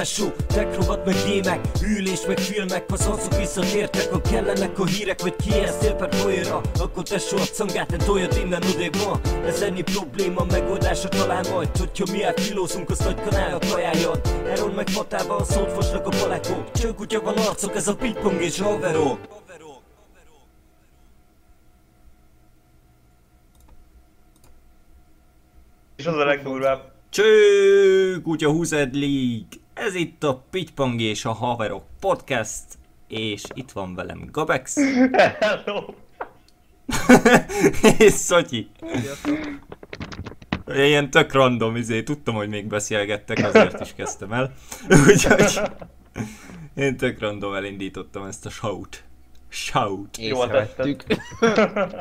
tesó Tekrovat meg gémek, ülés meg filmek Ha szarcok visszatértek, ha kellenek a hírek Vagy kijelztél per folyóra Akkor tesó a cangát, ne toljad innen odébb ma. Ez ennyi probléma, megoldása talán majd Hogyha mi átfilózunk, az nagy kanál a kajájon Erről meg hatában a szót fosnak a balekok Csőkutya van arcok, ez a pitpong és haverok És az a legdurvább. Cső, kutya Huzed League! Ez itt a Pitpong és a Haverok podcast, és itt van velem Gabex, Hello! és Szotyi. Ilyen tök random, izé, tudtam, hogy még beszélgettek, azért is kezdtem el. Úgyhogy én tök random elindítottam ezt a show-t. Shout. Jól tetted.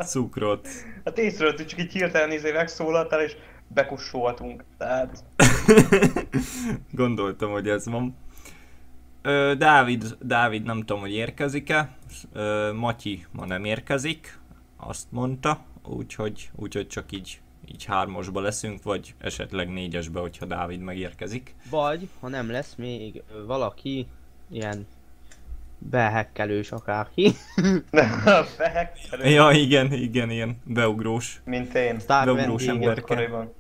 Cukrot. Hát észrevettük, csak így hirtelen izé megszólaltál, és bekussoltunk. Tehát... Gondoltam, hogy ez van. Ö, Dávid, Dávid nem tudom, hogy érkezik-e. Ö, Matyi ma nem érkezik, azt mondta, úgyhogy, úgyhogy csak így, így hármasba leszünk, vagy esetleg négyesbe, hogyha Dávid megérkezik. Vagy, ha nem lesz még valaki, ilyen behekkelős akárki, Behekkelő. Ja, igen, igen, ilyen beugrós. Mint én. Star Beugrós vendég, ember. Akkoriban.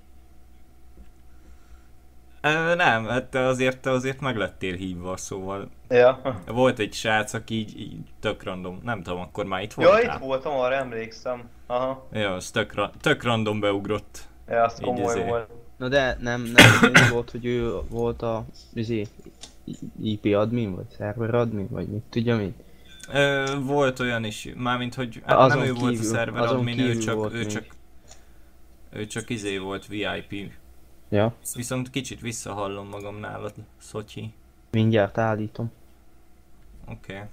Ö, nem, hát azért, azért meg lettél hívva, szóval Ja. volt egy srác, aki így, így tök random, nem tudom, akkor már itt Ja, voltál? itt voltam, arra emlékszem. Aha. Ja, az tök, ra- tök random beugrott. Ja, az Így komoly izé. volt. Na de nem, nem volt, hogy ő volt a izé, IP admin, vagy server admin, vagy mit tudja mi. Ö, volt olyan is, mármint hogy hát Azon nem ő volt a kívül- szerver admin, ő kívül csak, ő csak, ő csak izé volt VIP. Ja, Viszont kicsit visszahallom magam nálad, Szotyi. mindjárt állítom. Oké. Okay.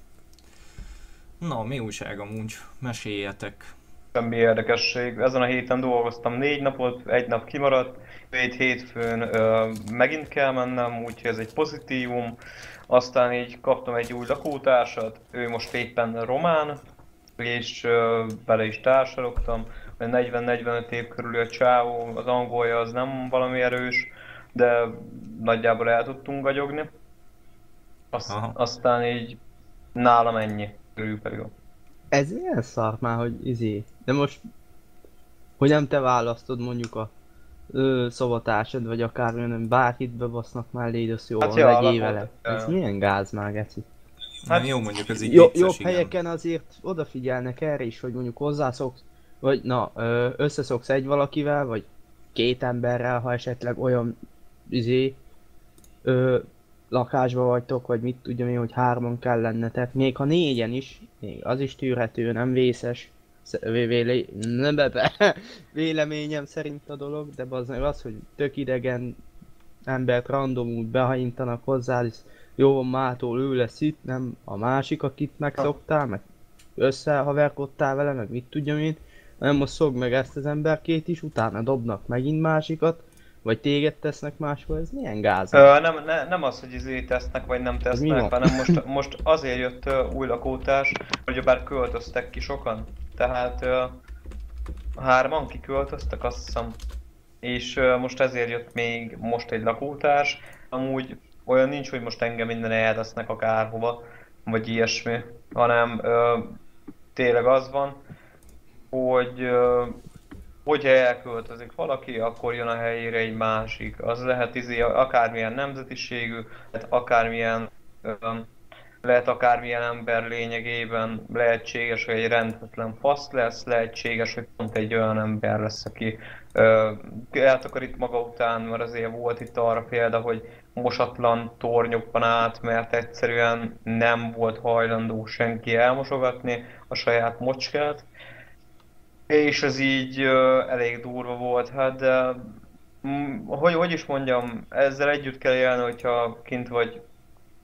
Na, mi újság amúgy? Meséljetek. Semmi érdekesség. Ezen a héten dolgoztam négy napot, egy nap kimaradt. Két hétfőn ö, megint kell mennem, úgyhogy ez egy pozitívum. Aztán így kaptam egy új lakótársat, ő most éppen román, és ö, vele is társalogtam. Olyan 40-45 év körül a csávó, az angolja az nem valami erős, de nagyjából el tudtunk gagyogni. Azt, Aha. aztán így nálam ennyi körülbelül. Ez ilyen szar már, hogy izé. De most, hogy nem te választod mondjuk a ö, szobatársad, vagy akár olyan bárkit bebasznak mellé, az jó, Hát hát ja, alapot- vele. Ez milyen gáz már, geci? Hát, Hát- jó, mondjuk ez így Jó, vicces, jobb igen. helyeken azért odafigyelnek erre is, hogy mondjuk hozzászoksz, vagy na, összeszoksz egy valakivel, vagy két emberrel, ha esetleg olyan izé, ö, lakásba vagytok, vagy mit tudja én, hogy hárman kell lennetek, még ha négyen is, még az is tűrhető, nem vészes, sze- vé- vélé, nem be, be, véleményem szerint a dolog, de az az, hogy tök idegen embert random úgy behaintanak hozzá, és jó mától ő lesz itt, nem a másik, akit megszoktál, meg összehaverkodtál vele, meg mit tudjam én, hanem most szog meg ezt az emberkét is, utána dobnak megint másikat, vagy téged tesznek máshol, ez milyen gáz? Ö, nem, ne, nem az, hogy izé tesznek vagy nem tesznek, hanem most, most azért jött ö, új lakótárs, hogy bár költöztek ki sokan. Tehát ö, hárman kiköltöztek, azt hiszem. És ö, most ezért jött még most egy lakótárs. Amúgy olyan nincs, hogy most engem minden eltesznek akárhova, vagy ilyesmi, hanem ö, tényleg az van, hogy hogyha elköltözik valaki, akkor jön a helyére egy másik. Az lehet izé, akármilyen nemzetiségű, lehet akármilyen, lehet akármilyen ember lényegében, lehetséges, hogy egy rendetlen fasz lesz, lehetséges, hogy pont egy olyan ember lesz, aki ö, eltakarít maga után, mert azért volt itt arra példa, hogy mosatlan tornyokon át, mert egyszerűen nem volt hajlandó senki elmosogatni a saját mocskát, és ez így ö, elég durva volt, hát de mm, hogy, hogy is mondjam, ezzel együtt kell élni, hogyha kint vagy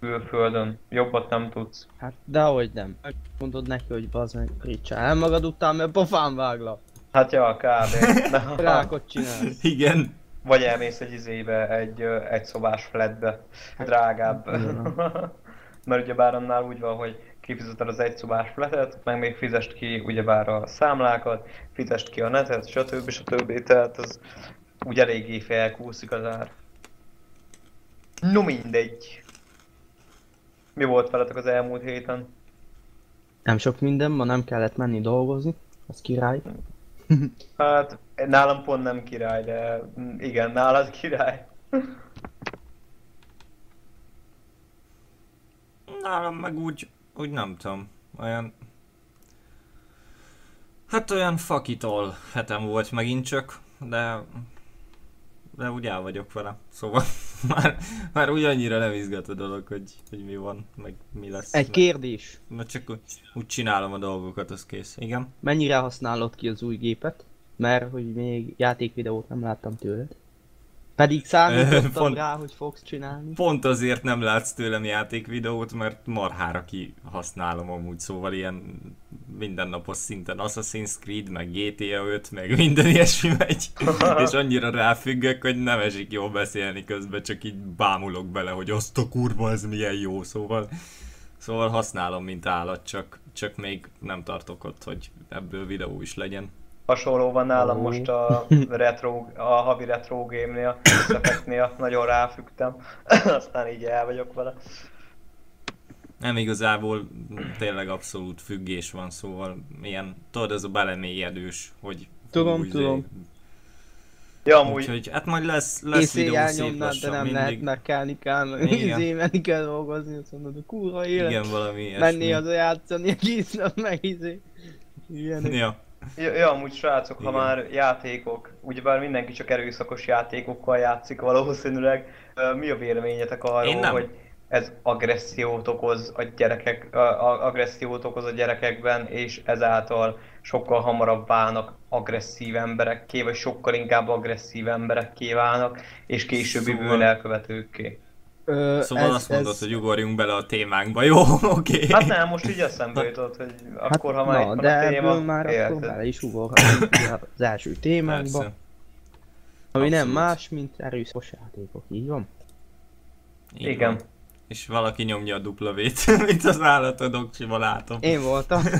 külföldön. Jobbat nem tudsz. Hát dehogy nem. Mondod neki, hogy bazd meg, Ricsa, el magad után, mert pofán váglak. Hát ja, kb. Rákot csinálsz. Igen. vagy elmész egy izébe, egy, egy szobás flatbe, drágább. Mert ugyebár annál úgy van, hogy kifizeted az egy szobás flatet, meg még fizest ki ugyebár a számlákat, fizest ki a netet, stb. stb. Tehát az úgy eléggé felkúszik az ár. No mindegy. Mi volt veletek az elmúlt héten? Nem sok minden, ma nem kellett menni dolgozni, az király. Hát nálam pont nem király, de igen, nálad király. Nálam meg úgy, úgy nem tudom, olyan... Hát olyan fakitól hetem volt megint csak, de... De úgy el vagyok vele, szóval már, már úgy annyira nem izgat a dolog, hogy, hogy mi van, meg mi lesz. Egy meg, kérdés. Mert csak úgy, úgy csinálom a dolgokat, az kész. Igen? Mennyire használod ki az új gépet? Mert hogy még játékvideót nem láttam tőled. Pedig számítottam Pont- rá, hogy fogsz csinálni. Pont azért nem látsz tőlem játékvideót, mert marhára kihasználom amúgy, szóval ilyen mindennapos szinten Assassin's Creed, meg GTA 5, meg minden ilyesmi megy, és annyira ráfüggök, hogy nem esik jól beszélni közben, csak így bámulok bele, hogy azt a kurva, ez milyen jó, szóval Szóval használom, mint állat, csak, csak még nem tartok ott, hogy ebből videó is legyen. Hasonló van nálam Ó. most a retro, a havi retro game-nél, Effectnél, nagyon ráfügtem, aztán így el vagyok vele. Nem igazából tényleg abszolút függés van, szóval ilyen, tudod, ez a belemélyedős, hogy Tudom, izé, tudom. Ja, amúgy, Úgyhogy hát majd lesz, lesz videó szép elnyomnád, de nem mindig. lehet, mert kelni kell, izé menni kell dolgozni, azt mondod, a kurva élet. Igen, valami ilyesmi. Menni az játszani egész nap, meg izé. Ilyenek. Ja, ja, amúgy srácok, ha Igen. már játékok, ugyebár mindenki csak erőszakos játékokkal játszik valószínűleg, mi a véleményetek arról, hogy ez agressziót okoz a gyerekek, a, a, agressziót okoz a gyerekekben, és ezáltal sokkal hamarabb válnak agresszív emberekké, vagy sokkal inkább agresszív emberekké válnak, és későbbi szóval... bűnelkövetőkké. Ö, szóval ez- azt mondod, ez- hogy ugorjunk bele a témánkba, jó? Oké. Hát nem, most így eszembe jutott, hogy akkor, ha már na, de a téma, ebből már akkor érted? bele is ugorhatunk az első témánkba, Persze. ami nem Abszolút. más, mint erőszakos játékok, így van? Így Igen. van. És valaki nyomja a dupla vét, mint az állat a doksiba látom. Én voltam.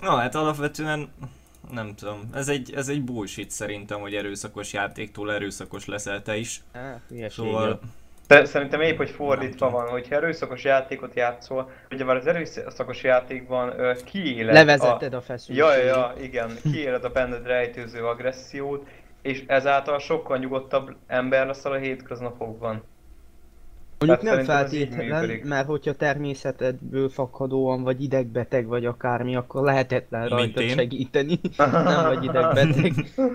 Na hát alapvetően nem tudom, ez egy, ez egy bullshit szerintem, hogy erőszakos játéktól erőszakos leszel te is. Hülyeség, Szóval. De szerintem épp, hogy fordítva van, hogyha erőszakos játékot játszol, ugye már az erőszakos játékban ö, kiéled Levezeted a... a feszültséget. Ja, ja, igen, kiéled a benned rejtőző agressziót, és ezáltal sokkal nyugodtabb ember leszel a hétköznapokban. Mondjuk Tehát nem feltétlen, mert hogyha természetedből fakadóan vagy idegbeteg vagy akármi, akkor lehetetlen én. segíteni. nem vagy idegbeteg.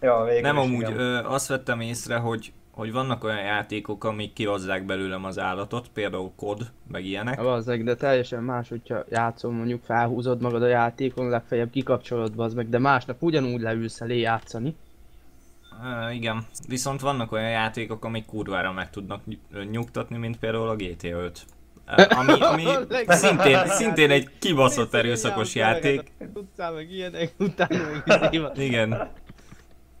Ja, végül nem is amúgy, ö, azt vettem észre, hogy, hogy vannak olyan játékok, amik kihozzák belőlem az állatot, például kod, meg ilyenek. Vazzeg, de teljesen más, hogyha játszol, mondjuk felhúzod magad a játékon, legfeljebb kikapcsolod az meg, de másnap ugyanúgy leülsz elé játszani. Igen, viszont vannak olyan játékok, amik kurvára meg tudnak ny- nyugtatni, mint például a GTA 5. Ö, Ami, ami szintén, szintén egy kibaszott erőszakos játék. Utcán meg ilyenek, utána meg. Igen,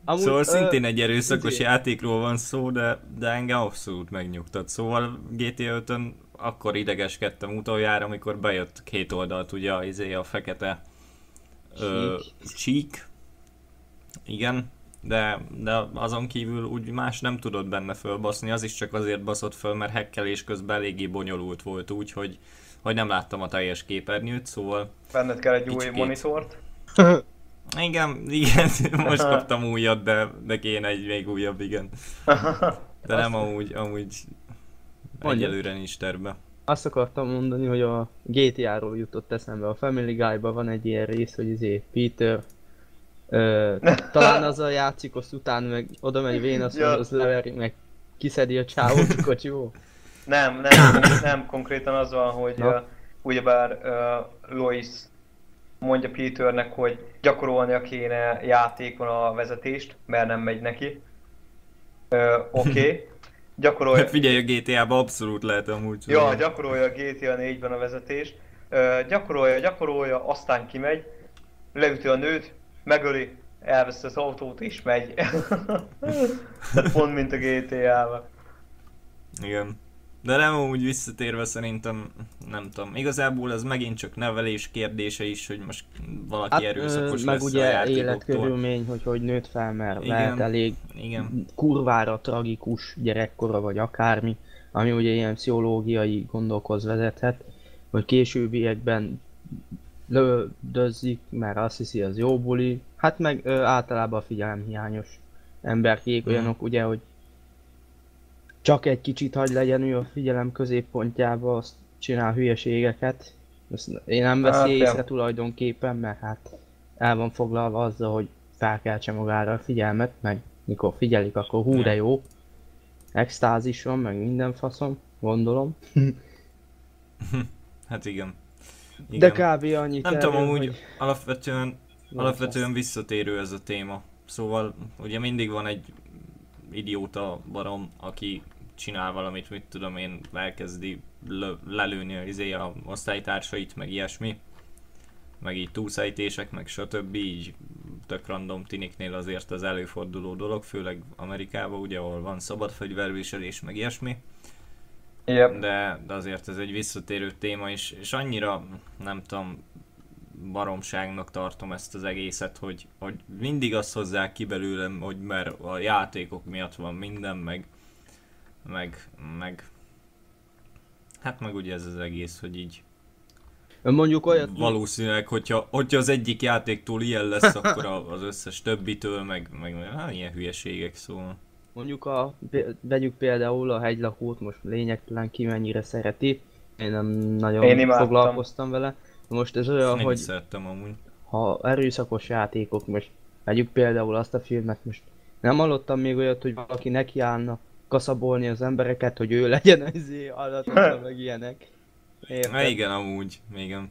Amúgy, szóval szintén egy erőszakos izé- játékról van szó, de, de engem abszolút megnyugtat. Szóval GTA 5-ön akkor idegeskedtem utoljára, amikor bejött két oldalt ugye a, izé, a fekete ö, csík. Igen, de, de azon kívül úgy más nem tudod benne fölbaszni, az is csak azért baszott föl, mert hekkelés közben eléggé bonyolult volt úgy, hogy, hogy nem láttam a teljes képernyőt, szóval Benned kell egy új kicsikét. monitort. igen, igen, most kaptam újat, de, de kéne egy még újabb, igen. De nem amúgy, amúgy egyelőre nincs terve. Azt akartam mondani, hogy a GTA-ról jutott eszembe. A Family Guy-ban van egy ilyen rész, hogy izé Peter ö, talán azzal játszik, azt utána meg oda megy Vén, azt Ja. az leveri, meg kiszedi a csávót a kocsiból. Nem, nem, nem, konkrétan az van, hogy Na. uh, ugyebár uh, Lois mondja Peternek, hogy gyakorolnia kéne játékon a vezetést, mert nem megy neki. Uh, Oké. Okay. Gyakorolja... Hát figyelj, a GTA-ba abszolút lehet amúgy. Ja, gyakorolja a GTA 4-ben a vezetést. Ö, gyakorolja, gyakorolja, aztán kimegy, leüti a nőt, megöli, elveszi az autót és megy. Tehát pont mint a GTA-ban. Igen. De nem úgy visszatérve szerintem, nem tudom, igazából ez megint csak nevelés kérdése is, hogy most valaki hát, erőszakos meg lesz ugye a életkörülmény, hogy hogy nőtt fel, mert Igen. lehet elég Igen. kurvára tragikus gyerekkora vagy akármi, ami ugye ilyen pszichológiai gondolkoz vezethet, hogy későbbiekben lődözzik, mert azt hiszi az jó buli, hát meg ö, általában figyelemhiányos emberkék olyanok ugye, hogy csak egy kicsit hagy legyen ő a figyelem középpontjába, azt csinál hülyeségeket. Ezt én nem veszi hát, észre tulajdonképpen, mert hát el van foglalva azzal, hogy felkeltse magára a figyelmet, meg mikor figyelik, akkor hú de jó. Extázis van, meg minden faszom, gondolom. hát igen. Igen. De kb. annyit Nem tudom, amúgy hogy... alapvetően, alapvetően visszatérő ez a téma. Szóval ugye mindig van egy idióta barom, aki csinál valamit, mit tudom én, elkezdi lelőni a, izé a osztálytársait, meg ilyesmi. Meg így túlszejtések, meg stb. Így tök random tiniknél azért az előforduló dolog, főleg Amerikában, ugye, ahol van szabad fegyverviselés, meg ilyesmi. Yep. De, de azért ez egy visszatérő téma, és, és annyira, nem tudom, baromságnak tartom ezt az egészet, hogy, hogy mindig azt hozzák ki belőlem, hogy mert a játékok miatt van minden, meg, meg, meg hát meg ugye ez az egész, hogy így Mondjuk olyat... Valószínűleg, hogyha, hogyha az egyik játéktól ilyen lesz, akkor az összes többitől, meg, meg hát ilyen hülyeségek, szóval. Mondjuk a, vegyük például a hegylakót, most lényegtelen ki mennyire szereti. Én nem nagyon Én foglalkoztam vele. Most ez olyan, Én hogy szerettem amúgy. ha erőszakos játékok, most vegyük például azt a filmet, most nem hallottam még olyat, hogy valaki nekiállna kaszabolni az embereket, hogy ő legyen az izé adatokra, meg ilyenek. Érted? igen, amúgy, igen.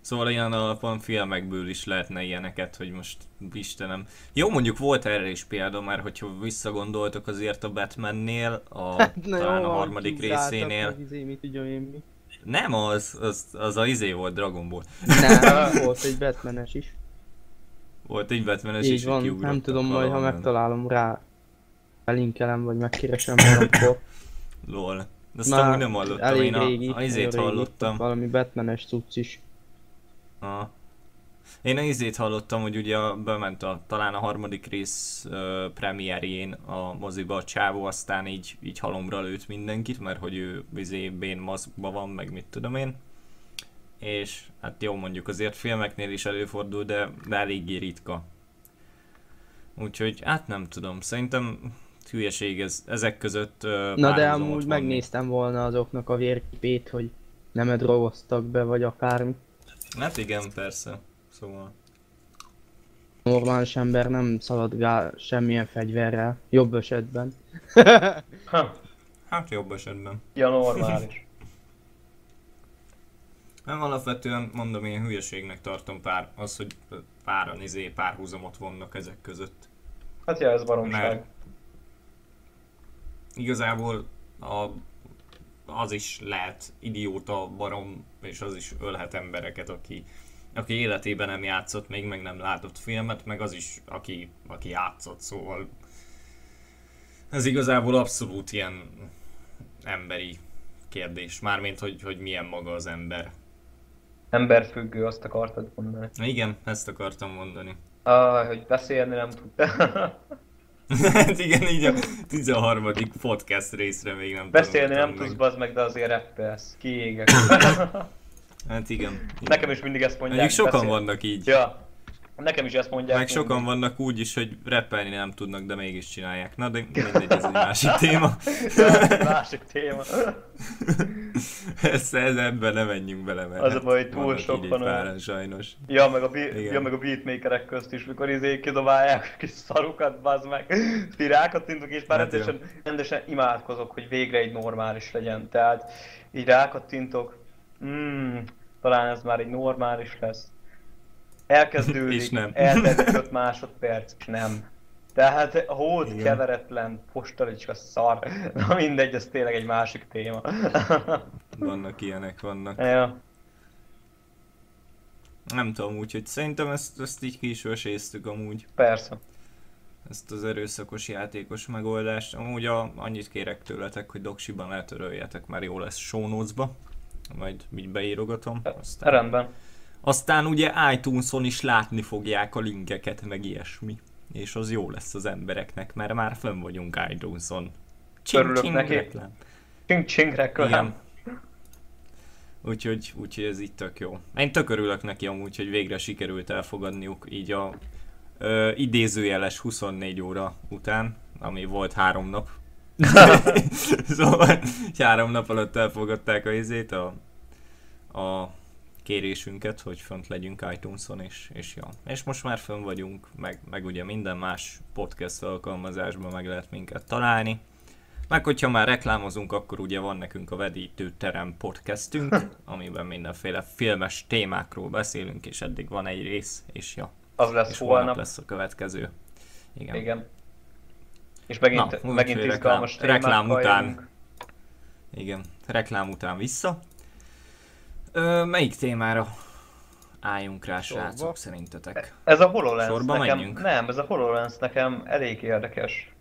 Szóval ilyen alapon filmekből is lehetne ilyeneket, hogy most Istenem. Jó, mondjuk volt erre is példa, mert hogyha visszagondoltok azért a Batmannél, a, hát, talán jó, a harmadik részénél. Izé, mit én mi. Nem az, az, az a izé volt Dragon Ball. Nem, volt egy Batmanes is. Volt egy Batmanes Így is, van, nem tudom, majd ha megtalálom rá, belinkelem, vagy megkeresem valamikor. Lol. De azt amúgy nem hallottam, elég én a, régi, a izét hallottam. Valami Batmanes cucc is. Aha. Én a izét hallottam, hogy ugye bement a, talán a harmadik rész uh, premierjén a moziba a csávó, aztán így, így halomra lőtt mindenkit, mert hogy ő izé bén maszkba van, meg mit tudom én. És hát jó mondjuk azért filmeknél is előfordul, de, de eléggé ritka. Úgyhogy hát nem tudom, szerintem hülyeség ez, ezek között uh, Na de amúgy megnéztem volna azoknak a vérképét, hogy nem drogoztak be, vagy akármi. Hát igen, persze. Szóval... Normális ember nem szaladgál semmilyen fegyverrel, jobb esetben. ha. Hát jobb esetben. Ja, normális. Nem alapvetően mondom, én hülyeségnek tartom pár, az, hogy páran izé párhuzamot vonnak ezek között. Hát ja, ez baromság. Mert igazából a, az is lehet idióta barom, és az is ölhet embereket, aki, aki életében nem játszott még, meg nem látott filmet, meg az is, aki, aki játszott, szóval ez igazából abszolút ilyen emberi kérdés, mármint, hogy, hogy milyen maga az ember. Emberfüggő, azt akartad mondani. Igen, ezt akartam mondani. Ah, hogy beszélni nem tudta. hát igen, így a 13. podcast részre még nem Beszélni nem tudsz, bazd meg, de azért rappelsz. Kiégek. hát igen. Nekem is mindig ezt mondják. Mondjuk sokan beszél. vannak így. Ja. Nekem is ezt mondják. Meg sokan mindig. vannak úgy is, hogy rappelni nem tudnak, de mégis csinálják. Na de mindegy, ez egy másik téma. másik téma. ezt, ez ebben ne menjünk bele, mert az a baj, hogy túl sok van. Páran, sajnos. Ja, meg a, ja, meg a beatmakerek közt is, mikor izé kidobálják a kis szarukat, bazd meg. Rákat tintok és már hát rendesen, rendesen imádkozok, hogy végre egy normális legyen. Tehát így rákattintok, mm, talán ez már egy normális lesz elkezdődik, és nem. eltelik 5 másodperc, és nem. Tehát hód Igen. keveretlen, postalicska szar. Na mindegy, ez tényleg egy másik téma. vannak ilyenek, vannak. Ja. Nem tudom, úgyhogy szerintem ezt, ezt így ki is amúgy. Persze. ezt az erőszakos játékos megoldást. Amúgy a, annyit kérek tőletek, hogy doksiban letöröljetek, mert jó lesz show notes-ba. Majd így beírogatom. Aztán, rendben. Aztán ugye iTunes-on is látni fogják a linkeket, meg ilyesmi. És az jó lesz az embereknek, mert már fönn vagyunk iTunes-on. Örülök neki. Csing csing reklám. Úgyhogy, úgyhogy ez itt tök jó. Én tök örülök neki amúgy, hogy végre sikerült elfogadniuk így a ö, idézőjeles 24 óra után, ami volt három nap. szóval három nap alatt elfogadták a izét, a, a kérésünket, hogy fönt legyünk iTunes-on, és, és ja. És most már fönn vagyunk, meg, meg ugye minden más podcast alkalmazásban meg lehet minket találni. Meg hogyha már reklámozunk, akkor ugye van nekünk a Vedítő Terem podcastünk, amiben mindenféle filmes témákról beszélünk, és eddig van egy rész, és ja. Az lesz és holnap. lesz a következő. Igen. Igen. És megint, Na, megint izgalmas reklám, reklám után. Igen, reklám után vissza. Ö, melyik témára álljunk rá, Sorba. srácok, szerintetek? Ez a HoloLens Sorba nekem, menjünk? nem, ez a HoloLens nekem elég érdekes.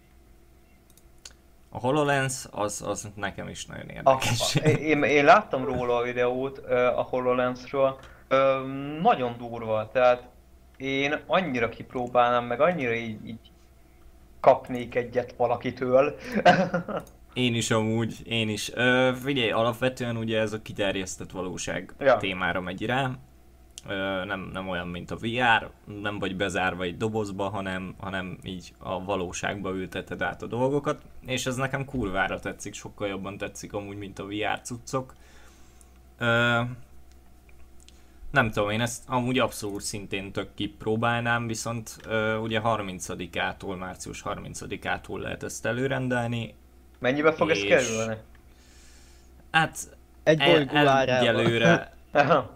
A HoloLens az, az nekem is nagyon érdekes. A, a, én, én láttam róla a videót a HoloLensről, nagyon durva, tehát én annyira kipróbálnám, meg annyira így, így kapnék egyet valakitől. Én is amúgy, én is. Ö, figyelj, alapvetően ugye ez a kiterjesztett valóság ja. témára megy rá. Ö, nem, nem olyan, mint a VR, nem vagy bezárva egy dobozba, hanem, hanem így a valóságba ülteted át a dolgokat. És ez nekem kurvára tetszik, sokkal jobban tetszik amúgy, mint a VR cuccok. Ö, nem tudom, én ezt amúgy abszolút szintén tök kipróbálnám, viszont ö, ugye 30-ától, március 30-ától lehet ezt előrendelni, Mennyibe fog és... ez kerülni? Hát egy el, egyelőre,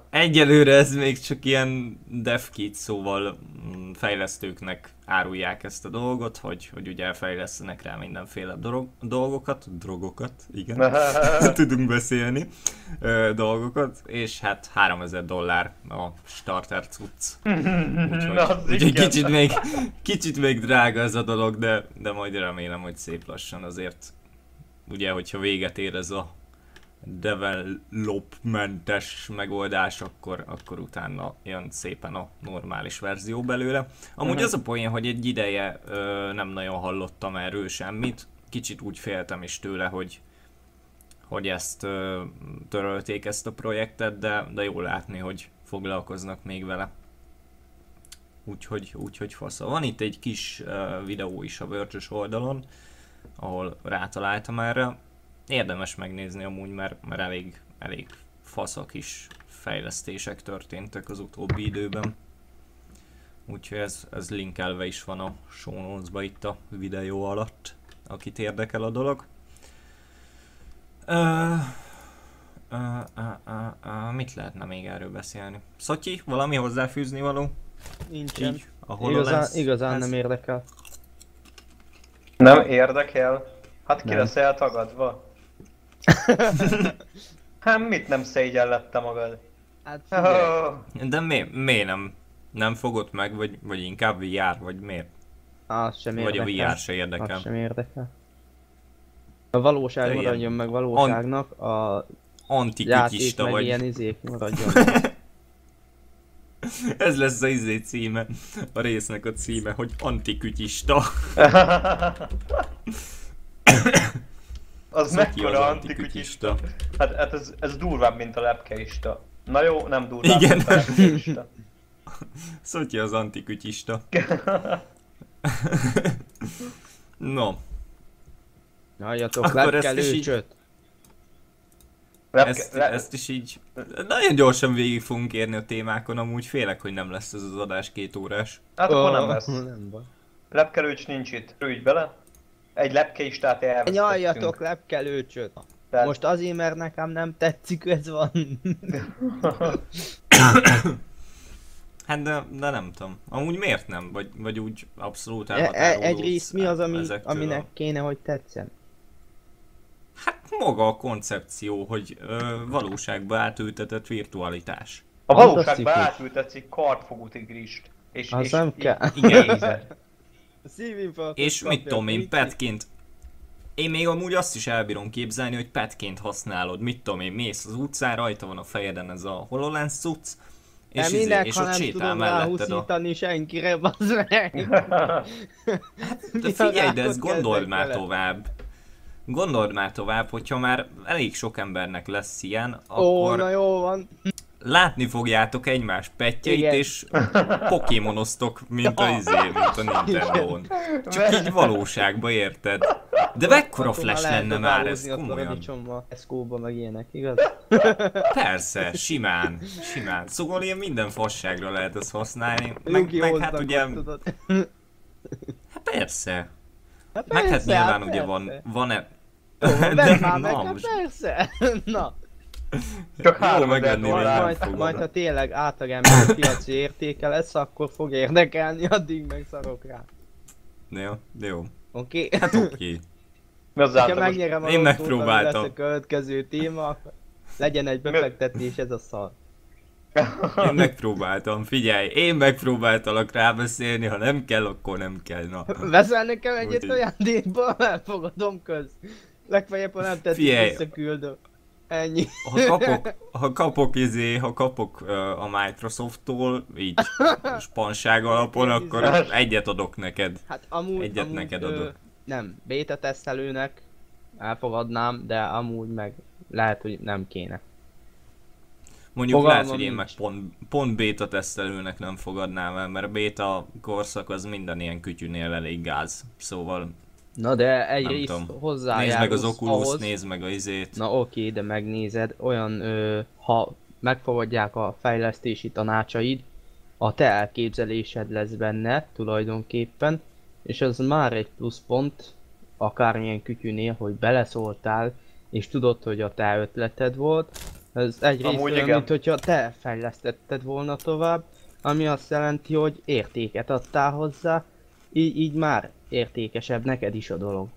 egyelőre ez még csak ilyen dev kit, szóval mm, fejlesztőknek árulják ezt a dolgot, hogy, hogy ugye elfejlesztenek rá mindenféle drog, dolgokat, drogokat, igen, tudunk beszélni, ö, dolgokat, és hát 3000 dollár a starter cucc. Úgyhogy, úgyhogy kicsit, még, kicsit még drága ez a dolog, de, de majd remélem, hogy szép lassan azért ugye, hogyha véget ér ez a developmentes megoldás, akkor, akkor utána jön szépen a normális verzió belőle. Amúgy uh-huh. az a poén, hogy egy ideje ö, nem nagyon hallottam erről semmit, kicsit úgy féltem is tőle, hogy hogy ezt ö, törölték ezt a projektet, de, de jó látni, hogy foglalkoznak még vele. Úgyhogy, úgyhogy fasz. Van itt egy kis uh, videó is a verge oldalon, ahol rátaláltam erre. Érdemes megnézni amúgy, mert, mert elég, elég faszak is fejlesztések történtek az utóbbi időben. Úgyhogy ez, ez linkelve is van a show notes itt a videó alatt, akit érdekel a dolog. Uh, uh, uh, uh, uh, mit lehetne még erről beszélni? Szotyi, valami hozzáfűzni való? Nincsen. Így, igazán, igazán nem érdekel. Nem érdekel? Hát ki nem. lesz eltagadva? hát mit nem szégyellette magad? Hát oh. De mi, miért nem? Nem fogod meg, vagy, vagy inkább VR, vagy miért? Az sem érdekel. Vagy a VR se érdekel. Az sem érdekel. A valóság maradjon meg valóságnak, a antikütyista vagy. ilyen izék maradjon Ez lesz a izé címe, a résznek a címe, hogy antikütyista. az mekkora antikütyista? Hát, hát ez, ez durvább, mint a lepkeista. Na jó, nem durvább, Igen. mint a lepkeista. Szotyi az antikütyista. no. Halljatok, lepkelőcsöt. Lepke, ezt, le... ezt is így nagyon gyorsan végig fogunk érni a témákon, amúgy félek, hogy nem lesz ez az adás két órás. Hát akkor nem lesz. Nem baj. Lepkelőcs nincs itt, rújj bele. Egy lepkeistát elvesztettünk. Nyaljatok lepkelőcsöt. Tehát... Most azért, mert nekem nem tetszik, ez van. hát de, de nem tudom. Amúgy miért nem? Vagy, vagy úgy abszolút e- e- Egyrészt mi az, ami, aminek kéne, hogy tetszen? Hát maga a koncepció, hogy ö, valóságba átültetett virtualitás. A valóságba átültetszik kartfogú tigrist. És, az és, nem kell. Igen, És mit tudom én, petként én még amúgy azt is elbírom képzelni, hogy petként használod, mit tudom én, mész az utcán, rajta van a fejeden ez a HoloLens cucc, és, De izé, minek, és ha ott nem sétál melletted a... ráhúszítani senkire, bazd meg. De Mi figyelj, de ezt gondold már vele? tovább. Gondold már tovább, hogyha már elég sok embernek lesz ilyen, Ó, akkor na jó van. látni fogjátok egymás petjeit, Igen. és pokémonoztok, mint a izé, mint a Nintendo-n. Csak így valóságba érted. De mekkora flash lenne már ez komolyan? Eszkóba meg ilyenek, igaz? Persze, simán, simán. Szóval ilyen minden fasságra lehet ezt használni. Meg, meg hát ugye, hát persze. Hát Meg hát persze, nyilván hát ugye van, persze. van-e... Jó, van, De már meg, na, hát most- persze. Na, Csak Jó, nem majd, fogom. majd ha tényleg átlagember piaci értéke lesz, akkor fog érdekelni, addig meg szarok rá. Jó, jó. Oké? Okay? Hát oké. Mi az Ha megnyerem a Én megpróbáltam. lesz a következő téma, legyen egy befektetés, ez a szar. Én megpróbáltam, figyelj, én megpróbáltalak rábeszélni, ha nem kell, akkor nem kell, na. Veszel nekem egyet Úgyhogy- ajándékba? Elfogadom köz. Legfeljebb, ha nem tetszik, visszaküldöm. Ennyi. Ha kapok, ha kapok izé, ha kapok uh, a Microsofttól, így spanság alapon, akkor egyet adok neked. Hát amúgy, Egyet amúgy neked ö, adok. nem, beta tesztelőnek elfogadnám, de amúgy meg lehet, hogy nem kéne. Mondjuk Fogalmam lehet, hogy én meg pont, pont beta tesztelőnek nem fogadnám el, mert a beta korszak az minden ilyen kütyűnél elég gáz. Szóval Na de egyrészt hozzájárulsz Nézd meg az Oculus, ahhoz, nézd meg a izét. Na oké, de megnézed, olyan, ö, ha megfogadják a fejlesztési tanácsaid, a te elképzelésed lesz benne tulajdonképpen, és az már egy pluszpont, akármilyen kütyűnél, hogy beleszóltál, és tudod, hogy a te ötleted volt. Ez egyrészt Amúgy olyan, igen. mint hogyha te fejlesztetted volna tovább, ami azt jelenti, hogy értéket adtál hozzá, így, így már értékesebb neked is a dolog.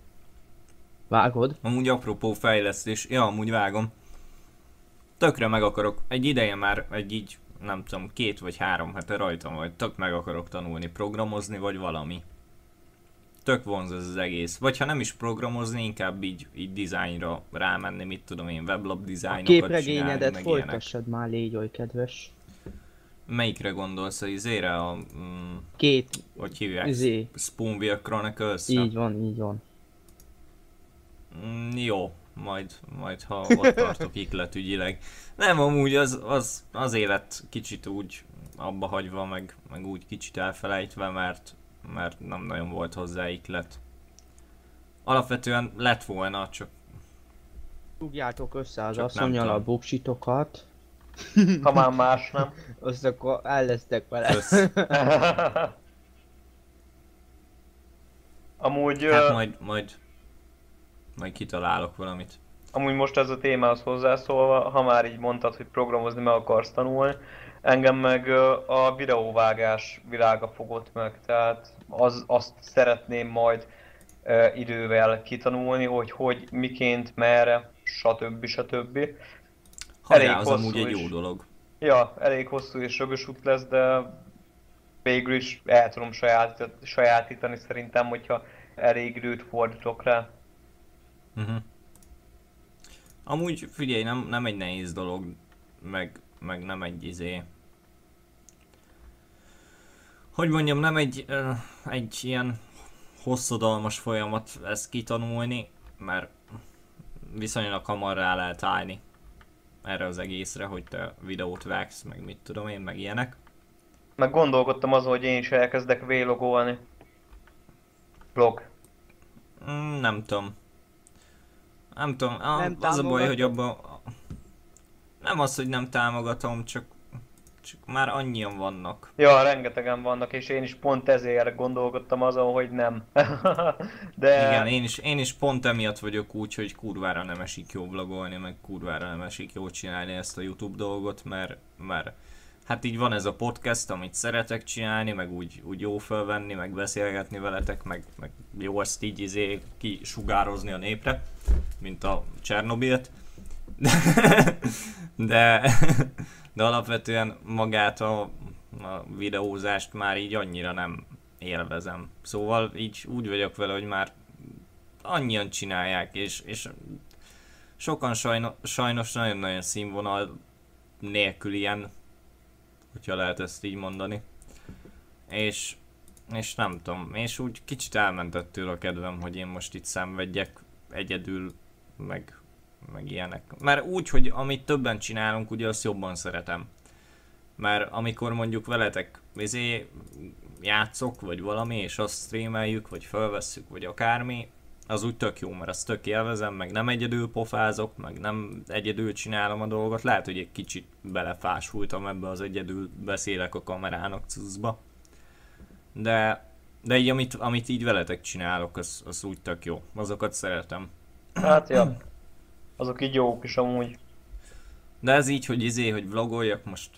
Vágod? Amúgy apropó fejlesztés, ja, amúgy vágom. Tökre meg akarok, egy ideje már, egy így, nem tudom, két vagy három hete rajtam vagy, tök meg akarok tanulni programozni, vagy valami. Tök vonz ez az egész. Vagy ha nem is programozni, inkább így, így dizájnra rámenni, mit tudom én, weblap A dizájnokat csinálni, képregényedet folytassad már, légy oly kedves. Melyikre gondolsz, az izére a, mm, Két, hogy hívják? izé, Spoonville Chronicles? így van, így van. Mm, jó, majd, majd ha ott tartok ikletügyileg. Nem, amúgy az, az, az élet kicsit úgy abba hagyva, meg, meg úgy kicsit elfelejtve, mert, mert nem nagyon volt hozzá iklet. Alapvetően lett volna, csak Rúgjátok össze az asszonyal a buksitokat, Ha már más nem. azt akkor el lesztek vele. össz. Amúgy, Hát ö, majd, majd, majd kitalálok valamit. amúgy most ez a témához hozzászólva, ha már így mondtad, hogy programozni meg akarsz tanulni, engem meg a videóvágás világa fogott meg, tehát az, azt szeretném majd ö, idővel kitanulni, hogy hogy, miként, merre, stb. stb. Elég hosszú amúgy egy jó dolog. Ja, elég hosszú és rögös út lesz, de végül is el tudom sajátítani, sajátítani szerintem, hogyha elég időt fordítok rá. Uh-huh. Amúgy figyelj, nem, nem egy nehéz dolog, meg, meg nem egy izé... Hogy mondjam, nem egy, egy ilyen hosszadalmas folyamat ezt kitanulni, mert viszonylag hamar rá lehet állni erre az egészre, hogy te videót vágsz, meg mit tudom én, meg ilyenek. Meg gondolkodtam azon, hogy én is elkezdek vlogolni. Vlog. Mm, nem tudom. Nem tudom, a, Nem az a baj, hogy abban... Nem az, hogy nem támogatom, csak, csak már annyian vannak. Ja, rengetegen vannak, és én is pont ezért gondolkodtam azon, hogy nem. De Igen, én is, én is pont emiatt vagyok úgy, hogy kurvára nem esik jó vlogolni, meg kurvára nem esik jó csinálni ezt a YouTube dolgot, mert, mert hát így van ez a podcast, amit szeretek csinálni, meg úgy, úgy jó felvenni, meg beszélgetni veletek, meg, meg jó ezt így izé kisugározni a népre, mint a Csernobilt. De, de, de alapvetően magát a, a videózást már így annyira nem élvezem. Szóval így úgy vagyok vele, hogy már annyian csinálják, és, és sokan sajno, sajnos nagyon-nagyon színvonal nélkül ilyen, hogyha lehet ezt így mondani. És, és nem tudom, és úgy kicsit elmentett a kedvem, hogy én most itt szenvedjek egyedül, meg, meg ilyenek. Mert úgy, hogy amit többen csinálunk, ugye azt jobban szeretem. Mert amikor mondjuk veletek izé, játszok, vagy valami, és azt streameljük, vagy felvesszük, vagy akármi, az úgy tök jó, mert azt tök élvezem, meg nem egyedül pofázok, meg nem egyedül csinálom a dolgot. Lehet, hogy egy kicsit belefásultam ebbe az egyedül beszélek a kamerának cuszba. De, de így, amit, amit így veletek csinálok, az, az úgy tök jó. Azokat szeretem. Hát ja, azok így jók is amúgy. De ez így, hogy izé, hogy vlogoljak most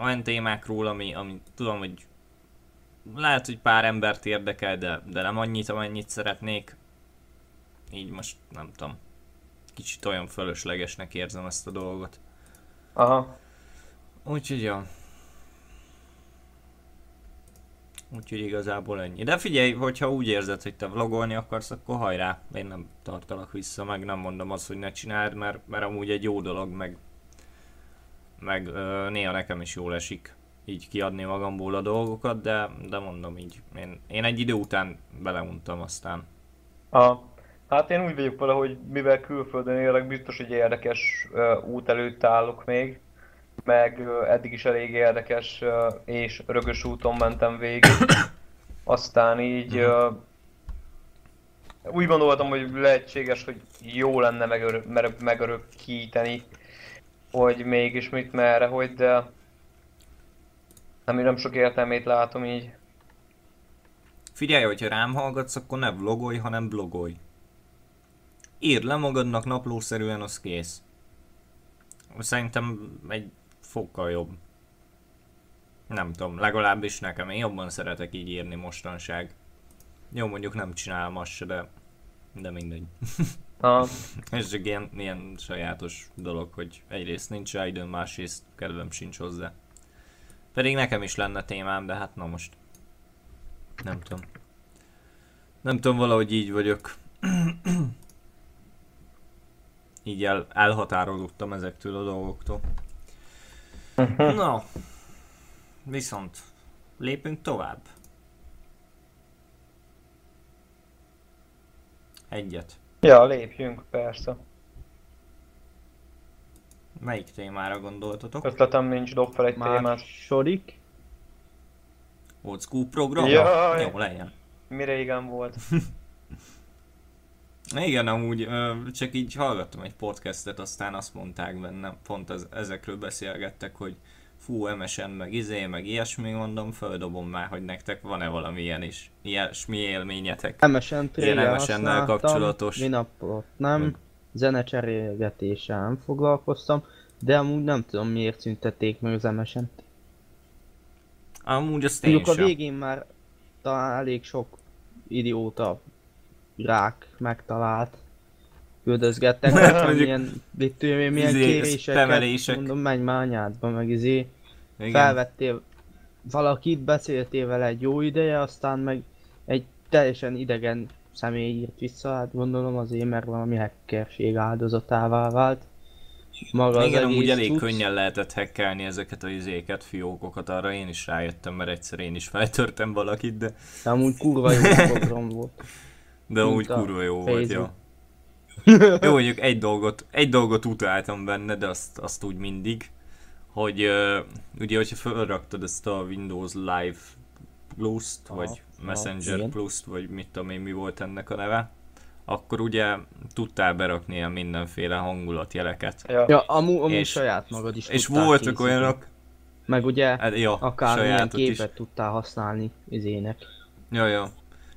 olyan témákról, ami, ami tudom, hogy lehet, hogy pár embert érdekel, de, de nem annyit, amennyit szeretnék. Így most nem tudom. Kicsit olyan fölöslegesnek érzem ezt a dolgot. Aha. Úgyhogy ja. Úgyhogy igazából ennyi. De figyelj, hogyha úgy érzed, hogy te vlogolni akarsz, akkor hajrá. Én nem tartalak vissza, meg nem mondom azt, hogy ne csináld, mert, mert amúgy egy jó dolog, meg, meg néha nekem is jól esik így kiadni magamból a dolgokat, de, de mondom így, én, én egy idő után beleuntam aztán. Aha. Hát én úgy vagyok vele, hogy mivel külföldön élek, biztos, hogy érdekes uh, út előtt állok még. Meg eddig is elég érdekes és rögös úton mentem végig. Aztán így uh, úgy gondoltam, hogy lehetséges, hogy jó lenne megörö- mer- megörökíteni, hogy mégis mit merre, hogy de nem, nem sok értelmét látom így. Figyelj, hogyha rám hallgatsz, akkor ne vlogolj, hanem blogolj. Írd le magadnak naplószerűen, az kész. Szerintem egy fokkal jobb. Nem tudom, legalábbis nekem. Én jobban szeretek így írni mostanság. Jó, mondjuk nem csinálom azt se, de, de mindegy. Ha, Ez csak ilyen, ilyen sajátos dolog, hogy egyrészt nincs rá időm, másrészt kedvem sincs hozzá. Pedig nekem is lenne témám, de hát na most. Nem tudom. Nem tudom, valahogy így vagyok. így el, elhatárolódtam ezektől a dolgoktól. Na. Viszont lépünk tovább. Egyet. ja, lépjünk, persze. Melyik témára gondoltatok? Ötletem nincs, dob fel egy témát. Második. Old school program? Jaj. Jó, legyen. Mi régen volt. Igen, amúgy csak így hallgattam egy podcastet, aztán azt mondták benne, pont ez, ezekről beszélgettek, hogy fú, MSN, meg izé, meg ilyesmi, mondom, földobom már, hogy nektek van-e valami ilyen is, ilyesmi élményetek. MSN Ilyen MSN-nel kapcsolatos. Minapot nem, Meg. zenecserélgetéssel nem foglalkoztam, de amúgy nem tudom miért szüntették meg az MSN-t. Amúgy azt én Mondjuk a végén már talán elég sok idióta rák megtalált. Küldözgettek, Hát mondjuk milyen, mit én, milyen izé, kéréseket, spemelések. mondom, menj már anyádba, meg izé. Igen. Felvettél valakit, beszéltél vele egy jó ideje, aztán meg egy teljesen idegen személy írt vissza, hát gondolom azért, mert valami hackerség áldozatává vált. Maga Igen, az amúgy elég cucc. könnyen lehetett hackelni ezeket a izéket, fiókokat, arra én is rájöttem, mert egyszer én is feltörtem valakit, de, De amúgy kurva jó program volt. De Mint a kurva jó volt, Facebook. jó. Jó, mondjuk egy dolgot, egy dolgot utáltam benne, de azt, azt úgy mindig, hogy uh, ugye, hogyha felraktad ezt a Windows Live Plus-t, Aha, vagy aha, Messenger igen. Plus-t, vagy mit tudom én, mi volt ennek a neve, akkor ugye tudtál berakni ilyen mindenféle hangulatjeleket. Ja. Ja, amú, amúgy És- saját magad is És voltak készíteni. olyanok, Meg ugye, hát, ja, akár milyen sajátot is. képet tudtál használni izének. Ja, ja.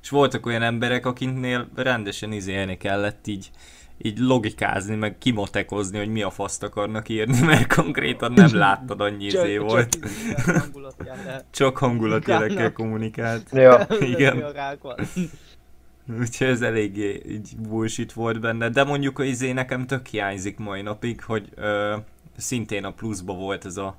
És voltak olyan emberek, akiknél rendesen izélni kellett így, így logikázni, meg kimotekozni, hogy mi a faszt akarnak írni, mert konkrétan nem láttad, annyi izé volt. Csak izé, hangulatjel Csak hangulatjelekkel kommunikált. Ja. Igen. Úgyhogy ez eléggé így bullshit volt benne, de mondjuk a izé nekem tök hiányzik mai napig, hogy ö, szintén a pluszba volt ez a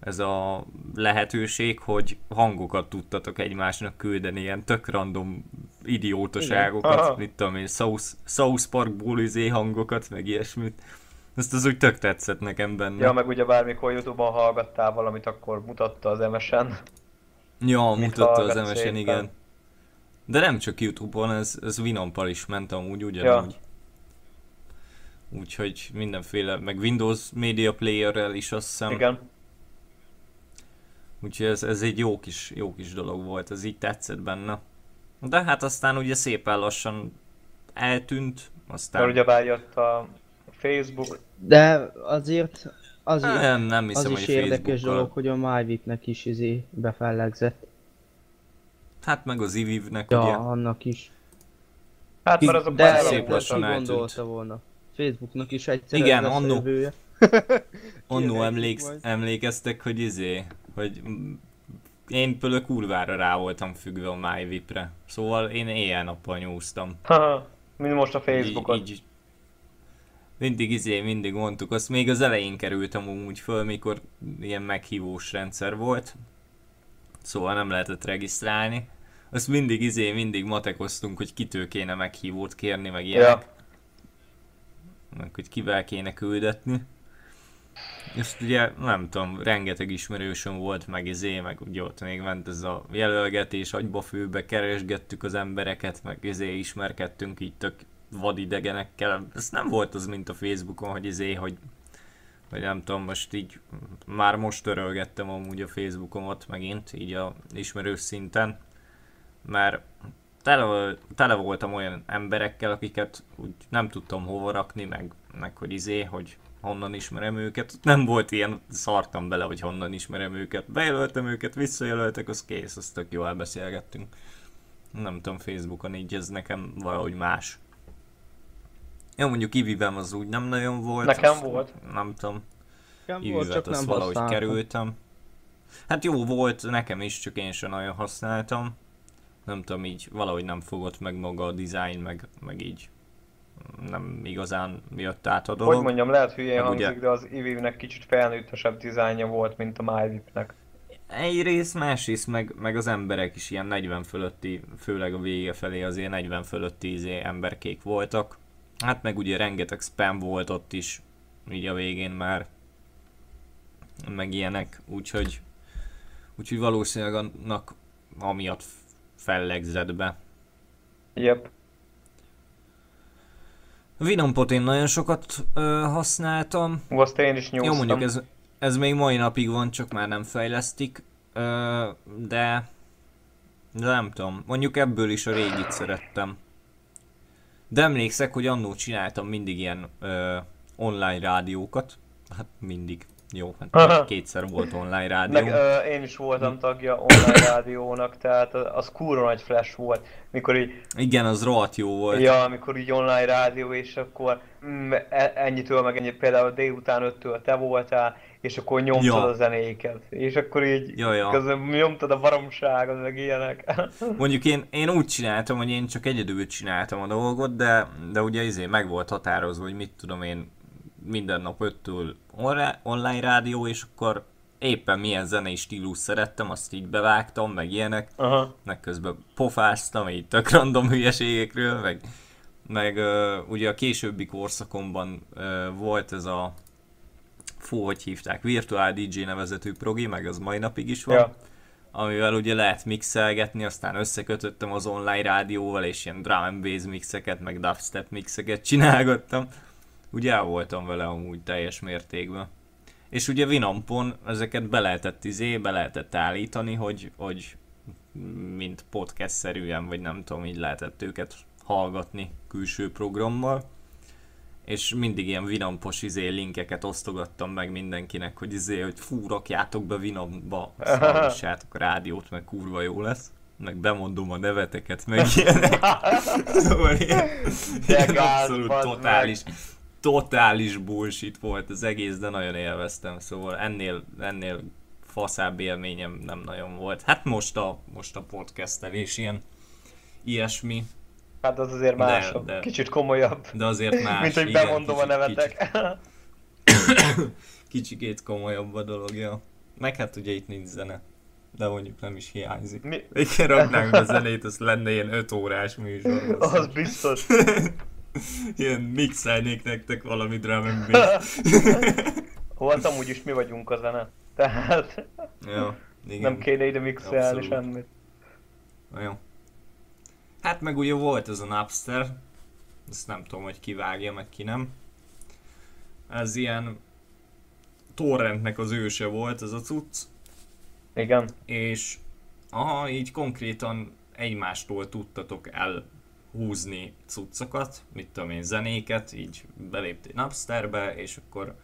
ez a lehetőség, hogy hangokat tudtatok egymásnak küldeni, ilyen tök random idiótaságokat, mit tudom én, South, South Parkból izé hangokat, meg ilyesmit. Ezt az úgy tök tetszett nekem benne. Ja, meg ugye bármikor Youtube-on hallgattál valamit, akkor mutatta az MSN. Ja, Mit mutatta az MSN, éppen? igen. De nem csak Youtube-on, ez, ez Winompal is ment amúgy ugyanúgy. Úgyhogy mindenféle, meg Windows Media Player-rel is azt hiszem. Igen. Úgyhogy ez, ez egy jó kis, jó kis dolog volt, ez így tetszett benne. De hát aztán ugye szépen lassan eltűnt, aztán... Mert ugye bejött a Facebook, De azért, azért nem, nem az hiszem, is hogy érdekes dolog, hogy a MyVip-nek is izé befellegzett. Hát meg az Ivivnek Ja, ugye. annak is. hát mert azok De szép lassan gondolta volna. Facebooknak is egyszer Igen, annó. Annó emléksz, emlékeztek, hogy izé, hogy én például kurvára rá voltam függve a MyVip-re. Szóval én éjjel-nappal nyúztam. Haha, Mint most a Facebookon. Így, így, mindig izé, mindig mondtuk, azt még az elején kerültem úgy föl, mikor ilyen meghívós rendszer volt. Szóval nem lehetett regisztrálni. Azt mindig izé, mindig matekoztunk, hogy kitől kéne meghívót kérni, meg ilyenek. Ja. Meg hogy kivel kéne küldetni. És ugye nem tudom, rengeteg ismerősöm volt, meg izé, meg ugye ott még ment ez a jelölgetés, agyba főbe keresgettük az embereket, meg izé ismerkedtünk így tök vadidegenekkel. Ez nem volt az, mint a Facebookon, hogy izé, hogy vagy nem tudom, most így már most törölgettem amúgy a Facebookomat megint, így a ismerős szinten, mert tele, tele voltam olyan emberekkel, akiket úgy nem tudtam hova rakni, meg, meg hogy izé, hogy honnan ismerem őket. Nem volt ilyen, szartam bele, hogy honnan ismerem őket. Bejelöltem őket, visszajelöltek, az kész, azt tök jól elbeszélgettünk. Nem tudom, Facebookon így ez nekem valahogy más. Ja, mondjuk Ivivem az úgy nem nagyon volt. Nekem azt volt. Nem tudom. Nekem volt, Ivivet csak azt nem valahogy használtam. kerültem. Hát jó volt, nekem is, csak én sem nagyon használtam. Nem tudom, így valahogy nem fogott meg maga a design, meg, meg így nem igazán jött át a dolog. Hogy mondjam, lehet hülyén Meg ugye- hangzik, de az Eevee-nek kicsit felnőttesebb dizájnja volt, mint a MyVip-nek. Egyrészt, másrészt meg, meg az emberek is ilyen 40 fölötti, főleg a vége felé azért 40 fölötti izé emberkék voltak. Hát meg ugye rengeteg spam volt ott is, így a végén már. Meg ilyenek, úgyhogy, úgyhogy valószínűleg annak amiatt fellegzett be. Yep. Vinompot én nagyon sokat ö, használtam, Ú, azt én is nyúztam. Jó, mondjuk ez, ez még mai napig van, csak már nem fejlesztik, ö, de, de nem tudom, mondjuk ebből is a régit szerettem. De emlékszek, hogy annó csináltam mindig ilyen ö, online rádiókat, hát mindig, jó, hát kétszer volt online rádió. Meg ö, én is voltam tagja online rádiónak, tehát az kurva nagy flash volt, mikor így, Igen, az rohadt jó volt. ja, amikor így online rádió, és akkor mm, e- ennyitől meg ennyi, például délután 5-től te voltál, és akkor nyomtad Ja. a zenéket, és akkor így Ja, ja. közben nyomtad a baromságot, meg ilyenek. Mondjuk én, én úgy csináltam, hogy én csak egyedül csináltam a dolgot, de, de ugye izé meg volt határozva, hogy mit tudom én, minden nap 5-től onra- online rádió, és akkor éppen milyen zenei stílus szerettem, azt így bevágtam, meg ilyenek, Aha. meg közben pofáztam, így tök random hülyeségekről, meg, meg uh, ugye a későbbi korszakomban uh, volt ez a fú, hogy hívták, Virtual DJ nevezetű progi, meg az mai napig is van Ja. amivel ugye lehet mixelgetni, aztán összekötöttem az online rádióval, és ilyen drum and bass mixeket, meg dubstep mixeket csinálgattam. Ugye el voltam vele amúgy teljes mértékben. És ugye Winampon ezeket be lehetett izé, be lehetett állítani, hogy, hogy mint podcast-szerűen, vagy nem tudom, így lehetett őket hallgatni külső programmal. És mindig ilyen Winampos izé linkeket osztogattam meg mindenkinek, hogy izé, hogy fú, rakjátok be Winampba, azt hallgassátok a rádiót, meg kurva jó lesz. Meg bemondom a neveteket, meg ilyenek. szóval ilyen, ilyen abszolút totális, totális bullshit volt az egész, de nagyon élveztem, szóval ennél, ennél faszább élményem nem nagyon volt. Hát most a, most a podcastelés ilyen ilyesmi, Hát az azért De- másabb, de- kicsit komolyabb. de azért más. Mint hogy igen, bemondom a kicsit- nevetek. Kicsikét komolyabb a dolog, ja. meg hát ugye itt nincs zene. De mondjuk nem is hiányzik. Mi? Igen, raknánk be zenét, az lenne ilyen 5 órás műsor. Az biztos. Ilyen mixelnék nektek valami drum. Volt amúgy is mi vagyunk a zene. Tehát Jó, igen. nem kéne ide mixelni Abszolút. semmit. Jó. Hát meg ugye volt ez a Napster, ezt nem tudom, hogy ki vágja, meg ki nem. Ez ilyen torrentnek az őse volt ez a cucc, Igen. és aha, így konkrétan egymástól tudtatok elhúzni cuccokat, mit tudom én, zenéket, így beléptél Napsterbe, és akkor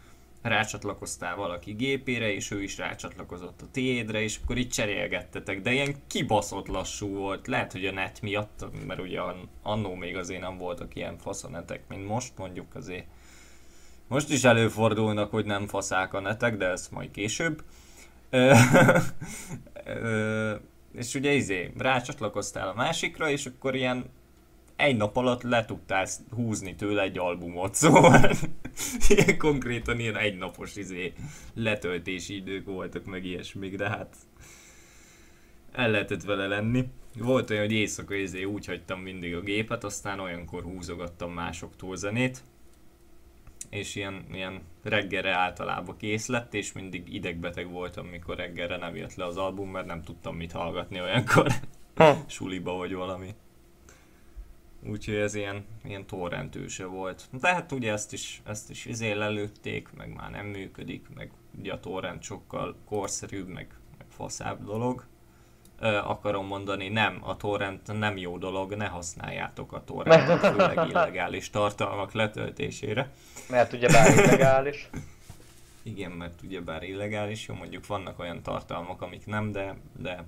rácsatlakoztál valaki gépére, és ő is rácsatlakozott a tiédre, és akkor így cserélgettetek, de ilyen kibaszott lassú volt, lehet, hogy a net miatt, mert ugye an- annó még azért nem voltak ilyen faszonetek, mint most, mondjuk azért. Most is előfordulnak, hogy nem faszák a netek, de ez majd később. És ugye izé, rácsatlakoztál a másikra, és akkor ilyen egy nap alatt le tudtál húzni tőle egy albumot, szóval ilyen konkrétan ilyen egynapos izé letöltési idők voltak meg ilyesmik, de hát el lehetett vele lenni. Volt olyan, hogy éjszaka izé úgy hagytam mindig a gépet, aztán olyankor húzogattam másoktól zenét, és ilyen, ilyen reggelre általában kész lett, és mindig idegbeteg voltam, mikor reggelre nem jött le az album, mert nem tudtam mit hallgatni olyankor Ha. suliba vagy valami. Úgyhogy ez ilyen, ilyen torrentőse volt. De hát ugye ezt is, ezt is izé lelőtték, meg már nem működik, meg ugye a torrent sokkal korszerűbb, meg, meg faszább dolog. Ö, akarom mondani, nem, a torrent nem jó dolog, ne használjátok a torrentet, főleg illegális tartalmak letöltésére. Mert ugye bár illegális. Igen, mert ugyebár illegális, jó, mondjuk vannak olyan tartalmak, amik nem, de, de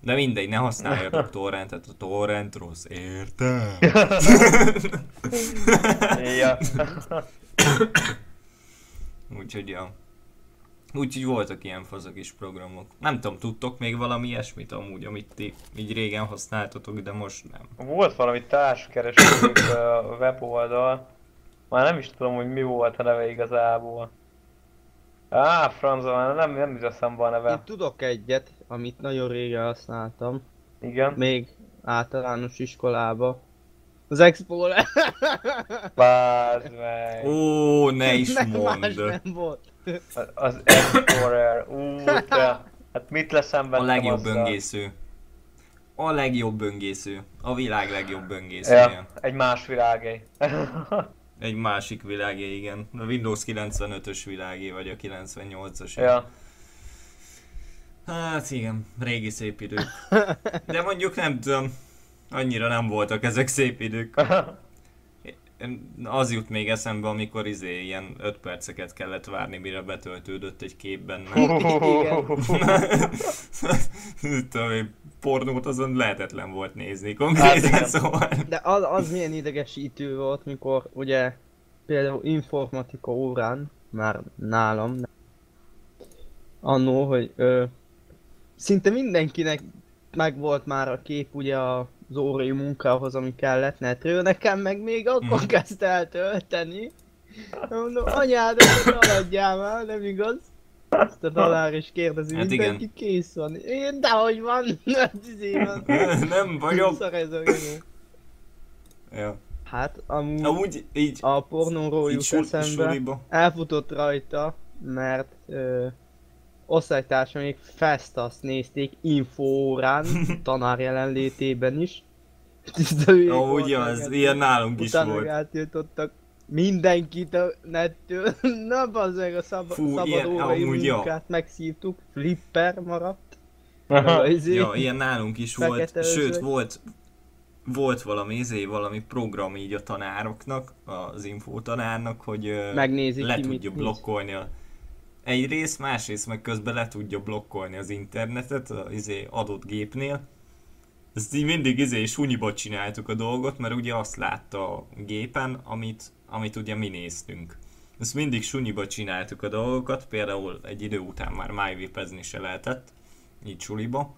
de mindegy, ne használjatok torrentet, a torrent rossz, értem? ja. Úgyhogy ja. Úgyhogy voltak ilyen fazak is programok. Nem tudom, tudtok még valami ilyesmit amúgy, amit ti így régen használtatok, de most nem. Volt valami társkereső weboldal. Már nem is tudom, hogy mi volt a neve igazából. Á, francba, már nem, nem jut eszembe a Én neve. tudok egyet, amit nagyon régen használtam. Igen. Még általános iskolába. Az Explorer. Bázd meg. Ó, ne is Meg más mondd! nem volt. Az Explorer. Ú, te. Hát mit leszem A legjobb böngésző. A legjobb böngésző. A világ legjobb böngészője. Ja, egy más világé. Egy másik világé, igen. A Windows 95-ös világé, vagy a 98-as. ja. Hát igen, régi szép idők. De mondjuk nem tudom, annyira nem voltak ezek szép idők. Az jut még eszembe, amikor izé ilyen 5 perceket kellett várni, mire betöltődött egy kép benne. Tudom, pornót azon lehetetlen volt nézni Hát konkrétan, igen. szóval. De az, az milyen idegesítő volt, mikor ugye például informatika órán, már nálam, annó, hogy ö, szinte mindenkinek megvolt már a kép ugye az órai munkához, ami kellett netről, nekem meg még akkor Mhm. kezdte el tölteni. Mondom, anyád, aladjál már, nem igaz? Ezt a dalár is kérdezi, Hát igen. mindenki kész van. Én, de hogy van? Hát, izé van. nem vagyok. Szar ez a videó. Ja. Hát, amúgy Amúgy így, a pornóról jut eszembe, suliba. elfutott rajta, mert ö, osztálytársam még fest azt nézték infórán, tanár jelenlétében is. Voltak, ja, ez hát ilyen nálunk is Utána volt. meg eltiltottak mindenkit a nettől. Na bazzeg a szab- Fú, szabad ilyen- órai amúgy ja. munkát megszívtuk. Flipper maradt. Aha. Izé, Ja, ilyen nálunk is volt, sőt volt volt valami izé, valami program így a tanároknak, az infótanárnak, hogy Megnézik le ki, tudja blokkolni a egyrészt, másrészt meg közben le tudja blokkolni az internetet az izé adott gépnél. Ezt így mindig izé sunyiba csináltuk a dolgot, mert ugye azt látta a gépen, amit, amit ugye mi néztünk. Ezt mindig sunyiba csináltuk a dolgokat, például egy idő után már májvépezni se lehetett, így suliba,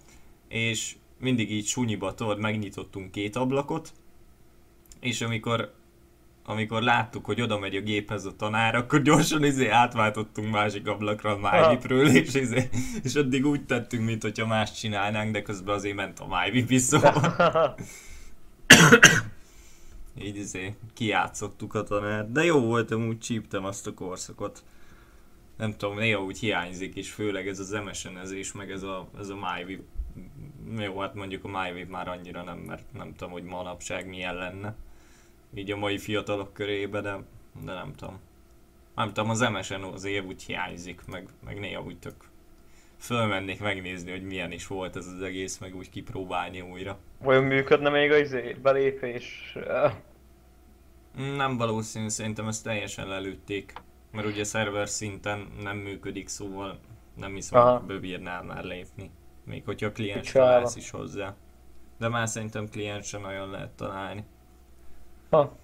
és mindig így sunyiba tudod, megnyitottunk két ablakot, és amikor amikor láttuk, hogy oda megy a géphez a tanár, akkor gyorsan izé átváltottunk másik ablakra a MyVip-ről, és, izé, és addig úgy tettünk, mint hogyha más csinálnánk, de közben azért ment a MyVip is, szóval így izé kiátszottuk a tanár. De jó volt, amúgy csíptem azt a korszakot. Nem tudom, néha úgy hiányzik, és főleg ez az MSN-ezés, meg ez a, ez a MyVip. Jó, hát mondjuk a MyVip már annyira nem, mert nem tudom, hogy manapság milyen lenne. Így a mai fiatalok körébe, de, de nem tudom. Nem tudom, az MSN az év úgy hiányzik, meg, meg néha úgy tök fölmennék megnézni, hogy milyen is volt ez az egész, meg úgy kipróbálni újra. Vajon működne még az izé, belépés? Nem valószínű, szerintem ezt teljesen lelőtték. Mert ugye szerver szinten nem működik, szóval nem hiszem, Aha. hogy bebírnál már lépni. Még hogyha kliens találsz is hozzá. De már szerintem kliens sem nagyon lehet találni. Ha.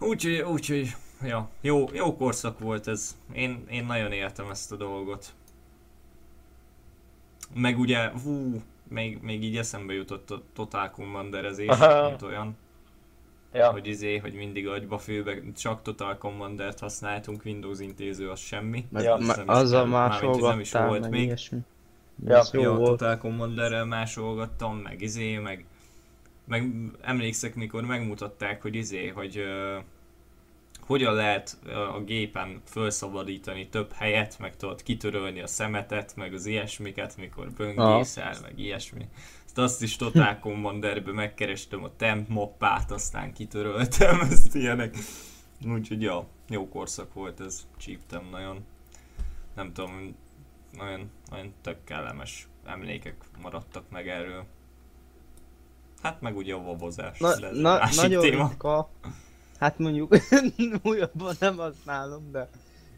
Úgyhogy, úgyhogy, ja, jó, jó korszak volt ez. Én, én nagyon éltem ezt a dolgot. Meg ugye, hú, még, még így eszembe jutott a Total Commanderezés, mint olyan. Ja. Hogy izé, hogy mindig agyba főbe, csak Total Commandert használtunk, Windows intéző az semmi. Meg, Ja. is azzal hogy nem is másolgattál, volt meg még. ilyesmi. Ja. Jó Ja, volt. Total Commanderrel másolgattam, meg izé, meg, meg emlékszek, mikor megmutatták, hogy izé, hogy uh, hogyan lehet a gépen felszabadítani több helyet, meg tudod kitörölni a szemetet, meg az ilyesmiket, mikor böngészel, meg ilyesmi. Ezt azt is Total Commanderbe megkerestem a temp mappát, aztán kitöröltem ezt ilyenek. Úgyhogy ja, jó korszak volt ez, csíptem nagyon. Nem tudom, nagyon, nagyon tök kellemes emlékek maradtak meg erről. Hát meg ugye a vabozás, Na, ez na, másik nagyon téma. ritka. Hát mondjuk újabban nem használom, de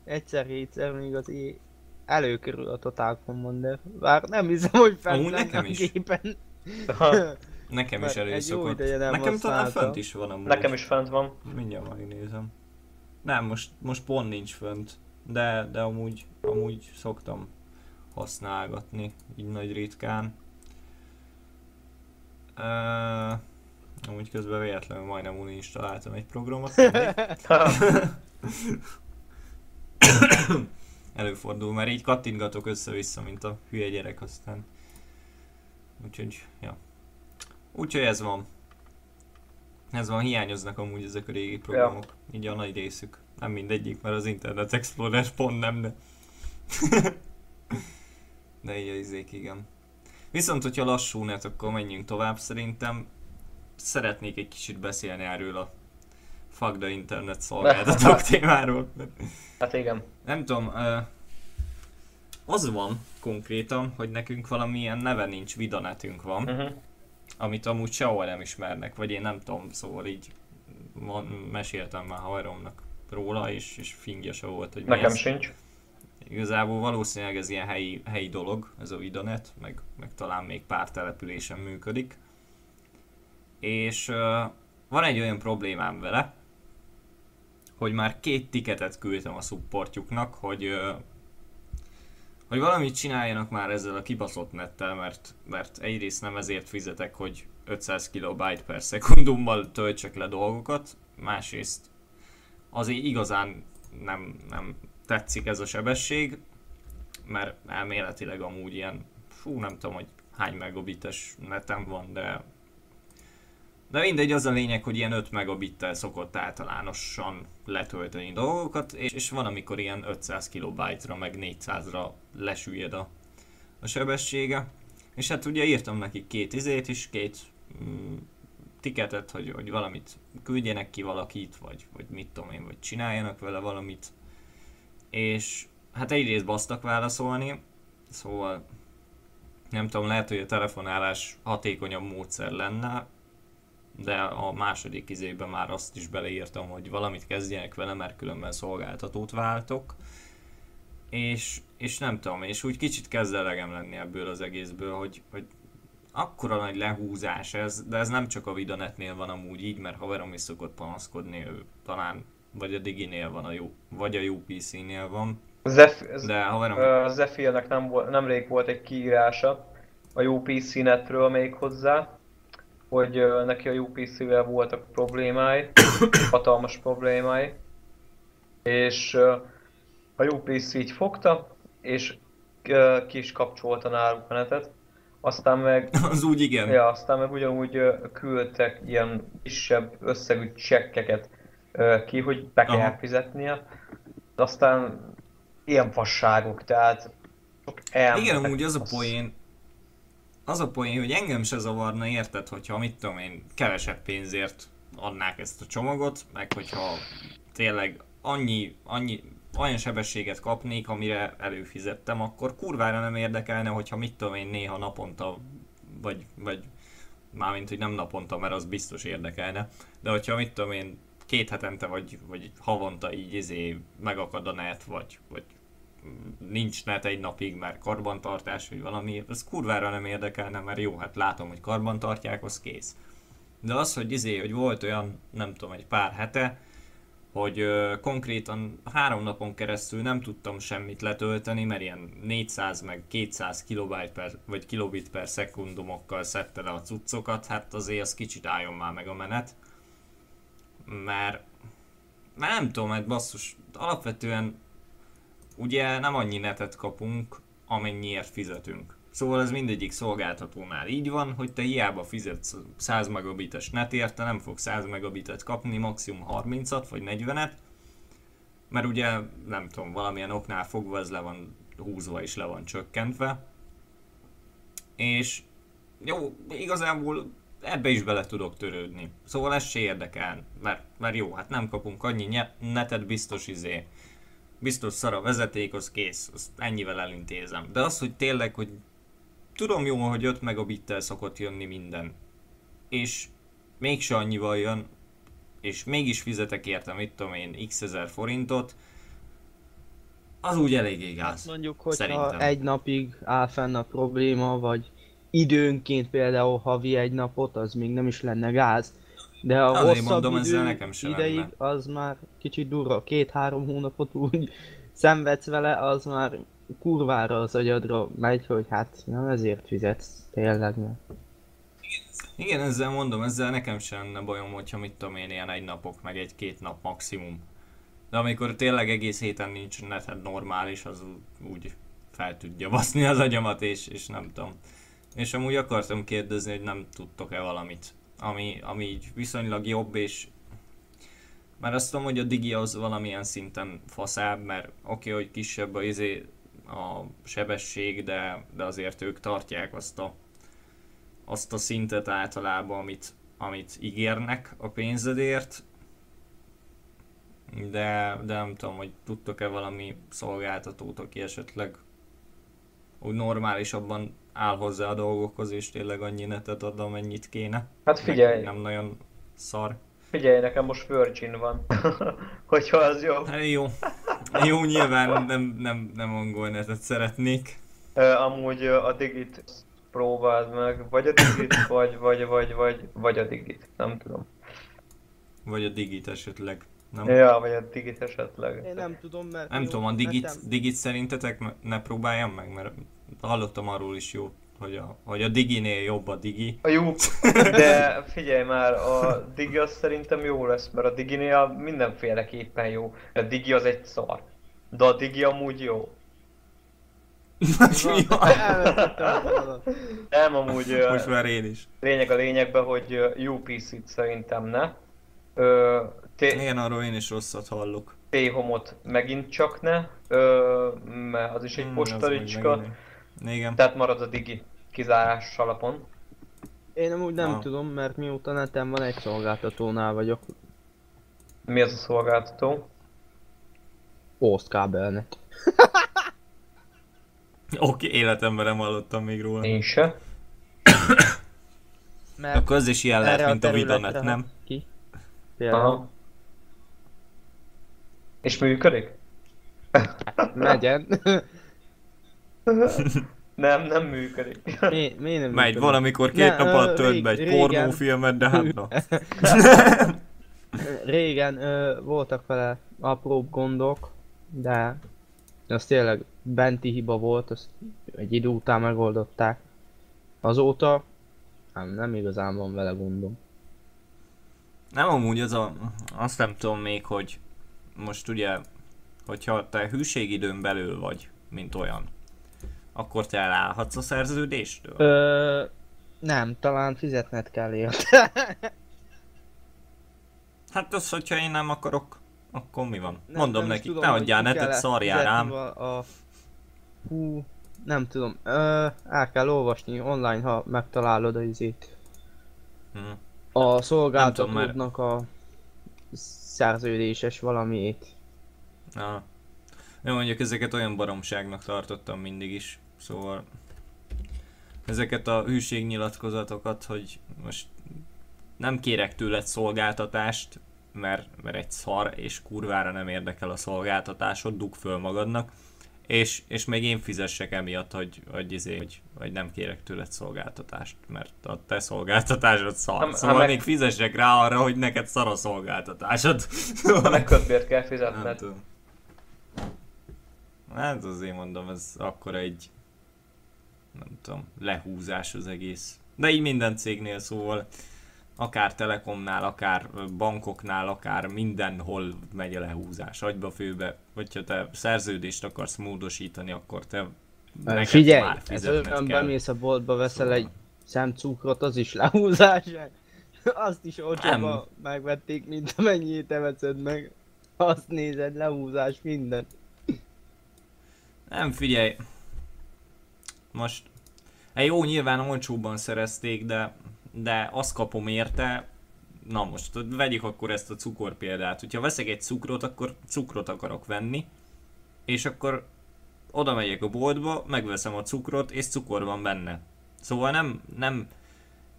egyszer-hétszer még az é... előkerül a Total Commander. Bár nem hiszem, hogy fent Amúgy nekem a is. gépen. Nekem is Mert előszokott. ideje nem Nekem talán fönt is van amúgy. Nekem is fent van. Mindjárt megnézem. Nem, most, most pont nincs fönt. De, de amúgy, amúgy szoktam használgatni, így nagy ritkán. Uh, amúgy közben véletlenül majdnem uninstaláltam egy programot. Előfordul, mert így kattintgatok össze-vissza, mint a hülye gyerek aztán. Úgyhogy, ja. Úgyhogy ez van. Ez van, hiányoznak amúgy ezek a régi programok. Így a nagy részük. Nem mindegyik, mert az Internet Explorer pont nem, de... de így a izék, igen. Viszont, hogyha lassú net, akkor menjünk tovább szerintem. Szeretnék egy kicsit beszélni erről a fuck the internet szolgáltatók témáról. Hát igen. Nem tudom, az van konkrétan, hogy nekünk valamilyen neve nincs, vidanetünk van, Uh-huh. amit amúgy sehol nem ismernek, vagy én nem tudom, szóval így van, meséltem már haveromnak róla, és, és fingja se volt, hogy mi Nekem ez. sincs. Igazából valószínűleg ez ilyen helyi, helyi dolog, ez a Vidanet, meg, meg talán még pár településen működik. És uh, van egy olyan problémám vele, hogy már két tiketet küldtem a supportjuknak, hogy uh, hogy valamit csináljanak már ezzel a kibaszott nettel, mert, mert egyrészt nem ezért fizetek, hogy 500 kilobyte per szekundummal töltsek le dolgokat, másrészt azért igazán nem, nem tetszik ez a sebesség, mert elméletileg amúgy ilyen, fú nem tudom, hogy hány megabites netem van, de de mindegy, az a lényeg, hogy ilyen 5 megabittel szokott általánosan letölteni dolgokat, és, és van amikor ilyen 500 kilobájtra, meg 400-ra lesüllyed a, a sebessége. És hát ugye írtam nekik két izét is, két mm, tiketet, hogy, hogy valamit küldjenek ki valakit, vagy, vagy mit tudom én, vagy csináljanak vele valamit. És hát egyrészt basztak válaszolni, szóval nem tudom, lehet, hogy a telefonálás hatékonyabb módszer lenne, de a második izében már azt is beleírtam, hogy valamit kezdjenek vele, mert különben szolgáltatót váltok. És, és nem tudom, és úgy kicsit kezd elegem lenni ebből az egészből, hogy, hogy akkora nagy lehúzás ez, de ez nem csak a Vidanetnél van amúgy így, mert haverom is szokott panaszkodni, ő talán vagy a Diginél van, a jó, vagy a UPC-nél van, Zef, de haverom... ö, Zephyr-nek nem volt, nemrég volt egy kiírása a UPC netről még hozzá, hogy neki a UPC-vel voltak problémái, hatalmas problémái, és a UPC így fogta, és ki is kapcsolta a netet, aztán meg Az úgy igen. Ja, aztán meg ugyanúgy küldtek ilyen kisebb összegű csekkeket ki, hogy be kell Aha. fizetnie. Aztán ilyen fasságok, tehát sok. Igen, amúgy az a poén, az a poén, hogy engem se zavarna, érted, hogyha mit tudom én, kevesebb pénzért adnák ezt a csomagot, meg hogyha tényleg annyi, annyi, olyan sebességet kapnék, amire előfizettem, akkor kurvára nem érdekelne, hogyha mit tudom én néha naponta, vagy, vagy mármint, hogy nem naponta, mert az biztos érdekelne, de hogyha mit tudom én két hetente vagy, vagy havonta így izé megakad a net, vagy, vagy nincs net egy napig, mert karbantartás, vagy valami, ez kurvára nem érdekelne, mert jó, hát látom, hogy karbantartják, az kész. De az, hogy izé, hogy volt olyan, nem tudom, egy pár hete, hogy ö, konkrétan három napon keresztül nem tudtam semmit letölteni, mert ilyen 400 meg 200 kilobyte per, vagy kilobit per szekundumokkal szedte le a cuccokat, hát azért az kicsit álljon már meg a menet. Mert, nem tudom, mert basszus, alapvetően ugye nem annyi netet kapunk, amennyiért fizetünk. Szóval ez mindegyik szolgáltatónál így van, hogy te hiába fizetsz 100 megabites netért, te nem fogsz 100 megabitet kapni, maximum 30-at vagy 40-et, mert ugye nem tudom, valamilyen oknál fogva ez le van húzva és le van csökkentve. És jó, igazából ebbe is bele tudok törődni. Szóval ez se érdekel, mert, mert jó, hát nem kapunk annyi netet, biztos izé biztos szar a vezeték, az kész, azt ennyivel elintézem. De az, hogy tényleg, hogy tudom jól, hogy 5 megabittel szokott jönni minden, és mégse annyival jön, és mégis fizetek érte, mit tudom én, x ezer forintot, az úgy eléggé gáz. Mondjuk, hogyha Szerintem. egy napig áll fenn a probléma, vagy időnként például havi egy napot, az még nem is lenne gáz. De a Azért hosszabb mondom, idő, ezzel nekem se ideig, lenne. az már kicsit durva. Két-három hónapot úgy szenvedsz vele, az már kurvára az agyadra megy, hogy hát nem ezért fizetsz tényleg. Mert... Igen, ezzel mondom, ezzel nekem sem lenne bajom, hogyha mit tudom én, ilyen egy napok, meg egy-két nap maximum. De amikor tényleg egész héten nincs neted normális, az úgy fel tudja baszni az agyamat, és, és nem tudom. És amúgy akartam kérdezni, hogy nem tudtok-e valamit, ami, ami így viszonylag jobb, és mert azt tudom, hogy a digi az valamilyen szinten faszább, mert oké, okay, hogy kisebb a, izé, a sebesség, de, de azért ők tartják azt a azt a szintet általában, amit, amit ígérnek a pénzedért, de, de nem tudom, hogy tudtok-e valami szolgáltatót, aki esetleg úgy normálisabban áll hozzá a dolgokhoz, és tényleg annyi netet ad, amennyit kéne. Hát figyelj, Nem nagyon szar. figyelj, nekem most Virgin van. Hogyha az jó. Hát jó. Jó, nyilván nem, nem, nem angol netet szeretnék. Ö, amúgy a Digit próbáld meg, vagy a Digit, vagy, vagy, vagy, vagy, vagy a Digit, nem tudom. Vagy a digit esetleg. Nem, Ja, vagy a Digit esetleg. Én nem tudom, mert... nem jó, tudom, a digit, nekem- digit szerintetek ne próbáljam meg, mert hallottam arról is jó, hogy a, hogy a diginél jobb a digi. A jó, de figyelj már, a Digi az szerintem jó lesz, mert a Diginél mindenféleképpen jó. A Digi az egy szar. De a Digi amúgy jó. Nem amúgy Most már én is. lényeg a lényegben, hogy ö, UPC-t szerintem ne. Ö, T- Igen, arról én is rosszat hallok. T-homot megint csak ne, ö, mert az is egy Hmm, postalicska, Igen. tehát marad a Digi kizárás alapon. Én amúgy nem Ah. tudom, mert mióta netem van egy szolgáltatónál vagyok. Mi az a szolgáltató? Postkábelnet. Oké, életemben nem hallottam még róla. Én se. Mert Akkor az is ilyen lehet, mint a területre Vidanet, nem? Ki? Például. Aha. És működik? Megyen. Nem, nem működik. mi, mi nem Megy, működik? valamikor két Ne, nap alatt tölt be egy rég- pornófilmet, de hát na. Régen ö, voltak vele apróbb gondok, de az tényleg benti hiba volt, azt egy idő után megoldották. Azóta Nem, nem igazán van vele gondom. Nem amúgy az a, azt nem tudom még, hogy most ugye, hogyha te hűségidőn belül vagy, mint olyan, akkor te elállhatsz a szerződéstől? Ö, nem, talán fizetned kell érte. Hát az, hogyha én nem akarok, akkor mi van? Nem- Mondom nem nekik, ne adjál netet, szarjál rám. A... Hú, nem tudom. Ö, el kell olvasni online, ha megtalálod a izét. Hm. A szolgáltatódnak a szerződéses valamiét. Ja. Jó, mondjuk ezeket olyan baromságnak tartottam mindig is, szóval ezeket a hűségnyilatkozatokat, hogy most nem kérek tőled szolgáltatást, mert, mert egy szar és kurvára nem érdekel a szolgáltatásod, dug föl magadnak, és, és még én fizessek emiatt, hogy, hogy, izé, hogy, hogy nem kérek tőled szolgáltatást, mert a te szolgáltatásod szar. Ha- ha szóval meg- még fizessek rá arra, hogy neked szar a szolgáltatásod. Meg kötbért kell fizetned. tudom. Hát azért mondom, ez akkor egy nem tudom, lehúzás az egész. De így minden cégnél szóval akár Telekomnál, akár bankoknál, akár mindenhol megy a lehúzás, agyba főbe. Hogyha te szerződést akarsz módosítani, akkor te neked Figyelj, már ez fizetned olyan bemész a boltba, veszel Szóval. egy szem cukrot, az is lehúzás. Azt is olcsóban megvették, mint amennyit te veszed meg. Azt nézed, lehúzás, minden. Nem figyelj. Most, hát jó, nyilván olcsóbban szerezték, de, de azt kapom érte, na most vegyük akkor ezt a cukor példát. Hogyha veszek egy cukrot, akkor cukrot akarok venni, és akkor oda megyek a boltba, megveszem a cukrot, és cukor van benne. Szóval nem, nem,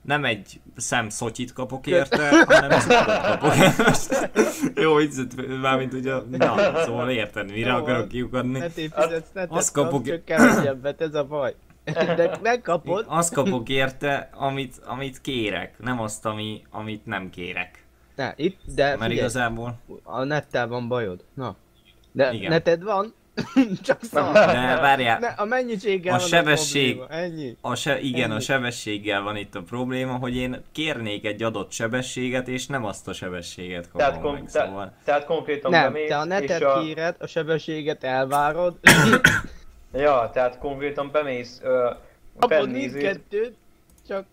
nem egy szem szotyit kapok érte, hanem cukrot kapok. Jó, viccet, mármint ugye, na, szóval érted, mire Jó, akarok kiukadni. Ne tévfizetsz, ne azt kapok- csak kevesebbet, ez a baj. De megkapod, Azt kapok érte, amit, amit kérek, nem azt, ami, amit nem kérek. ne, itt, de Mert figyelj, igazából... a nettel van bajod. Na. De Igen. neted van, csak szar. De várjál, Ne, a mennyiséggel A van sebesség- probléma, ennyi. a se, igen, a Ennyi. sebességgel van itt a probléma, hogy én kérnék egy adott sebességet, és nem azt a sebességet Tehát, kapom kom- meg, te- szóval... tehát konkrétan Nem, bemész, te a netet és a... kéred, a sebességet elvárod, Ja, tehát konkrétan bemész ö, izét- mindkettőt, csak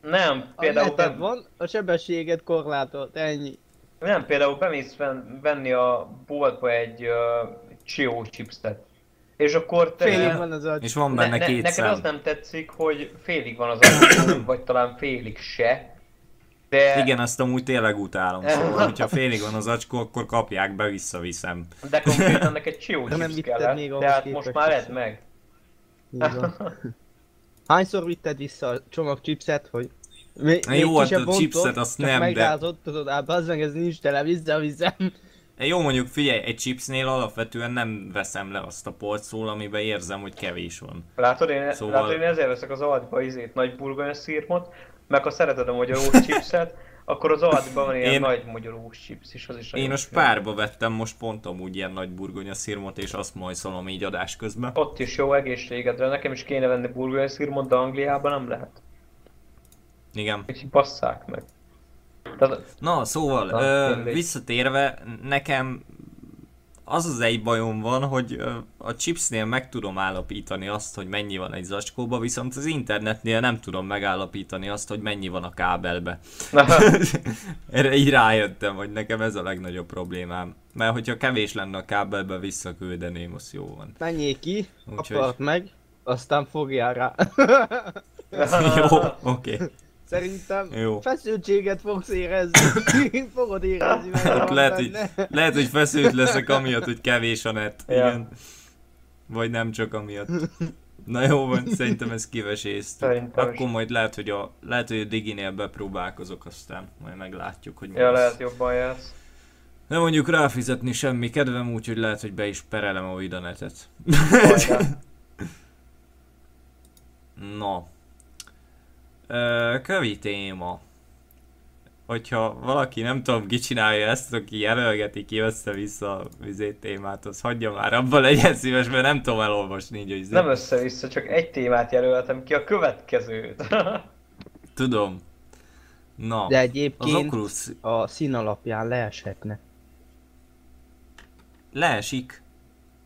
Nem, a például, neted be, van, a sebességet korlátolt, ennyi. nem, például bemész ven, venni a boltba egy uh, Chio chipset. És akkor te... Félig van az agy. És van ne, benne ne, két neked az nem tetszik, hogy félig van az agy, vagy talán félig se. De, Igen, azt amúgy tényleg utálom, szóval, hogyha félig van az acskó, akkor kapják be, visszaviszem. de konkrétan neked Chio De nem kellett, még most már edd meg. Hányszor vitted vissza a csomag chipset, hogy még, Na jó, hát a chipset azt nem, de- megrázott, tudod, hát az meg ez nincs tele, visszaviszem. Jó, mondjuk figyelj, egy chipsnél alapvetően nem veszem le azt a polcról, amiben érzem, hogy kevés van. Látod, én, Szóval- látod, én ezért veszek az aldiba izét, nagy burgonya szírmot, meg ha szereted a magyarós chipset, akkor az aldiban van ilyen Én- nagy magyarós chips is, az is Én a spárba vettem most pont amúgy ilyen nagy burgonya szirmot, és azt majszolom így adás közben. Ott is jó egészségedre, nekem is kéne venni burgonya szírmot, de Angliában nem lehet. Igen. Úgyhogy basszák meg. Na, szóval, Na, ö, visszatérve, nekem az az egy bajom van, hogy a chipsnél meg tudom állapítani azt, hogy mennyi van egy zacskóba, viszont az internetnél nem tudom megállapítani azt, hogy mennyi van a kábelbe. Erre így rájöttem, hogy nekem ez a legnagyobb problémám. Mert hogyha kevés lenne a kábelbe, visszaküldeném, az jó van. Menjél ki, Úgyhogy- meg, aztán fogjál rá. jó, oké. Szerintem Jó. feszültséget fogsz érezni. Fogod érezni meg. Hát lehet, hogy, lehet, hogy feszült leszek amiatt, hogy kevés a net. Ja. Igen. Vagy nem csak amiatt. Na jó van, szerintem ez. Szerintem Akkor majd lehet, hogy a, lehet, hogy a Diginél bepróbálkozok, aztán majd meglátjuk, hogy mi ja, lesz. lehet jobban jársz. Nem mondjuk ráfizetni semmi kedvem, úgyhogy lehet, hogy be is perelem a Vidanetet. Na. Kövi téma. Hogyha valaki nem tudom ki csinálja ezt, aki jelölgeti ki össze-vissza a vizét témát, az hagyja már abban legyen szíves, mert nem tudom elolvasni így, hogy izé- Nem össze-vissza, csak egy témát jelöltem ki, a következőt. Tudom. Na, De az egyébként Oculus a szín alapján leeshetne. leesik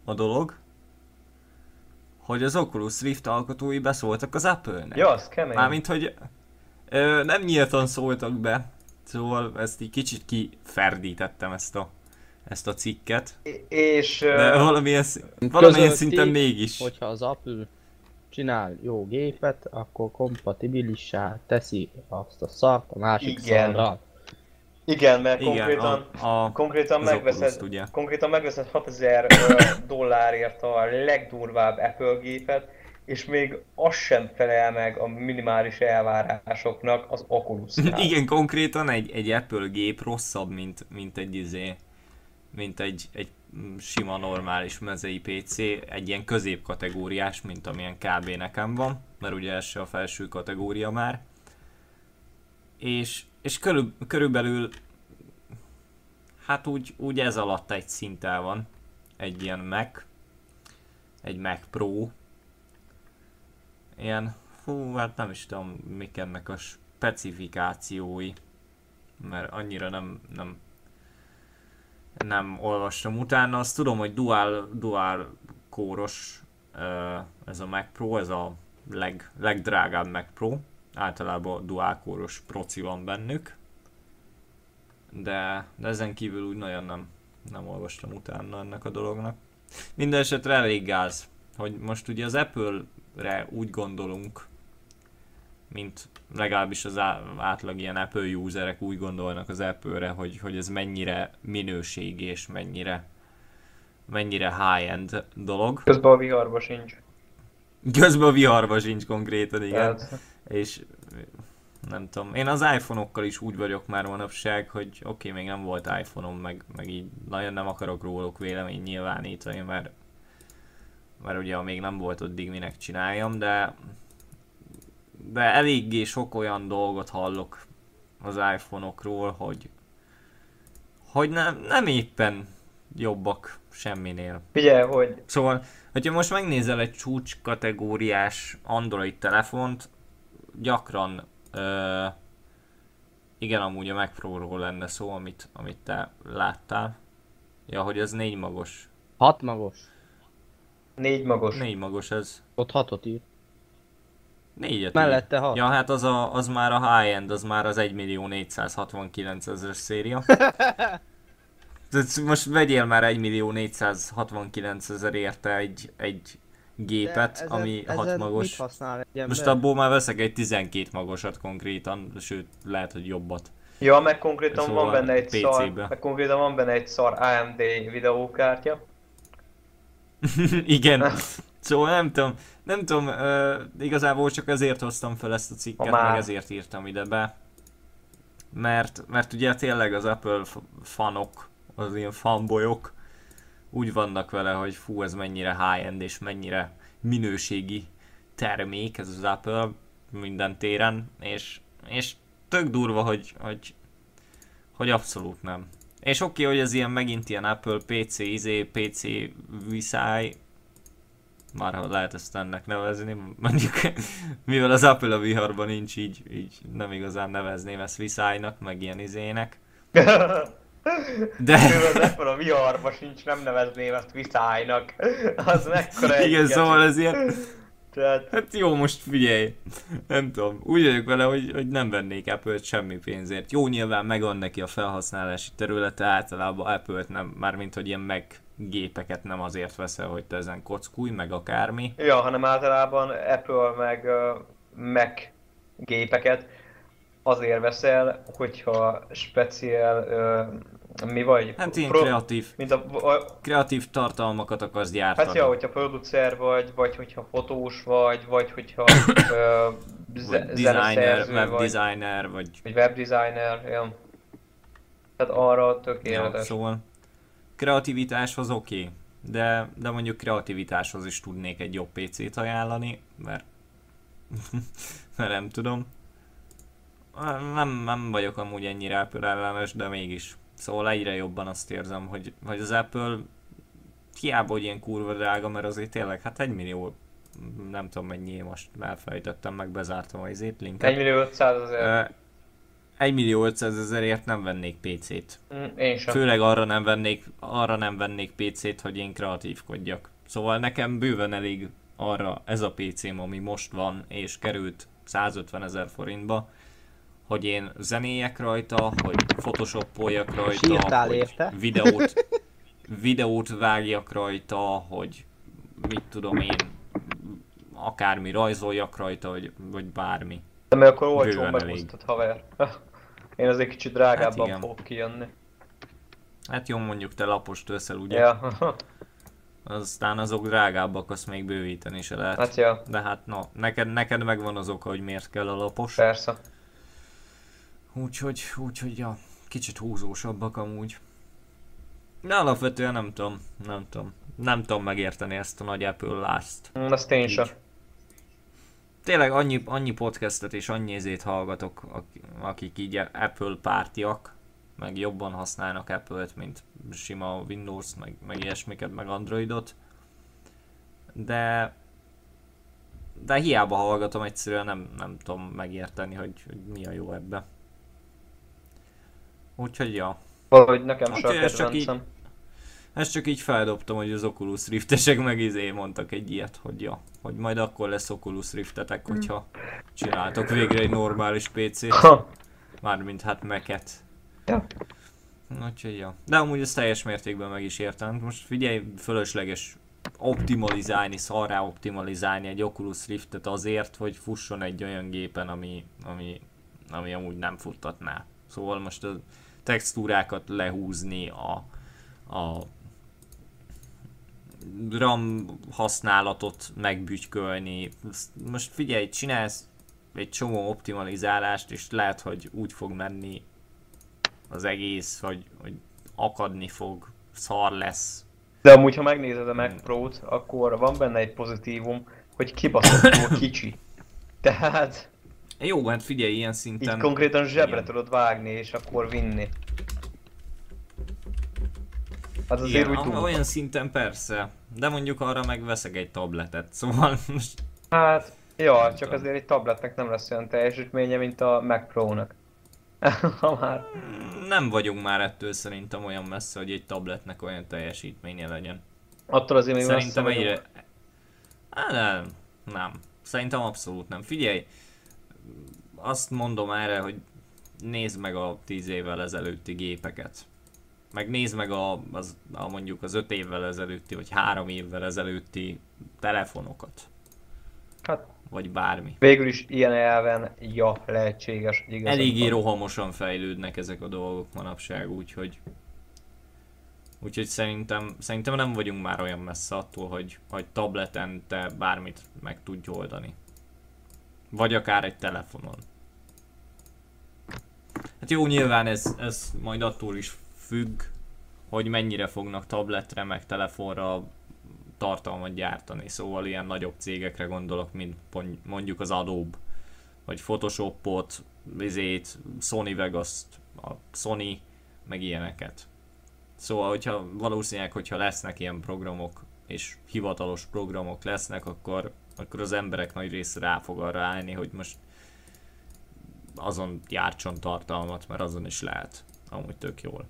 a dolog, hogy az Oculus Rift alkotói beszóltak az Apple-nek. Ja, az kemény. Mármint, hogy ö, nem nyíltan szóltak be, szóval ezt így kicsit kiferdítettem ezt a, ezt a cikket, É- És... de valamilyen, valamilyen szinten mégis. Hogyha az Apple csinál jó gépet, akkor kompatibilissá teszi azt a szart a másik Igen. szarral. Igen, mert Igen, konkrétan, a, a, konkrétan megveszed, Oculus-t, ugye. konkrétan megveszed 6000 ö, dollárért a legdurvább Apple gépet, és még az sem felel meg a minimális elvárásoknak az oculus Igen, konkrétan egy, egy Apple gép rosszabb, mint, mint egy izé, mint egy, egy sima normális mezei PC, egy ilyen középkategóriás, mint amilyen kb. nekem van, mert ugye ez se a felső kategória már. És, és körül, körülbelül, hát úgy, úgy ez alatt egy szinten van, egy ilyen Mac, egy Mac Pro, ilyen, fú, hát nem is tudom, mik ennek a specifikációi, mert annyira nem, nem, nem olvastam utána. Azt tudom, hogy dual, dual kóros ez a Mac Pro, ez a leg, legdrágább Mac Pro. Általában dual kóros proci van bennük. De, de ezen kívül úgy nagyon nem, nem olvastam utána ennek a dolognak. Minden esetre elég gáz, hogy most ugye az Apple-re úgy gondolunk, mint legalábbis az átlag ilyen Apple userek úgy gondolnak az Apple-re, hogy, hogy ez mennyire minőségi és mennyire mennyire high-end dolog. Közben a viharba sincs. Közben a viharba sincs konkrétan, igen. Tehát, És nem tudom, én az iPhone-okkal is úgy vagyok már manapság, hogy oké, okay, még nem volt iPhone-om, meg, meg így nagyon nem akarok róluk vélemény nyilvánítani, mert, mert ugye még nem volt addig minek csináljam, de de eléggé sok olyan dolgot hallok az iPhone-okról, hogy hogy nem, nem éppen jobbak semminél. figyelj, hogy Szóval, hogyha most megnézel egy csúcs kategóriás Android telefont, gyakran ö, igen, amúgy a Mac Pro-ról lenne szó, amit, amit te láttál. Ja, hogy ez négy magos. Hat magos. négy magos. Négy magos ez. Ott hatot ír. Négyet. Mellette hat. Ja, hát az, a, az már a high-end, az már az 1 millió 469 ezeres széria. Most vegyél már 1 millió 469 ezer érte egy, egy gépet, ezen- ami ezen 6 Mit magos. használ egy ember? Most abból már veszek egy 12 magosat konkrétan, sőt lehet, hogy jobbat. Ja, meg konkrétan Szóval van benne egy PC-be. szar, meg konkrétan van benne egy szar AMD videókártya. Igen. Szóval nem tudom, nem tudom, uh, igazából csak ezért hoztam fel ezt a cikket, meg ezért írtam ide be. Mert, mert ugye tényleg az Apple fanok, az ilyen fanboyok úgy vannak vele, hogy fú, ez mennyire high-end és mennyire minőségi termék ez az Apple minden téren, és, és tök durva, hogy, hogy, hogy abszolút nem. És oké, okay, hogy ez ilyen megint ilyen Apple PC, izé, PC viszály, már ha lehet ezt ennek nevezni, mondjuk mivel az Apple a viharban nincs, így, így nem igazán nevezném ezt viszálynak, meg ilyen izének. De Ő az Apple a viharba sincs, nem nevezném ezt viszálynak. Az mekkora igen, szóval ez ilyen, Tehát, hát jó, most figyelj, nem tudom, úgy vagyok vele, hogy, hogy nem vennék Apple-t semmi pénzért. Jó, nyilván megvan neki a felhasználási területe, általában Apple-t nem, mármint hogy ilyen meg gépeket nem azért veszel, hogy te ezen kockulj, meg akármi. ja, hanem általában Apple meg uh, Mac gépeket azért veszel, hogyha speciál uh, mi vagy? Hát ilyen Pro- kreatív, Mint a, a, kreatív tartalmakat akarsz gyártani. hát ja, hogyha producer vagy, vagy hogyha fotós vagy, vagy hogyha vagy ze- designer, zeneszerző web vagy, vagy webdesigner, ja. Tehát arra ja, tökéletes. szóval kreativitáshoz oké, okay, de, de mondjuk kreativitáshoz is tudnék egy jobb PC-t ajánlani, mert, mert nem tudom. Nem, nem vagyok amúgy ennyire Apple ellenes, de mégis. Szóval egyre jobban azt érzem, hogy, hogy az Apple hiába, hogy ilyen kurva drága, mert azért tényleg hát 1 millió nem tudom mennyi, most elfelejtettem meg, bezártam az linket. 1 millió 500 ezer. Ö, 1 millió 500 ezerért nem vennék PC-t. Mm, Én sem. Főleg arra nem vennék, arra nem vennék PC-t, hogy én kreatívkodjak. Szóval nekem bőven elég arra ez a PC-m, ami most van, és került 150 ezer forintba, hogy én zenéjek rajta, hogy photoshopoljak rajta, Sírtál hogy érte? videót, videót vágjak rajta, hogy mit tudom én, akármi rajzoljak rajta, vagy, vagy bármi. De mert akkor olcsón meghoztad, haver. Én azért kicsit drágábban Hát fogok kijönni. Hát jó, mondjuk te lapost veszel, ugye? Ja, Aztán azok drágábbak, azt még bővíteni se lehet. hát ja, De hát na, neked, neked megvan az oka, hogy miért kell a lapos. persze. Úgyhogy, úgyhogy ja, kicsit húzósabbak amúgy. De alapvetően nem tudom, nem tudom. Nem tudom megérteni ezt a nagy Apple last Mm, Azt én sem. Tényleg annyi, annyi podcastet és annyi ezét hallgatok, ak- akik így Apple pártiak, meg jobban használnak Apple-t, mint sima Windows, meg, meg ilyesmiket, meg Androidot. De de hiába hallgatom, egyszerűen nem, nem tudom megérteni, hogy, hogy mi a jó ebbe. Úgyhogy ja, Valahogy nekem se a csak kedvencem. ezt csak így feldobtam, hogy az Oculus Riftesek meg izé mondtak egy ilyet, hogy ja, hogy majd akkor lesz Oculus Riftetek, hogyha csináltok végre egy normális PC-t, Ha, mármint hát meket. Ja. Úgyhogy ja. De amúgy ezt teljes mértékben meg is értem. Most figyelj, fölösleges optimalizálni, szarrá optimalizálni egy Oculus Riftet azért, hogy fusson egy olyan gépen, ami, ami, ami amúgy nem futtatná. Szóval most a textúrákat lehúzni, a, a RAM használatot megbügykölni. Most figyelj, csinálsz egy csomó optimalizálást, és lehet, hogy úgy fog menni az egész, hogy, hogy akadni fog, szar lesz. De amúgy, ha megnézed a Hmm. Mac Pro-t, akkor van benne egy pozitívum, hogy kibaszottul kicsi. Tehát Jó, hát figyelj, ilyen így szinten... konkrétan zsebre igen. tudod vágni, és akkor vinni. Hát azért Igen, úgy a- túl. olyan szinten persze, de mondjuk arra meg veszek egy tabletet, szóval most Hát, ja, Nem csak tudom. azért egy tabletnek nem lesz olyan teljesítménye, mint a Mac Pro-nak. ha már. nem vagyunk már ettől szerintem olyan messze, hogy egy tabletnek olyan teljesítménye legyen. Attól azért még Szerintem egyre... Á, nem, nem. Szerintem abszolút nem. Figyelj, azt mondom erre, hogy nézd meg a 10 évvel ezelőtti gépeket. Meg nézd meg a, az, a mondjuk az 5 évvel ezelőtti, vagy 3 évvel ezelőtti telefonokat. Hát Vagy bármi. végül is ilyen elven, ja, lehetséges, hogy Eléggé rohamosan fejlődnek ezek a dolgok manapság, úgyhogy... Úgyhogy szerintem, szerintem nem vagyunk már olyan messze attól, hogy, hogy tableten te bármit meg tudj oldani. Vagy akár egy telefonon. Hát jó, nyilván ez, ez majd attól is függ, hogy mennyire fognak tabletre, meg telefonra tartalmat gyártani. Szóval ilyen nagyobb cégekre gondolok, mint mondjuk az Adobe, vagy Photoshopot, vizét, Sony Vegas, a Sony, meg ilyeneket. Szóval, hogyha valószínűleg, hogyha lesznek ilyen programok, és hivatalos programok lesznek, akkor, akkor az emberek nagy része rá fog arra állni, hogy most azon gyártson tartalmat, mert azon is lehet. Amúgy tök jól.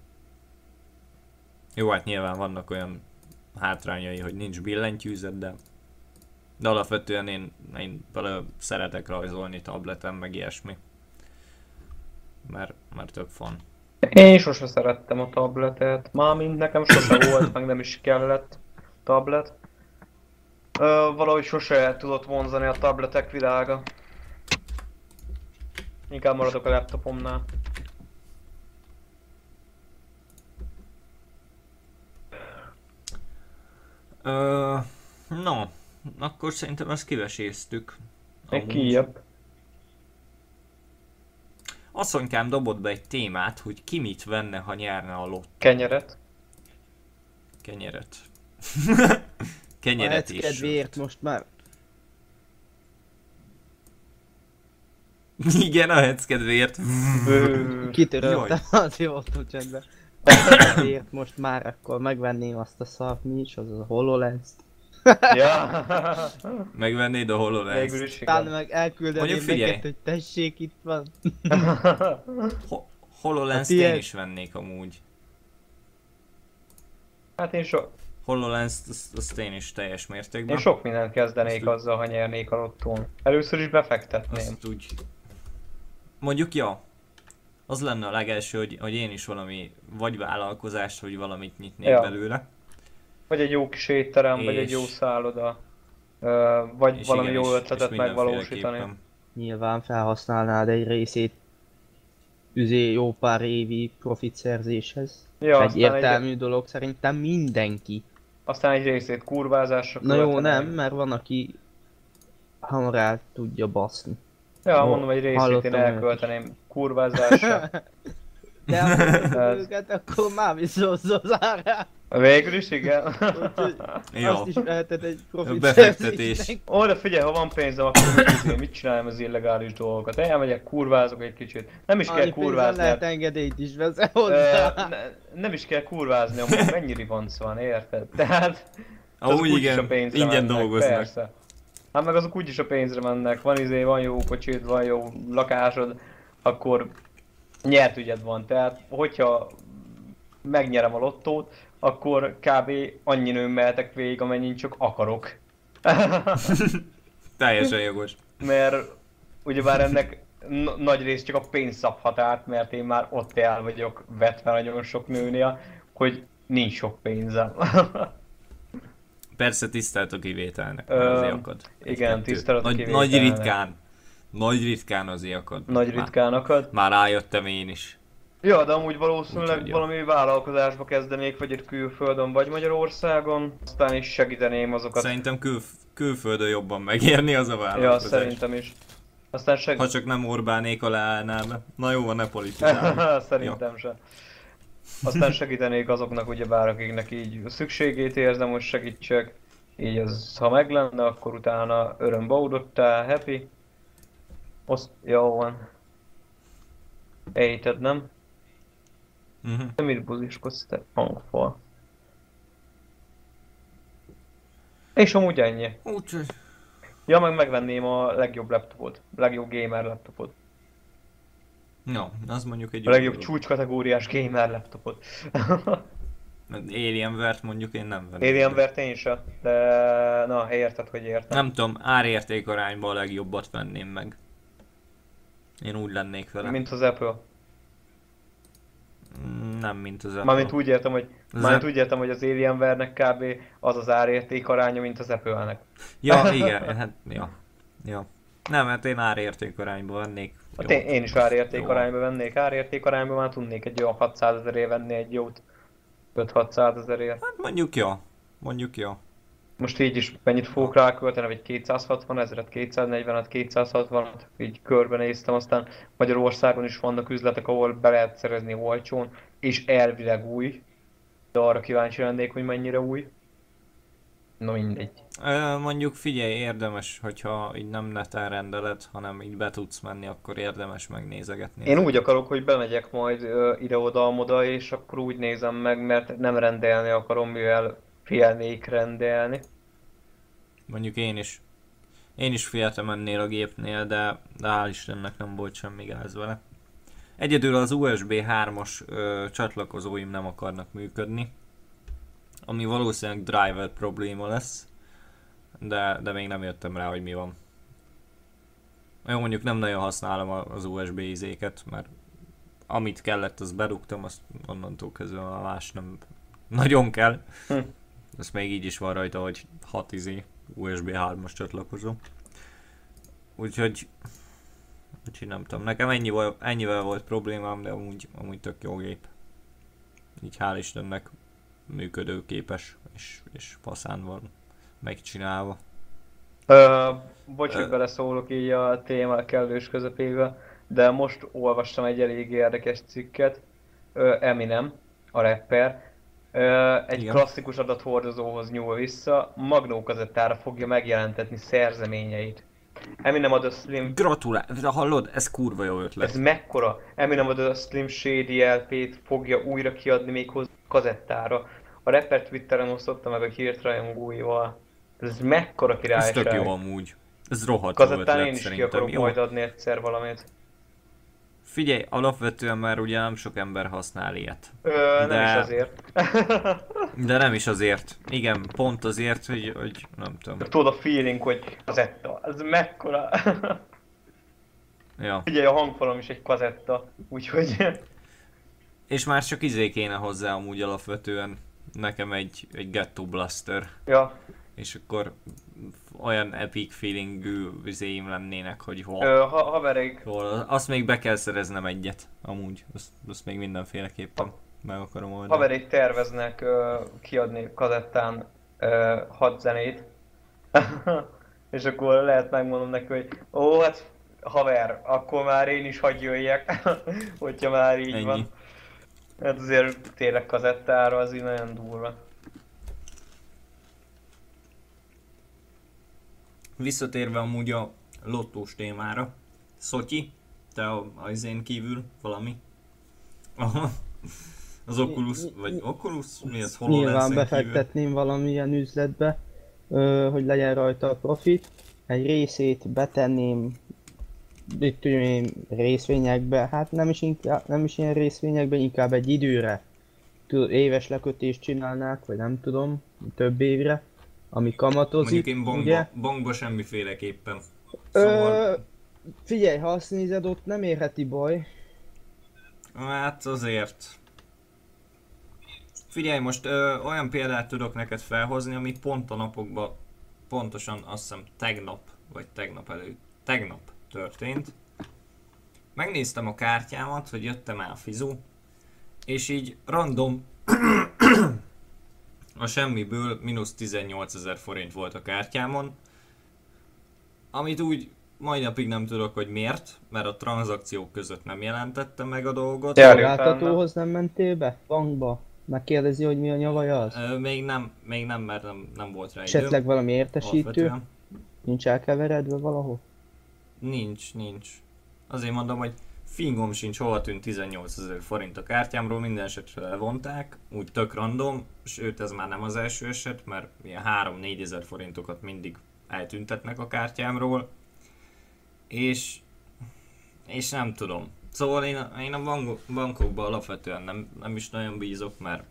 Jó, hát nyilván vannak olyan hátrányai, hogy nincs billentyűzet, de de alapvetően én, én bele szeretek rajzolni tableten, meg ilyesmi. Mert, mert tök van. Én sose szerettem a tabletet, mármint nekem sose volt, meg nem is kellett tablet. Ö, valahogy sose tudott vonzani a tabletek világa. Inkább maradok a laptopomnál. Ö, no, akkor szerintem ezt kiveséztük. Egy Amúgy. kijebb. Asszonykám dobott be egy témát, hogy ki mit venne, ha nyerne a lott Kenyeret. kenyeret. A kenyeret és kedvéért most már Igen, a heckedvéért. Bő. kitöröltem, az jó volt csendben. A kedvéért most már akkor megvenném azt a szart, mi is, az a HoloLens. ja. Megvennéd a HoloLens. Végül is Utána igen. meg elküldeném Mondjuk figyelj. neked, hogy tessék, itt van. Ho- HoloLens A én is vennék amúgy. Hát én, so, HoloLens azt, azt én is teljes mértékben. én sok mindent kezdenék Azt- azzal, ha nyernék a lottón. Először is befektetném. Azt úgy... Mondjuk, ja. Az lenne a legelső, hogy, hogy én is valami, vagy vállalkozást, vagy valamit nyitnék Ja. belőle. Vagy egy jó kis étterem, vagy egy És- jó szálloda. Ö, vagy És valami igen, jó és- ötletet és megvalósítani. Nyilván felhasználnád egy részét üzé jó pár évi profit szerzéshez. Ja, aztán Egyértelmű egy, dolog szerintem mindenki. Aztán egy részét kurvázásra Na jó, nem, mert van, aki hamar el tudja baszni. Ja, Ó, mondom, egy részét én elkölteném kurvázásra. De ha őket, akkor már visszahozzá Végül is igen. Ja. azt is veheted egy profit Befektetés. de figyelj, ha van pénzem, akkor mit, mit csinálom az illegális dolgokat? Elmegyek, kurvázok egy kicsit. Nem is kell Annyi pénzzel kurvázni. lehet engedélyt is veszel ö, hozzá. ne, nem is kell kurvázni, amúgy mennyi ribanc van, érted? Tehát... azok Amúgy úgyis a igen, pénzre ingyen mennek, dolgoznak. Persze. Hát meg azok úgyis a pénzre mennek, van izé, van jó kocsid, van jó lakásod, akkor nyert ügyed van. Tehát, hogyha megnyerem a lottót, akkor kb. annyi nőn mehetek végig, amennyit csak akarok. Teljesen jogos. mert ugyebár ennek n- nagy rész csak a pénz szabhat át, mert én már ott el vagyok vetve nagyon sok nőnél, hogy nincs sok pénzem. Persze tisztelt a kivételnek, Ö, mert azért akad. igen, Egy-kettő. tisztelet a nagy, kivételnek. nagy ritkán. Nagy ritkán azért akad. Nagy Már- ritkán akad. Már rájöttem én is. Ja, de amúgy valószínűleg Úgyhogy, ja. valami vállalkozásba kezdenék, vagy egy külföldön, vagy Magyarországon, aztán is segíteném azokat. Szerintem kül, külföldön jobban megérni az a ja, vállalkozás. szerintem is. Aztán Ha segít... csak nem Orbánék alá állnál be. Na jó, van, ne politizálni. Szerintem sem. Aztán segítenék azoknak ugyebár, akiknek így szükségét érzem, hogy segítsek. Így az, ha meg lenne, akkor utána öröm baudottál, happy. Azt, jó van. Ejted, nem? Uh-huh. De mit buziskodsz te hangfal? És amúgy ennyi. Úgyhogy... Ja, meg megvenném a legjobb laptopot. Legjobb gamer laptopot. No, az mondjuk egy A legjobb dolog. csúcskategóriás gamer laptopot. Alienware-t mondjuk én nem venném. Alienware én sem, de na érted, hogy értem. Nem tudom, árérték arányban a legjobbat venném meg. Én úgy lennék vele. Mint az Apple. Mm, Nem, mint az Apple. Mármint úgy értem, hogy, Az mármint úgy értem, hogy az Alienware-nek kb. az az árérték aránya, mint az Apple-nek. Ja, igen, hát, ja. ja. Nem, hát én árérték arányban vennék. Hát Jó. én, én is árérték Jó. arányba vennék, árérték arányba már tudnék egy olyan 600 ezerért venni egy jót. 5-600 ezerért. Hát mondjuk ja. Mondjuk ja. Most így is mennyit fogok rákölteni, vagy 260 ezeret, 240-et, 260-at, így körbenéztem, aztán Magyarországon is vannak üzletek, ahol be lehet szerezni olcsón, és elvileg új, de arra kíváncsi lennék, hogy mennyire új. No mindegy. Mondjuk figyelj, érdemes, hogyha így nem neten rendeled, hanem így be tudsz menni, akkor érdemes megnézegetni. Én úgy akarok, hogy bemegyek majd ö, ide-oda-amoda, és akkor úgy nézem meg, mert nem rendelni akarom, mivel félnék rendelni. Mondjuk én is. Én is féltem ennél a gépnél, de, de hál' Istennek nem volt semmi gáz vele. Egyedül az USB 3-as ö, csatlakozóim nem akarnak működni, ami valószínűleg driver probléma lesz, de, de még nem jöttem rá, hogy mi van. Jó, mondjuk nem nagyon használom az USB izéket, mert amit kellett, azt berúgtam, azt onnantól kezdve a más nem nagyon kell. Hm. Ez még így is van rajta, hogy 6 izé USB 3-as csatlakozó. Úgyhogy Úgyhogy nem tudom, nekem ennyi ennyivel volt problémám, de amúgy, amúgy tök jó gép. Így hál' Istennek működőképes, és, és faszán van megcsinálva. Ö, bocs, hogy beleszólok így a téma kellős közepébe, de most olvastam egy elég érdekes cikket. Ö, Eminem, a rapper, egy Igen. klasszikus adathordozóhoz nyúl vissza, magnókazettára fogja megjelentetni szerzeményeit. Eminem a The Slim Gratulál, hallod, ez kurva jó ötlet. Ez mekkora? Eminem a The Slim Shady LP-t fogja újra kiadni méghozzá kazettára. A rapper Twitteren osztotta meg a hírt rajongóival. Ez mekkora Ez királyság. tök jó amúgy. Ez rohadt jó Kazettán én ötlet is ki szerintem. akarok Jó. majd adni egyszer valamit. Figyelj, alapvetően már ugye nem sok ember használ ilyet. Ö, nem De- is azért. De nem is azért. Igen, pont azért, hogy, hogy nem tudom. Tudod a feeling, hogy kazetta, ez mekkora. Ja. Figyelj, a hangfalom is egy kazetta, úgyhogy... És már csak izé kéne hozzá amúgy alapvetően. Nekem egy, egy Ghetto Blaster. ja, És akkor olyan epic feelingű izéim lennének, hogy hol. ö, ha, haverig, hol. Azt még be kell szereznem egyet, amúgy. Azt, azt még mindenféleképpen meg akarom oldani. haverig terveznek ö, kiadni kazettán ö, hat zenét. És akkor lehet megmondom neki, hogy ó, hát haver, akkor már én is hagyj jöjjek, hogyha már így Ennyi. van. Hát azért tényleg kazettára az így nagyon durva. Visszatérve amúgy a lottós témára. Szotyi, te az én kívül valami? Aha. Az Oculus, vagy Oculus? Mi az Nyilván HoloLens-en kívül? befektetném valamilyen üzletbe, hogy legyen rajta a profit. Egy részét betenném, tudom én, részvényekbe, hát nem is, inkább, nem is ilyen részvényekbe, inkább egy időre. Tud, éves lekötést csinálnák, vagy nem tudom, több évre, ami kamatozik, Mondjuk én bankba, ugye? bankba semmiféleképpen. Ö, Szóval, figyelj, ha azt nézed, ott nem érheti baj. hát azért. Figyelj, most ö, olyan példát tudok neked felhozni, ami pont a napokban, pontosan azt hiszem tegnap, vagy tegnap előtt, tegnap történt. Megnéztem a kártyámat, hogy jöttem el fizu, és így random a semmiből mínusz 18 ezer forint volt a kártyámon, amit úgy mai napig nem tudok, hogy miért, mert a tranzakciók között nem jelentette meg a dolgot. Szolgáltatóhoz nem mentél be? Bankba? Megkérdezi, hogy mi a nyavaja az? Ö, még nem, még nem, mert nem, nem volt rá Esetleg valami értesítő? Alapvetően. Nincs elkeveredve valahol? Nincs, nincs. Azért mondom, hogy fingom sincs, hova tűnt 18 ezer forint a kártyámról, minden esetre levonták, úgy tök random, sőt ez már nem az első eset, mert ilyen 3-4 ezer forintokat mindig eltüntetnek a kártyámról, és, és nem tudom. Szóval én, én a bank, bankokban alapvetően nem, nem is nagyon bízok, mert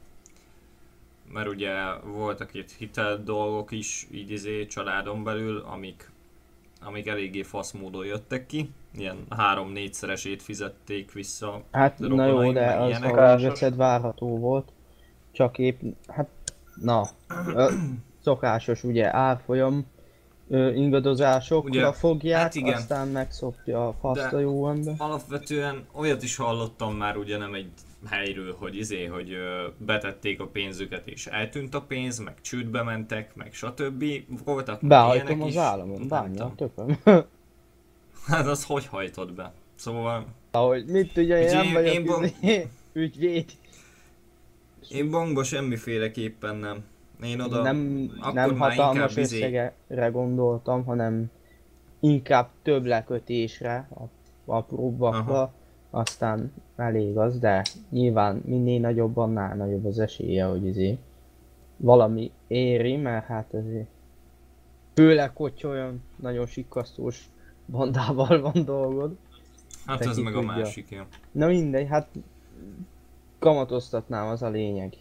mert ugye voltak itt hitel dolgok is így izé családon belül, amik, amik eléggé fasz módon jöttek ki. Ilyen három-négyszeresét fizették vissza. Hát na jó, de az, úgy veszed, várható volt. Csak épp, hát, na, ö, szokásos ugye árfolyam ö, ingadozásokra Ugye, fogják, hát igen. aztán megszopja a faszt a jó ember. Alapvetően olyat is hallottam már ugye nem egy helyről, hogy izé, hogy ö, betették a pénzüket és eltűnt a pénz, meg csődbe mentek, meg stb. Voltak Behajtom ilyenek az is. államon, bánja a tököm. Hát az hogy hajtod be? Szóval Ahogy mit tudja, én én- vagyok én ban- izé, ügyvéd. én bankba semmiféleképpen nem. Én oda nem, akkor nem hatalmas inkább izé- összegre gondoltam, hanem inkább több lekötésre, apróbbakra, aztán elég az, de nyilván minél nagyobb, annál nagyobb az esélye, hogy izé valami éri, mert hát azért főleg, hogy olyan nagyon sikasztós bandával van dolgod. Hát ez meg a tudja. másik, ja. Na mindegy, hát kamatoztatnám, az a lényeg.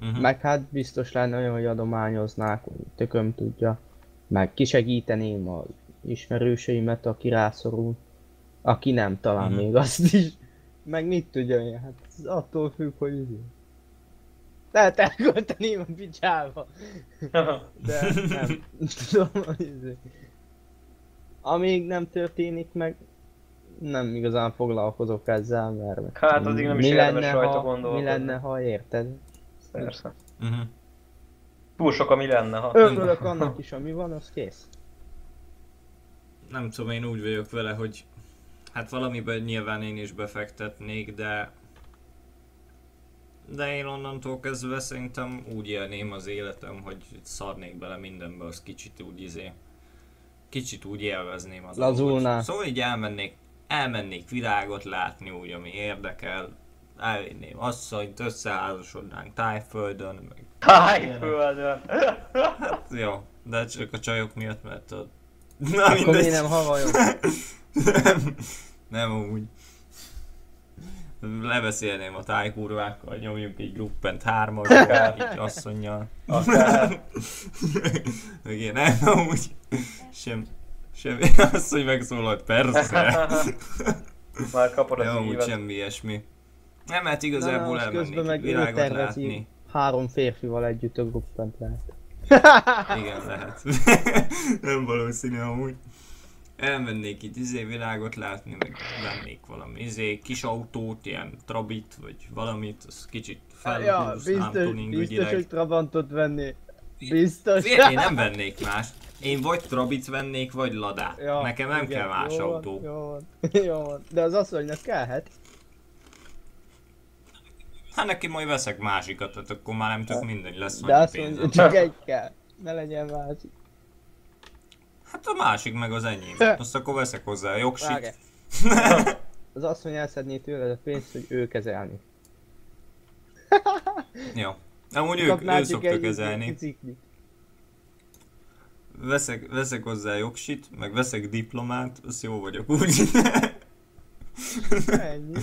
Uh-huh. Meg hát biztos lenne olyan, hogy adományoznák, hogy tököm tudja. Meg kisegíteném a ismerőseimet, aki rászorul. Aki nem, talán Mhm. még azt is. Meg mit tudja én, hát ez attól függ, hogy. Lehet elkölteném a picsába. De nem tudom, hogy. Amíg nem történik meg, nem igazán foglalkozok ezzel, mert Hát addig nem is érdemes rajta ha, gondolkodni. mi lenne, ha érted? Persze. Uh-huh. Túl sok a mi lenne, ha... Örülök annak is, ami van, az kész. Nem tudom, én úgy vagyok vele, hogy hát valamiben nyilván én is befektetnék, de de én onnantól kezdve szerintem úgy élném az életem, hogy szarnék bele mindenbe, az kicsit úgy izé, kicsit úgy élvezném az Lazulnál. dolgot. Szóval így elmennék, elmennék világot látni úgy, ami érdekel, elvinném asszonyt, összeházasodnánk tájföldön, meg Tájföldön. Hát, jó, de csak a csajok miatt, mert a... Na Akkor mi mindegy. nem havajon? nem, nem úgy. Lebeszélném a tájkurvákkal, nyomjunk egy gruppent hármat, így asszonynal. Akár. Igen, nem, amúgy sem, semmi asszony megszólalt, persze. Már kapod De az amúgy semmi ilyesmi. Nem, hát Na, igazából az közben elmennék meg világot látni. három férfival együtt a gruppent lehet. Igen, lehet. nem valószínű amúgy. Elmennék itt izé világot látni, meg vennék valami izé, kis autót, ilyen trabit, vagy valamit, az kicsit Ja, felhúznám biztos, biztos, hogy Trabantot venni. Biztos. Fél, én nem vennék más. Én vagy Trabit vennék, vagy Ladát. Ja, Nekem nem igen, kell más jó van, autó. Jó van, jó van. De az asszonynak kellhet. Hát neki majd veszek másikat, tehát akkor már nem tök mindegy lesz De azt mondja, csak egy kell. Ne legyen másik. Hát a másik meg az enyém. Azt akkor veszek hozzá a jogsit. Az asszony elszedné tőled a pénzt, hogy ő kezelni. Jó. Amúgy ők, ő szokta kezelni. Veszek, veszek hozzá jogsit, meg veszek diplomát, az jó vagyok úgy. Ennyi.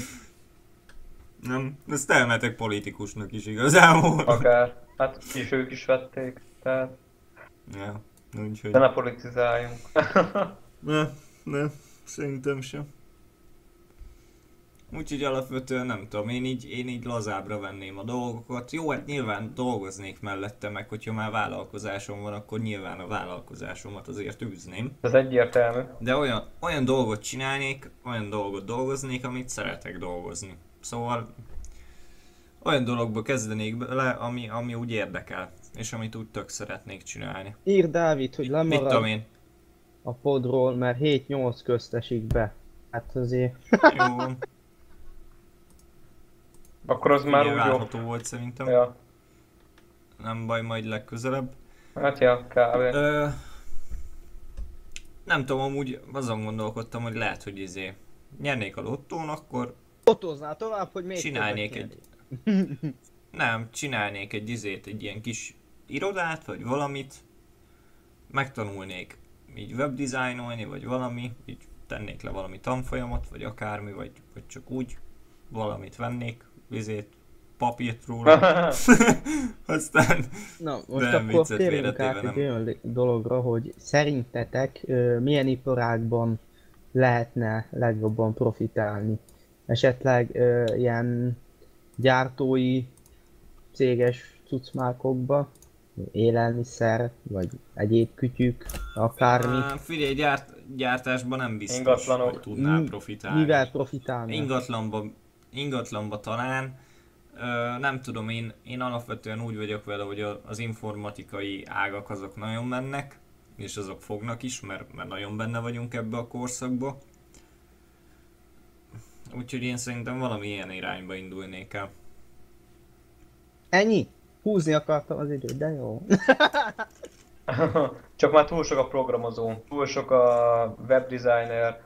nem, ezt elmetek politikusnak is igazából. Akár. Hát is ők is vették. Tehát, Ja, úgyhogy... de ne politizáljunk. Ne, ne, szerintem sem. Úgyhogy alapvetően nem tudom, én így, én így lazábra venném a dolgokat. Jó, hát nyilván dolgoznék mellette, meg hogyha már vállalkozásom van, akkor nyilván a vállalkozásomat azért űzném. Ez egyértelmű. De olyan, olyan dolgot csinálnék, olyan dolgot dolgoznék, amit szeretek dolgozni. Szóval olyan dologba kezdenék bele, ami, ami úgy érdekel, és amit úgy tök szeretnék csinálni. Ír Dávid, hogy lemarad én? a podról, mert 7-8 közt esik be. Hát azért... Jó. Akkor az már Ugye úgy jó. volt szerintem. Ja. Nem baj, majd legközelebb. Hát ja, kb. Ö, nem tudom, amúgy azon gondolkodtam, hogy lehet, hogy izé nyernék a lottón, akkor Fotóznál tovább, hogy még Csinálnék egy- nem, csinálnék egy izét, egy ilyen kis irodát, vagy valamit, megtanulnék így webdesignolni, vagy valami, így tennék le valami tanfolyamot, vagy akármi, vagy, vagy csak úgy valamit vennék, izét, papírt róla, aztán Na, most Nem, akkor viccet térjünk át egy olyan dologra, hogy szerintetek ö, milyen iparágban lehetne legjobban profitálni? Esetleg ö, ilyen gyártói, céges cuccmákokba, élelmiszer, vagy egyéb kütyük, akármi. Á, figyelj, gyárt, gyártásban nem biztos, Ingatlanok. hogy tudnál profitálni. Mivel profitálni? Ingatlanba, ingatlanba talán. Ö, nem tudom, én, én alapvetően úgy vagyok vele, hogy a, az informatikai ágak azok nagyon mennek, és azok fognak is, mert, mert nagyon benne vagyunk ebbe a korszakba. Úgyhogy én szerintem valami ilyen irányba indulnék el. Ennyi? Húzni akartam az időt, de jó. Csak már túl sok a programozó, túl sok a webdesigner,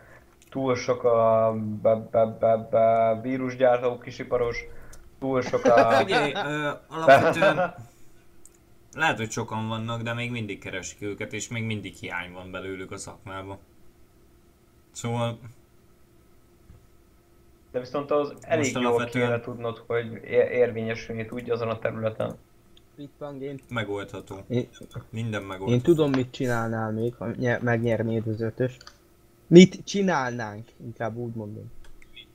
túl sok a be, be, be, be, vírusgyártó kisiparos, túl sok a... Figyelj, ö, alapvetően lehet, hogy sokan vannak, de még mindig keresik őket, és még mindig hiány van belőlük a szakmában. Szóval De viszont az elég jól alapvetően- kéne tudnod, hogy érvényesülni tudj azon a területen. Itt van én, megoldható. én, Minden én megoldható. tudom, mit csinálnál még, ha nye- megnyernéd az ötös. Mit csinálnánk? Inkább úgy mondom.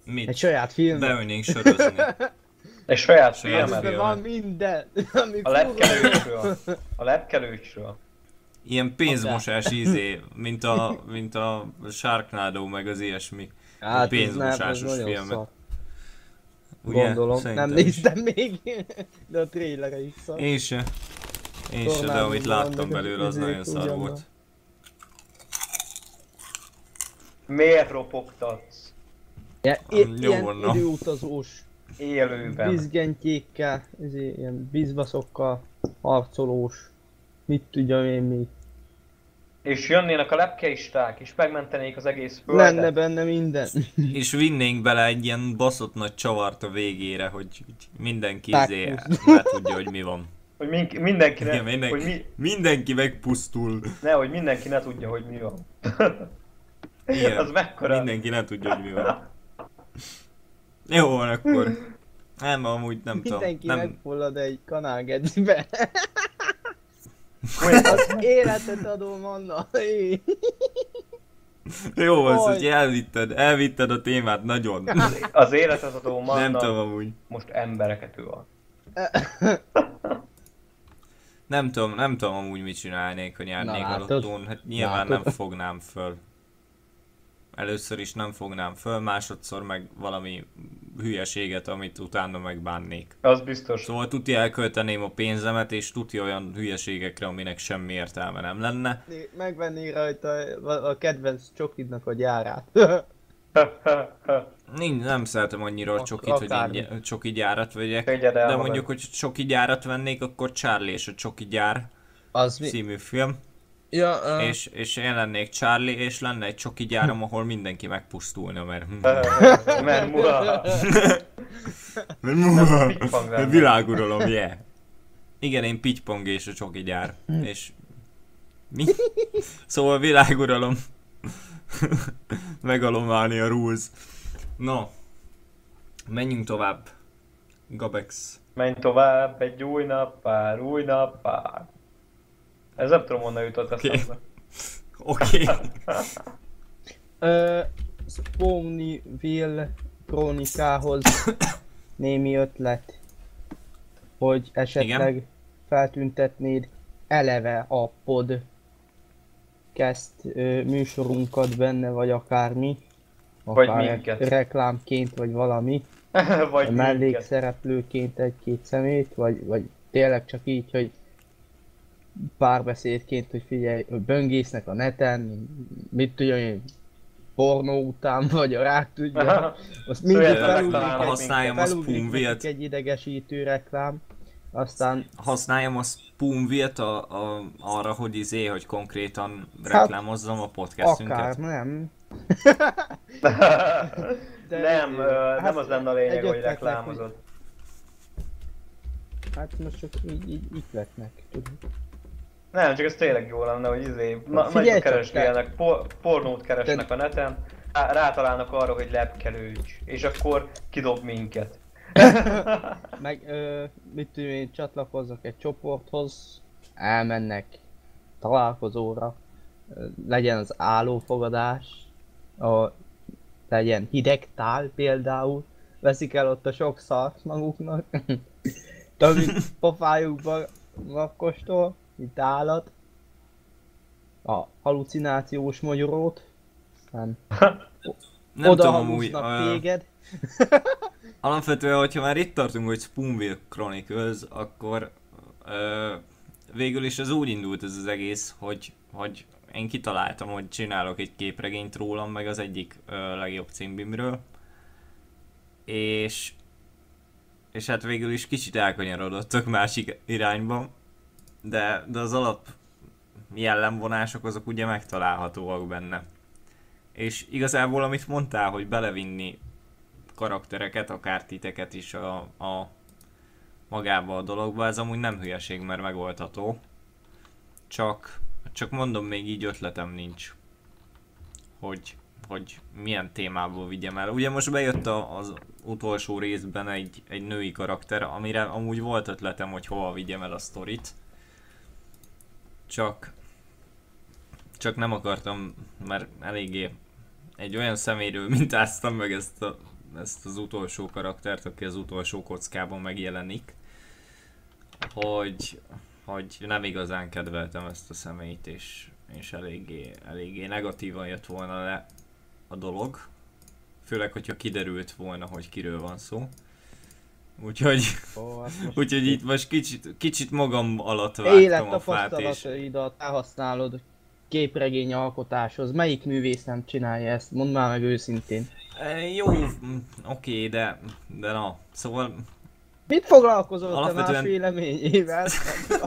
Egy Mit? saját film. Beülnénk sörözni. Egy saját Saját filmet. film. van minden. Ami A lepkelőcsről. A lepkelőcsről. Ilyen pénzmosás izé, mint a, mint a Sharknado meg az ilyesmi. Hát, pénzmosásos filmet. szar. Ugye? Gondolom, Szerintem nem is. néztem még, de a trailere is szar. Én se. Én se, de amit láttam belőle, az izék nagyon szar volt. Miért ropogtatsz? Ja, ilyen időutazós Élőben. bizgentyékkel, izé, ilyen bizbaszokkal, harcolós, mit tudjam én mi. És jönnének a lepkeisták, és megmentenék az egész földet. Lenne benne minden. És vinnénk bele egy ilyen baszott nagy csavart a végére, hogy hogy mindenki izé tudja, hogy mi van. Hogy min- mindenki ne, Igen, mindenki, hogy mi, mindenki megpusztul. ne, hogy mindenki ne tudja, hogy mi van. Igen, Az mekkora? mindenki nem tudja, hogy mi van. Jó van akkor. Nem, amúgy nem tudom. Mindenki Nem, megfullad egy kanálgedbe. Az életet adom anna. jó az, Oj. hogy elvitted, elvitted a témát nagyon. Az életet adó manna Nem tudom amúgy. most embereket öl. Nem tudom, nem tudom amúgy mit csinálnék, hogy Na, a lottón. Hát nyilván Látod? nem fognám föl. Először is nem fognám föl, másodszor meg valami hülyeséget, amit utána megbánnék. Az biztos. Szóval tuti elkölteném a pénzemet, és tuti olyan hülyeségekre, aminek semmi értelme nem lenne. Megvenni rajta a- a kedvenc csokidnak a gyárát. Nincs, nem szeretem annyira a csokit, hogy én csoki gyárat vegyek. De mondjuk, hogy csoki gyárat vennék, akkor Charlie és a csoki gyár Az mi? című film. Ja, uh, És, és én lennék Charlie, és lenne egy csoki gyárom, ahol mindenki megpusztulna, mert... hm, Mert muha. mert muha, mert világuralom, yeah. Igen, én pitypong és a csoki gyár. És... Mi? Szóval világuralom. Megalomálni a rules. No. Menjünk tovább. Gabex. Menj tovább, egy új nappár, új nappár. Ez nem tudom honnan jutott Oké. eszembe. Oké. Ö, Spawnyville krónikához némi ötlet, hogy esetleg Igen. feltüntetnéd eleve a pod kezd műsorunkat benne, vagy akármi. Vagy Akár minket. reklámként, vagy valami. Vagy mellékszereplőként egy-két szemét, vagy, vagy tényleg csak így, hogy párbeszédként, hogy figyelj, hogy böngésznek a neten, mit tudja én, pornó után, vagy a rák tudja. Azt mindig Szóval felugrik egy- használjam a felugrik egy idegesítő reklám, aztán Használjam a Spoonville-t a, a, arra, hogy izé, hogy konkrétan Hát, reklámozzam a podcastünket. akár nem. De nem, ö, hát nem az lenne a lényeg, hogy reklámozod. Hát most csak így, így ikletnek, tudod. Nem, csak ez tényleg jó lenne, hogy izé, na, Figyelj nagyot csak, keresgélnek, por, pornót keresnek Te- a neten, rá- rátalálnak arra, hogy lepkelőcs, és akkor kidob minket. Meg, ö, mit tudom én, csatlakozok egy csoporthoz, elmennek találkozóra, legyen az állófogadás, a, legyen hideg tál például, veszik el ott a sok szart maguknak, amit pofájukba rakkostól, mint állat, a halucinációs magyarót, nem, Nem oda tudom amúgy, ö, téged, alapvetően, hogyha már itt tartunk, hogy Spoonville Chronicles, akkor ö, végül is az úgy indult ez az egész, hogy, hogy én kitaláltam, hogy csinálok egy képregényt rólam, meg az egyik ö, legjobb címbimről. És és hát végül is kicsit elkanyarodottak másik irányba, de, de az alap jellemvonások azok ugye megtalálhatóak benne. És igazából amit mondtál, hogy belevinni karaktereket, akár titeket is a, a magába a dologba, ez amúgy nem hülyeség, mert megoldható. Csak, csak mondom, még így ötletem nincs, hogy, hogy milyen témából vigyem el. Ugye most bejött a, az utolsó részben egy, egy női karakter, amire amúgy volt ötletem, hogy hova vigyem el a sztorit. Csak, csak nem akartam, mert eléggé egy olyan személyről mintáztam meg ezt, a, ezt az utolsó karaktert, aki az utolsó kockában megjelenik, hogy, hogy nem igazán kedveltem ezt a személyt, és, és eléggé, eléggé negatívan jött volna le a dolog. Főleg, hogyha kiderült volna, hogy kiről van szó. Úgyhogy, Ó, hát úgyhogy itt most kicsit, kicsit magam alatt vágtam a fát, és élettapasztalataidat elhasználod képregény alkotáshoz. Melyik művész nem csinálja ezt? Mondd már meg őszintén. E, Jó, oké, de, de na, szóval Mit foglalkozol te Alapvetően- más véleményével,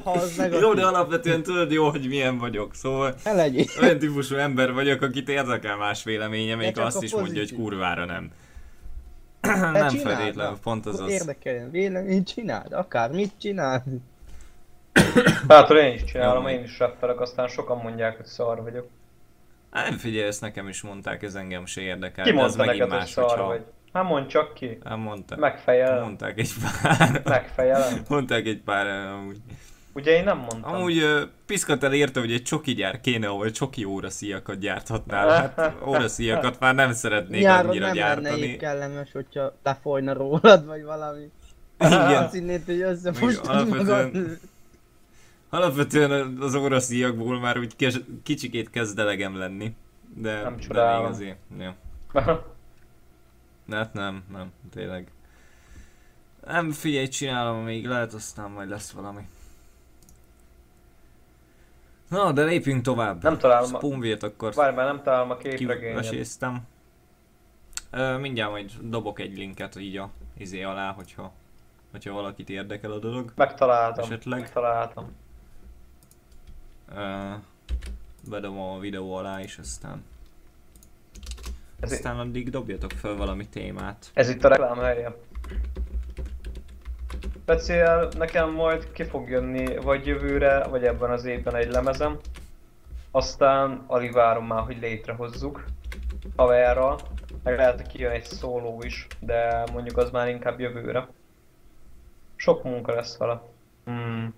ha az negatív? jó, de alapvetően tudod jó, hogy milyen vagyok, szóval Ne legyél. olyan típusú ember vagyok, akit érdekel más véleménye, még azt is mondja, hogy pozitív. kurvára nem. Nem csináld, feltétlenül, pont az az. Érdekeljen, véleményt csináld, akár mit csináld. Látod, én is csinálom, én is rappelek, aztán sokan mondják, hogy szar vagyok. Hát nem figyelj, ezt nekem is mondták, ez engem se érdekel. Ki ez mondta megint neked, hogy más, szar hogyha... vagy? Hát mondd csak ki. Hát mondta. Megfejelem. Mondták egy pár. Megfejelem. Mondták egy pár amúgy. Ugye én nem mondtam. Amúgy uh, Piszkatel érte, hogy egy csoki gyár kéne, ahol csoki óraszíjakat gyárthatnál. Hát óraszíjakat már nem szeretnék Nyáron annyira nem lenne gyártani. így kellemes, hogyha lefolyna rólad, vagy valami. Igen. Azt hinnéd, hogy összefustad alapvetően- magad. Alapvetően az óraszíjakból már úgy kes- kicsikét kezd elegem lenni. De, Nem de még azért. Ja. Hát nem, nem, tényleg. Nem, figyelj, csinálom még, lehet aztán majd lesz valami. Na, de lépjünk tovább. Nem találom a... Spoonvét akkor Várj, már nem találom a képregényet. Ö, mindjárt majd dobok egy linket így a izé alá, hogyha, hogyha valakit érdekel a dolog. Megtaláltam. Esetleg? Megtaláltam. Ö, bedobom a videó alá is, aztán Ez, aztán addig dobjatok fel valami témát. ez itt a reklám helye. Speciál, nekem majd ki fog jönni vagy jövőre, vagy ebben az évben egy lemezem. Aztán alig várom már, hogy létrehozzuk haverral. Meg lehet, hogy kijön egy szóló is, de mondjuk az már inkább jövőre. Sok munka lesz vele. Hmm.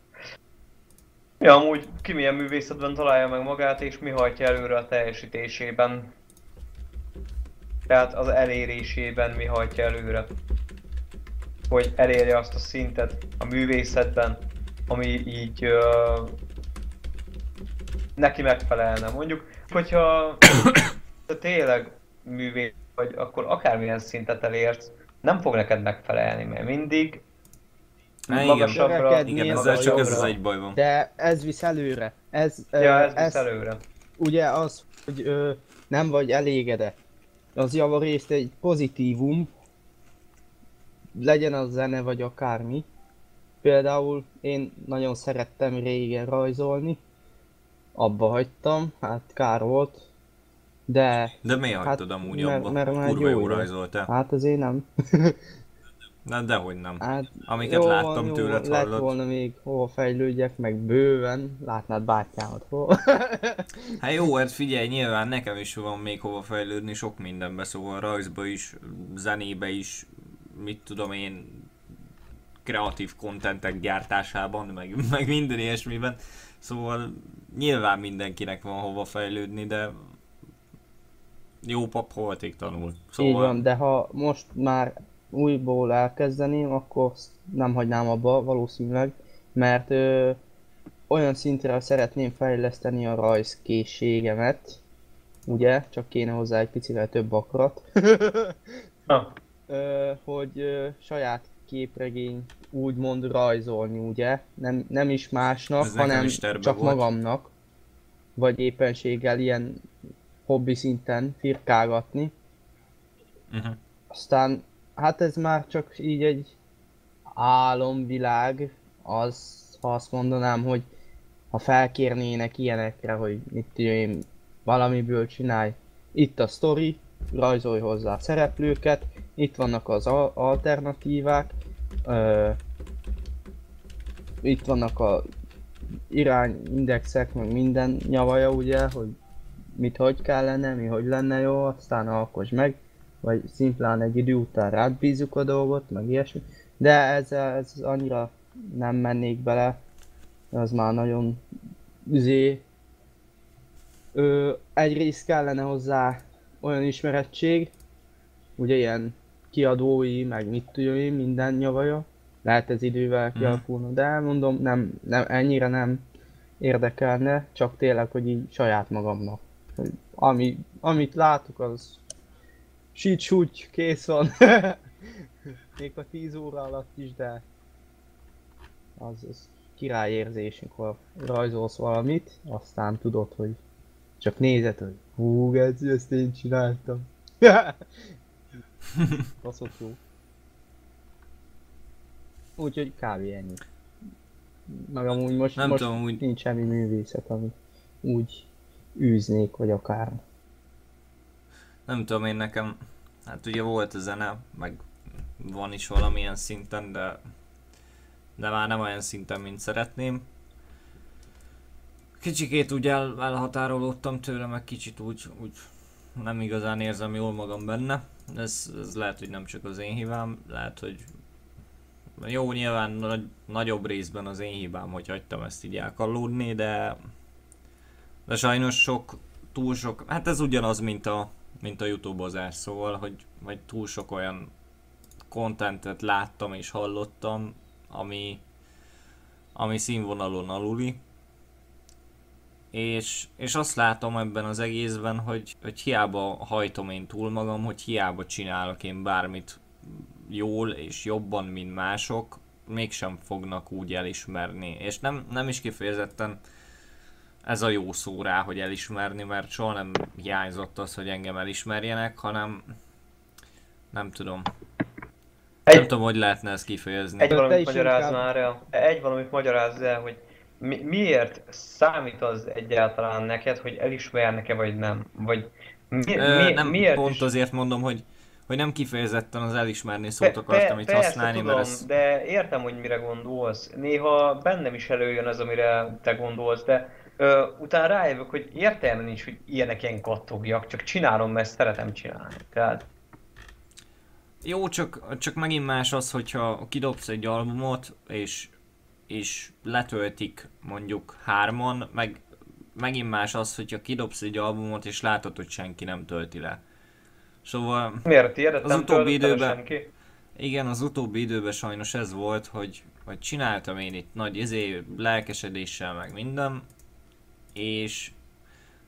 Ja, amúgy ki milyen művészetben találja meg magát, és mi hajtja előre a teljesítésében. Tehát az elérésében mi hajtja előre. Hogy elérje azt a szintet a művészetben, ami így ö, neki megfelelne. Mondjuk, hogyha te tényleg művész vagy, akkor akármilyen szintet elérsz, nem fog neked megfelelni, mert mindig Há, igen. magasabbra, Igen, Nézd, ezzel csak ez az egy baj van. De ez visz előre. Ez, ö, Ja, ez visz ez előre. ugye az, hogy ö, nem vagy elégedett. Az javarészt egy pozitívum, legyen az zene vagy akármi. Például én nagyon szerettem régen rajzolni, abba hagytam, hát kár volt, de De miért Hát, hagytad amúgy mert- abba? mert már Kurva jó jó rajzoltál. hát azért nem. Na, dehogy nem. Hát Amiket jó láttam jó tőled, lett hallott. volna még hova fejlődjek, meg bőven, látnád bátyámat hol. Hát jó, hát figyelj, nyilván nekem is van még hova fejlődni sok mindenbe, szóval rajzba is, zenébe is, mit tudom én, kreatív kontentek gyártásában, meg, meg minden ilyesmiben. Szóval nyilván mindenkinek van hova fejlődni, de jó pap holtig tanul. Szóval Így van, de ha most már újból elkezdeném, akkor nem hagynám abba valószínűleg, mert ö, olyan szintre szeretném fejleszteni a rajzkészségemet, ugye, csak kéne hozzá egy picivel több akarat, ö, hogy saját képregény úgymond rajzolni, ugye, nem, nem is másnak, Ez hanem is csak volt. magamnak, vagy éppenséggel ilyen hobbi szinten firkálgatni, uh-huh. aztán, hát ez már csak így egy álomvilág, az, ha azt mondanám, hogy ha felkérnének ilyenekre, hogy mit én, valamiből csinálj. Itt a sztori, rajzolj hozzá szereplőket, itt vannak az al- alternatívák, ö, itt vannak a irányindexek, meg minden nyavaja ugye, hogy mit hogy kellene, mi hogy lenne jó, aztán alkos meg, vagy szimplán egy idő után rád bízzuk a dolgot, meg ilyesmi. De ez, ez annyira nem mennék bele, az már nagyon üzé. Ö, egyrészt kellene hozzá olyan ismerettség, ugye ilyen kiadói, meg mit tudom én, minden nyavaja. Lehet ez idővel Mhm. kialakulna, de mondom, nem, nem, ennyire nem érdekelne, csak tényleg, hogy így saját magamnak. Ami, amit látok, az síts úgy kész van. Még a 10 óra alatt is, de az, az királyérzés, amikor rajzolsz valamit, aztán tudod, hogy csak nézed, hogy hú, Geci, ezt én csináltam. Baszott jó. Úgyhogy kb. ennyi. Meg amúgy most, Nem most tudom, úgy nincs semmi művészet, ami úgy űznék, vagy akár. nem tudom én nekem, hát ugye volt a zene, meg van is valamilyen szinten, de de már nem olyan szinten, mint szeretném. Kicsikét úgy el, elhatárolódtam tőle, meg kicsit úgy, úgy nem igazán érzem jól magam benne. Ez, ez lehet, hogy nem csak az én hibám, lehet, hogy jó, nyilván nagy, nagyobb részben az én hibám, hogy hagytam ezt így elkallódni, de de sajnos sok, túl sok, hát ez ugyanaz, mint a, mint a youtube-ozás, szóval, hogy vagy túl sok olyan kontentet láttam és hallottam, ami, ami színvonalon aluli. És, és azt látom ebben az egészben, hogy, hogy hiába hajtom én túl magam, hogy hiába csinálok én bármit jól és jobban, mint mások, mégsem fognak úgy elismerni. És nem, nem is kifejezetten ez a jó szó rá, hogy elismerni, mert soha nem hiányzott az, hogy engem elismerjenek, hanem nem tudom. Egy, nem tudom, hogy lehetne ezt kifejezni. Egy valamit magyarázz már el. Egy valamit magyarázz el, hogy mi, miért számít az egyáltalán neked, hogy elismernek-e vagy nem? Vagy mi, Ö, mi, nem, miért pont is? azért mondom, hogy hogy nem kifejezetten az elismerni szót akartam itt használni, tudom, mert ez... de értem, hogy mire gondolsz. Néha bennem is előjön az, amire te gondolsz, de ö, utána rájövök, hogy értelme nincs, hogy ilyenek ilyen kattogjak, csak csinálom, mert szeretem csinálni. Tehát... Jó, csak, csak megint más az, hogyha kidobsz egy albumot, és, és letöltik mondjuk hárman, meg megint más az, hogyha kidobsz egy albumot, és látod, hogy senki nem tölti le. Szóval Miért? Tiédet az utóbbi időben, senki? Igen, az utóbbi időben sajnos ez volt, hogy, hogy csináltam én itt nagy izé, lelkesedéssel meg minden, és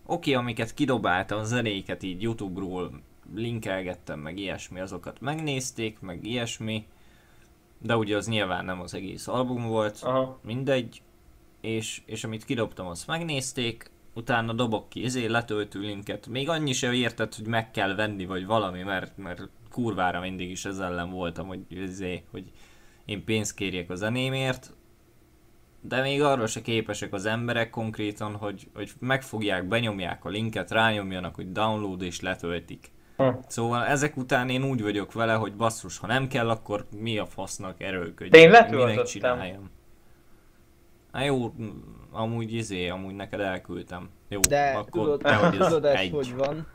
oké, okay, amiket kidobáltam, zenéket így Youtube-ról linkelgettem, meg ilyesmi, azokat megnézték, meg ilyesmi, de ugye az nyilván nem az egész album volt, Aha. mindegy, és, és amit kidobtam, azt megnézték, utána dobok ki ezért letöltő linket. Még annyi sem érted, hogy meg kell venni, vagy valami, mert, mert kurvára mindig is ezzel ellen voltam, hogy, ezért, hogy én pénzt kérjek a zenémért, de még arra se képesek az emberek konkrétan, hogy, hogy megfogják, benyomják a linket, rányomjanak, hogy download és letöltik. Hm. Szóval ezek után én úgy vagyok vele, hogy basszus, ha nem kell, akkor mi a fasznak erőködj. De én letöltöttem. Hát jó, amúgy izé, amúgy neked elküldtem. Jó, De akkor tudod, nehogy tudod ez egy. hogy van.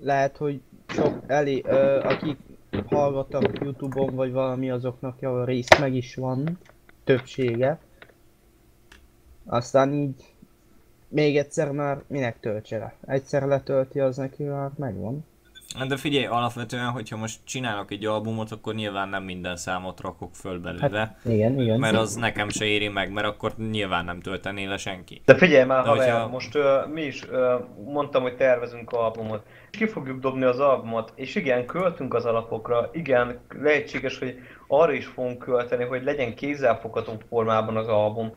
Lehet, hogy sok elé, ö, akik hallgattak Youtube-on vagy valami azoknak a rész meg is van, többsége. Aztán így még egyszer már minek töltse le? Egyszer letölti, az neki már megvan. De figyelj, alapvetően, hogyha most csinálok egy albumot, akkor nyilván nem minden számot rakok föl belőle. Hát, igen, igen. Mert az nekem se éri meg, mert akkor nyilván nem töltené le senki. De figyelj már, De haver, hogyha... most uh, mi is uh, mondtam, hogy tervezünk albumot. Ki fogjuk dobni az albumot, és igen, költünk az alapokra, igen, lehetséges, hogy arra is fogunk költeni, hogy legyen kézzelfogható formában az album.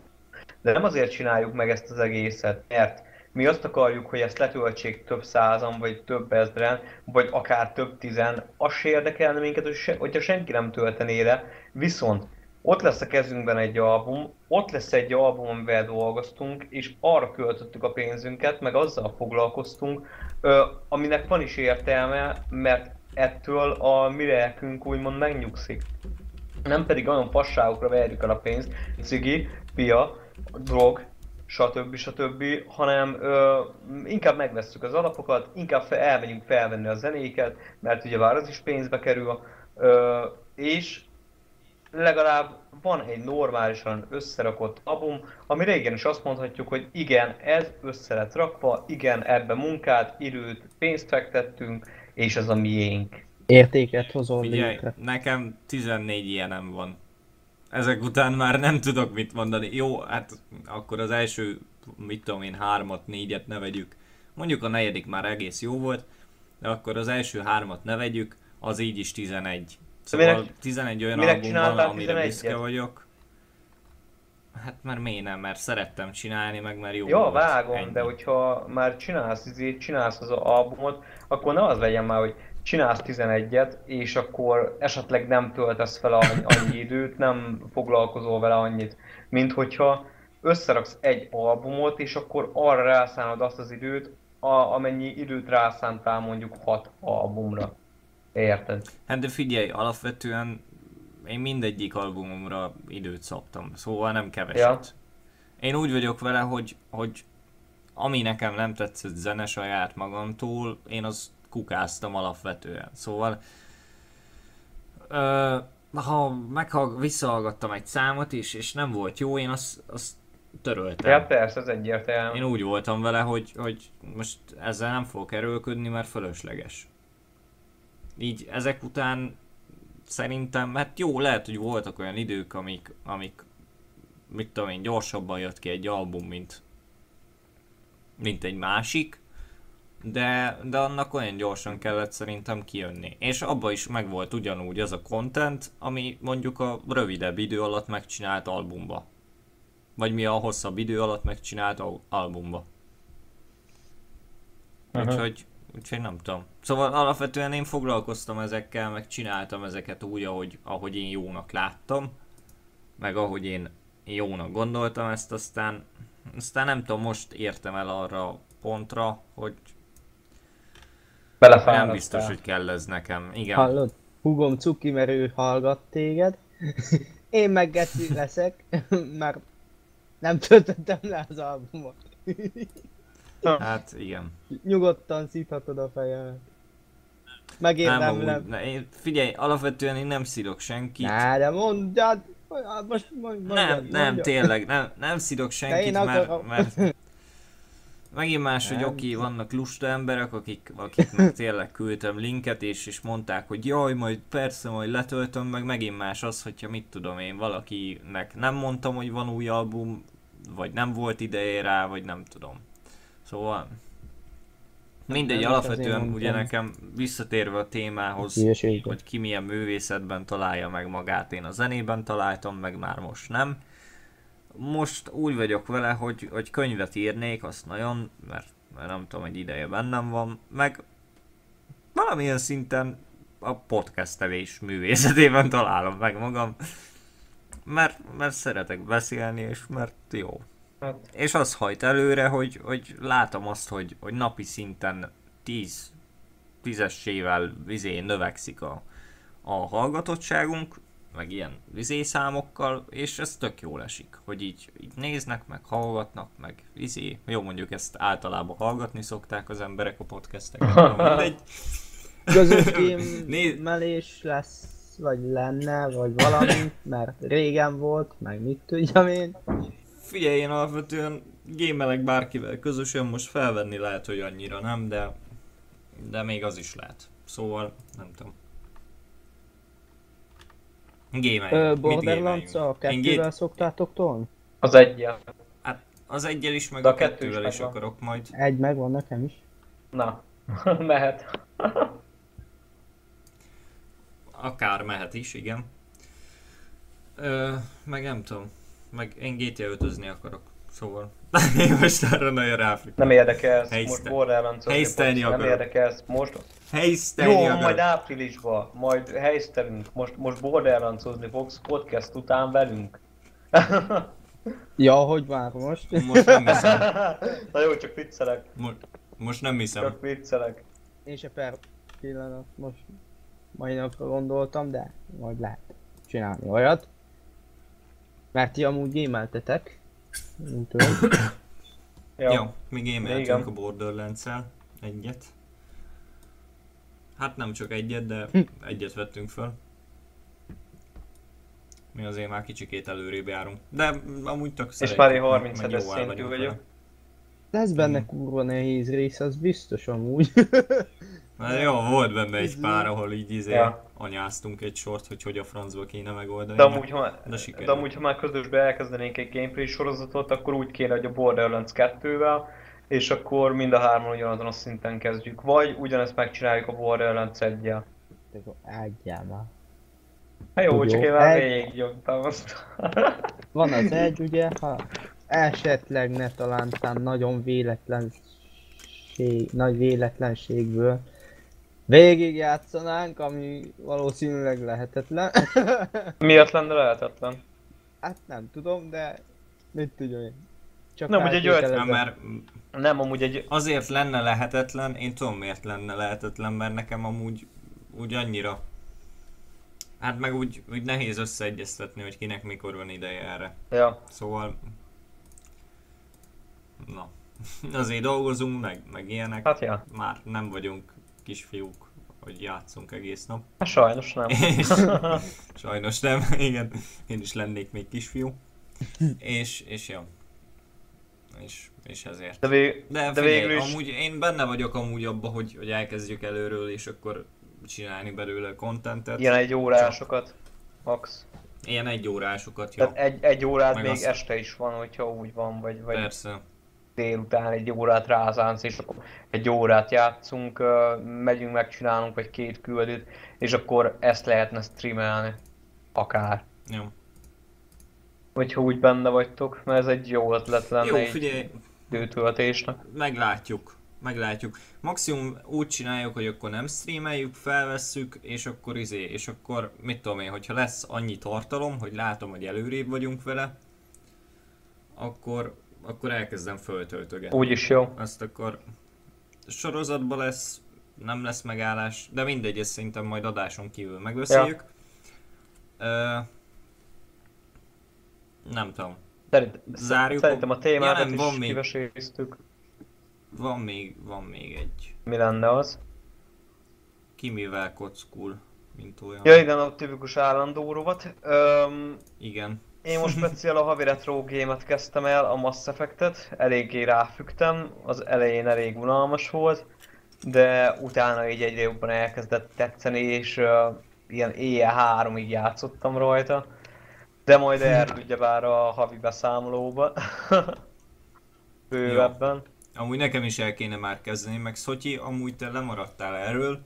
De nem azért csináljuk meg ezt az egészet, mert mi azt akarjuk, hogy ezt letöltsék több százan, vagy több ezren, vagy akár több tizen. Az se érdekelne minket, hogy se, hogyha senki nem töltené le. Viszont ott lesz a kezünkben egy album, ott lesz egy album, amivel dolgoztunk, és arra költöttük a pénzünket, meg azzal foglalkoztunk, aminek van is értelme, mert ettől a mi lelkünk úgymond megnyugszik. Nem pedig olyan fasságokra verjük el a pénzt, cigi, pia, drog, stb. stb. hanem ö, inkább megvesszük az alapokat, inkább fel, elmegyünk felvenni a zenéket, mert ugye már az is pénzbe kerül, ö, és legalább van egy normálisan összerakott album, ami régen is azt mondhatjuk, hogy igen, ez össze lett rakva, igen, ebbe munkát, időt, pénzt fektettünk, és ez a miénk. Értéket hozol Figyelj, nekem 14 ilyenem van ezek után már nem tudok mit mondani. Jó, hát akkor az első, mit tudom én, hármat, négyet ne vegyük. Mondjuk a negyedik már egész jó volt, de akkor az első hármat ne vegyük, az így is 11. Szóval minek, 11 olyan album van, amire büszke vagyok. Hát már miért nem, mert szerettem csinálni, meg mert jó Ja, volt. vágom, Ennyi. de hogyha már csinálsz, izé, csinálsz az albumot, akkor ne az legyen már, hogy csinálsz 11-et, és akkor esetleg nem töltesz fel annyi, annyi időt, nem foglalkozol vele annyit, mint hogyha összeraksz egy albumot, és akkor arra rászánod azt az időt, a, amennyi időt rászántál mondjuk 6 albumra. Érted? Hát de figyelj, alapvetően én mindegyik albumomra időt szabtam, szóval nem keveset. Ja. én úgy vagyok vele, hogy, hogy ami nekem nem tetszett zene saját magamtól, én az kukáztam alapvetően. Szóval ö, ha meghallg, visszahallgattam egy számot is, és nem volt jó, én azt, azt töröltem. Ja, persze, ez egyértelmű. Én úgy voltam vele, hogy, hogy most ezzel nem fogok erőlködni, mert fölösleges. Így ezek után szerintem, hát jó, lehet, hogy voltak olyan idők, amik, amik mit tudom én, gyorsabban jött ki egy album, mint, mint egy másik, de, de annak olyan gyorsan kellett szerintem kijönni. És abba is megvolt ugyanúgy az a content, ami mondjuk a rövidebb idő alatt megcsinált albumba. Vagy mi a hosszabb idő alatt megcsinált al- albumba. Aha. Úgyhogy, úgyhogy nem tudom. Szóval alapvetően én foglalkoztam ezekkel, meg csináltam ezeket úgy, ahogy, ahogy én jónak láttam, meg ahogy én jónak gondoltam ezt, aztán, aztán nem tudom, most értem el arra pontra, hogy Belefáradtál. nem biztos, hogy kell ez nekem. Igen. Hallod? Hugom cuki, mert ő hallgat téged. Én meg geci leszek, mert nem töltöttem le az albumot. Hát igen. Nyugodtan szíthatod a fejemet. Nem, Megérdemlem. amúgy, ne, én, figyelj, alapvetően én nem szidok senkit. Ne, de mondjad! Most mondjad, mondjad, nem, nem, mondjad. tényleg, nem, nem szidok senkit, mert, mert megint más, hogy oké, vannak lusta emberek, akik, akiknek tényleg küldtem linket, és, és mondták, hogy jaj, majd persze, majd letöltöm, meg megint más az, hogyha mit tudom én, valakinek nem mondtam, hogy van új album, vagy nem volt ideje rá, vagy nem tudom. Szóval mindegy, nem is azért alapvetően ugye nekem visszatérve a témához, Hülyeségek. hogy ki milyen művészetben találja meg magát. Én a zenében találtam, meg már most nem. Most úgy vagyok vele, hogy, hogy könyvet írnék, azt nagyon, mert, mert nem tudom, egy ideje bennem van, meg valamilyen szinten a podcastelés művészetében találom meg magam, mert, mert szeretek beszélni, és mert jó. Hát, És az hajt előre, hogy, hogy látom azt, hogy, hogy napi szinten 10 tízessével vizé növekszik a, a hallgatottságunk, meg ilyen vizé számokkal, és ez tök jól esik, hogy így, így néznek, meg hallgatnak, meg vizé. Jó, mondjuk ezt általában hallgatni szokták az emberek a podcasteket, de mindegy. Közös Nézd. gémelés lesz, vagy lenne, vagy valami, mert régen volt, meg mit tudjam én. Figyelj, én alapvetően gémelek bárkivel közösen, most felvenni lehet, hogy annyira nem, de, de még az is lehet. Szóval, nem tudom. Gémeljünk. Borderlands a? Én kettővel gét... szoktátok tolni? az egyel. hát az egyel is, meg De a a kettő is kettővel is megvan. akarok majd. Egy megvan nekem is. Na, mehet. Akár mehet is, igen. Ö, meg nem tudom. Meg én GTA 5 akarok. Szóval. én most arra nagyon ráflik. Nem érdekelsz, most Borderlands helysztelni nem érdekelsz, most Helysztelni Jó, akarok. majd áprilisban, majd helysztelünk, most, most borderlandsozni fogsz podcast után velünk. Ja, hogy már most? Most nem hiszem. Na jó, csak viccelek, Most, most nem hiszem. csak viccelek. Én se per pillanat most mai napra gondoltam, de majd lehet csinálni olyat. Mert ti amúgy gémeltetek. Nem tudom. Jó. Jó, mi Igen. gameltünk a borderlands egyet. Hát nem csak egyet, de Hm. egyet vettünk föl. Mi azért már kicsikét előrébb járunk. De amúgy tök És szeretjük, már én meg- 30 meg es jó el szintű vagyunk vagyok. Lesz benne Mhm. kurva nehéz rész, az biztos amúgy. Na jó, volt benne egy pár, ahol így izé Ja. Anyáztunk egy sort, hogy hogy a francba kéne megoldani. De amúgy, ha, de sikerült. de amúgy, ha már közösbe elkezdenénk egy gameplay sorozatot, akkor úgy kéne, hogy a Borderlands 2-vel, és akkor mind a hárman ugyanazon a szinten kezdjük. Vagy ugyanezt megcsináljuk a Borderlands 1-jel. Ágyjál már. Hát jó, Jó, csak én már egy- végignyomtam azt. Van az egy, ugye, ha esetleg ne talántán nagyon véletlenség, nagy véletlenségből végig játszanánk, ami valószínűleg lehetetlen. Miért lenne lehetetlen? hát nem tudom, de mit tudja én. Csak Nem, ugye egy olyat- Nem, feltételezem. mert Nem, amúgy egy... azért lenne lehetetlen, én tudom miért lenne lehetetlen, mert nekem amúgy úgy annyira Hát meg úgy, úgy nehéz összeegyeztetni, hogy kinek mikor van ideje erre. Ja. Szóval na, azért dolgozunk, meg, meg ilyenek. Hát ja, Már nem vagyunk kisfiúk, hogy játszunk egész nap. hát sajnos nem. És, sajnos nem, igen. Én is lennék még kisfiú. És, és ja. És, és ezért. De, vég, De, de figyelj, végül is amúgy én benne vagyok amúgy abba, hogy, hogy elkezdjük előről, és akkor csinálni belőle contentet. ilyen egy órásokat. Max. Ilyen egy órásokat, jó. Tehát egy, egy órát Meg még azt- este is van, hogyha úgy van, vagy, vagy Persze. Délután egy órát rázánsz, és akkor egy órát játszunk, megyünk, megcsinálunk, vagy két küldőt, és akkor ezt lehetne streamelni. Akár. Jó. Hogyha úgy benne vagytok, mert ez egy jó ötlet lenne Jó, figyelj, időtöltésnek. meglátjuk. Meglátjuk. Maximum úgy csináljuk, hogy akkor nem streameljük, felvesszük, és akkor izé, és akkor mit tudom én, hogyha lesz annyi tartalom, hogy látom, hogy előrébb vagyunk vele, akkor, akkor elkezdem föltöltögetni. Úgyis jó. Azt akkor sorozatban lesz, nem lesz megállás, de mindegy, ezt szerintem majd adáson kívül megbeszéljük. Ö, nem tudom. Szerint, Zárjuk. Szerintem a témákat Ja, nem, van még. kiveséztük. Van még, van még egy. Mi lenne az? Ki mivel kockul, mint olyan. Ja igen, a tipikus állandó rovat. Öm, Igen. Én most speciál a havi retro gémet kezdtem el, a Mass Effect-et, eléggé ráfügtem, az elején elég unalmas volt, de utána így egyre jobban elkezdett tetszeni, és uh, ilyen éjjel háromig játszottam rajta. De majd erről ugyebár a havi beszámolóba. Bővebben. Amúgy nekem is el kéne már kezdeni, meg Szotyi, amúgy te lemaradtál erről.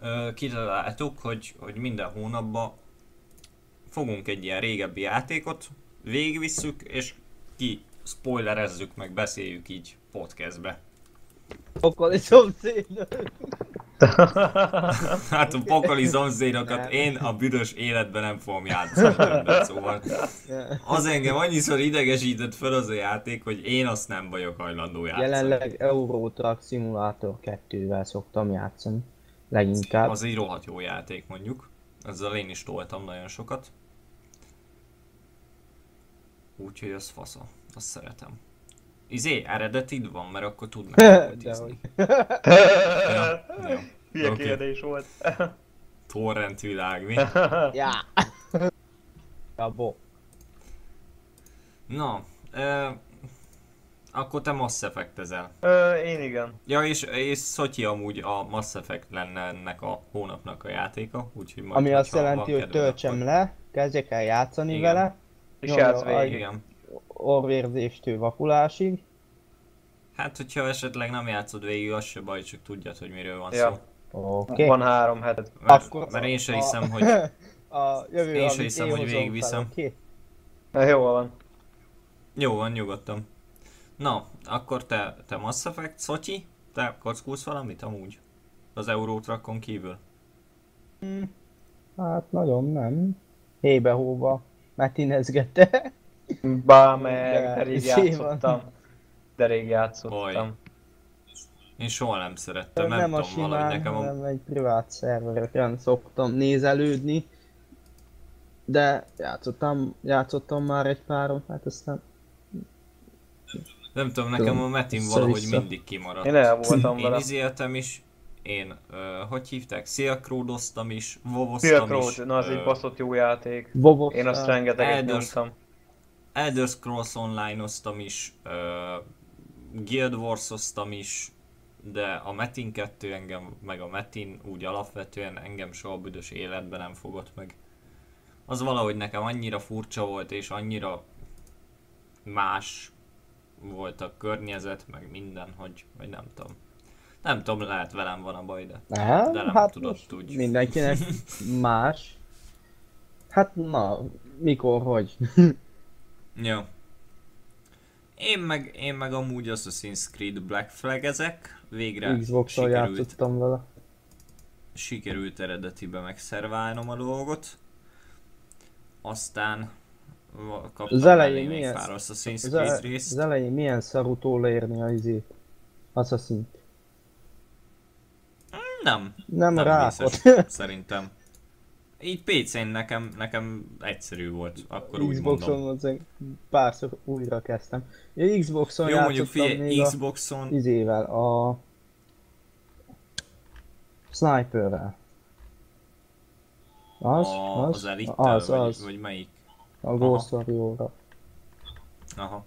Ö, Kitaláltuk, hogy, hogy minden hónapban fogunk egy ilyen régebbi játékot, végigvisszük, és ki spoilerezzük, meg beszéljük így podcastbe. Pokoli szomszéd. Hát a pokoli szomszédokat Nem. én a büdös életben nem fogom játszani többet, szóval az engem annyiszor idegesített fel az a játék, hogy én azt nem vagyok hajlandó játszani. Jelenleg Euro Truck Simulator 2-vel szoktam játszani. Leginkább. Az egy rohadt jó játék mondjuk. Ezzel én is toltam nagyon sokat. Úgyhogy az fasza. Azt szeretem. Izé, eredetid van, mert akkor tudnak Dehogy. multizni. Ja. Hülye Oké. kérdés volt. Torrent világ, mi? Ja. Ja, bo. Na, ö, akkor te Mass Effect-ezel. Ö, én igen. Ja, és, és Szotyi amúgy a Mass Effect lenne ennek a hónapnak a játéka, úgyhogy majd, Ami azt jelenti, hogy töltsem akkor- le, kezdjek el játszani Igen. vele, És játsz a- végig. Igen. orvérzéstől vakulásig. Hát, hogyha esetleg nem játszod végig, az se baj, csak tudjad, hogy miről van Ja. szó. Oké. Van három heted. Mert, Akkor mert én se a- hiszem, hogy A jövő, Én se amit hiszem, hogy végigviszem. oké? Na, Jó van. jó van, nyugodtan. Na, akkor te, te Mass Effect, Szotyi, te kockulsz valamit amúgy? Az Eurótrakon kívül? Hát nagyon nem. Hébe-hóba metinezgette. Bá, meg, De rég izé játszottam. De rég játszottam. Oj. Én soha nem szerettem, nem, nem a tudom, valahogy simán, nekem a... hanem egy privát szervereken szoktam nézelődni. De játszottam, játszottam már egy páron, hát aztán Nem tudom, nekem a Metin valahogy mindig kimaradt. Én el voltam Én vele. izéltem is, én, ö, hogy hívták, Silk Road-oztam is, Vovoztam Silk is. Na az ö, egy baszott jó játék. Bobot. Én azt rengeteget Elders- nyomtam. Elder Scrolls Online-oztam is, uh, Guild Wars-oztam is, de a Metin 2 engem, meg a Metin úgy alapvetően engem soha büdös életben nem fogott meg. Az valahogy nekem annyira furcsa volt, és annyira más volt a környezet, meg minden, hogy, hogy nem tudom. Nem tudom, lehet velem van a baj, de... Nem, De nem hát tudod, úgy. mindenkinek más. Hát na, mikor, hogy? Jó. Én meg, én meg amúgy Assassin's Creed Black Flag ezek. Végre sikerült, játszottam vele. sikerült eredetibe megszerválnom a dolgot. Aztán kaptam Az elején milyen- pár Assassin's Az, Creed ele- részt. az elején milyen szar utolérni a izé? Assassin. Nem, Nem, nem rákot. vészes, szerintem. így PC-n nekem, nekem egyszerű volt, akkor úgy Xboxon mondom. párszor újra kezdtem. Ja, Xboxon Jó, mondjuk figyelj, még a Xboxon, izével, a Sniperrel. Az? a, az? az elite az, vagy, az. vagy melyik? A Ghost Warrior-ra. Aha.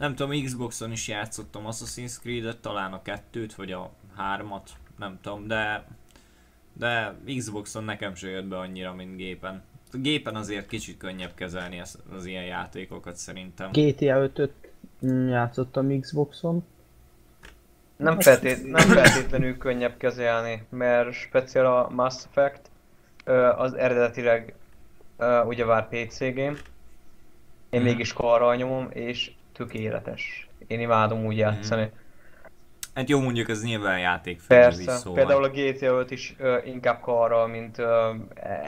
Nem tudom, Xboxon is játszottam Assassin's Creed-et, talán a kettőt, vagy a hármat, nem tudom, de de Xboxon nekem se jött be annyira, mint gépen. A gépen azért kicsit könnyebb kezelni az, az ilyen játékokat szerintem. GTA 5-öt mm, játszottam Xboxon. Nem, feltét, nem feltétlenül könnyebb kezelni, mert speciál a Mass Effect az eredetileg ö, ugyebár PC game. Én Mhm. mégis karral nyomom, és tökéletes. Én imádom úgy játszani. Hát jó, mondjuk ez nyilván is, Persze, szóval. például a GTA 5 is ö, inkább karral, mint ö,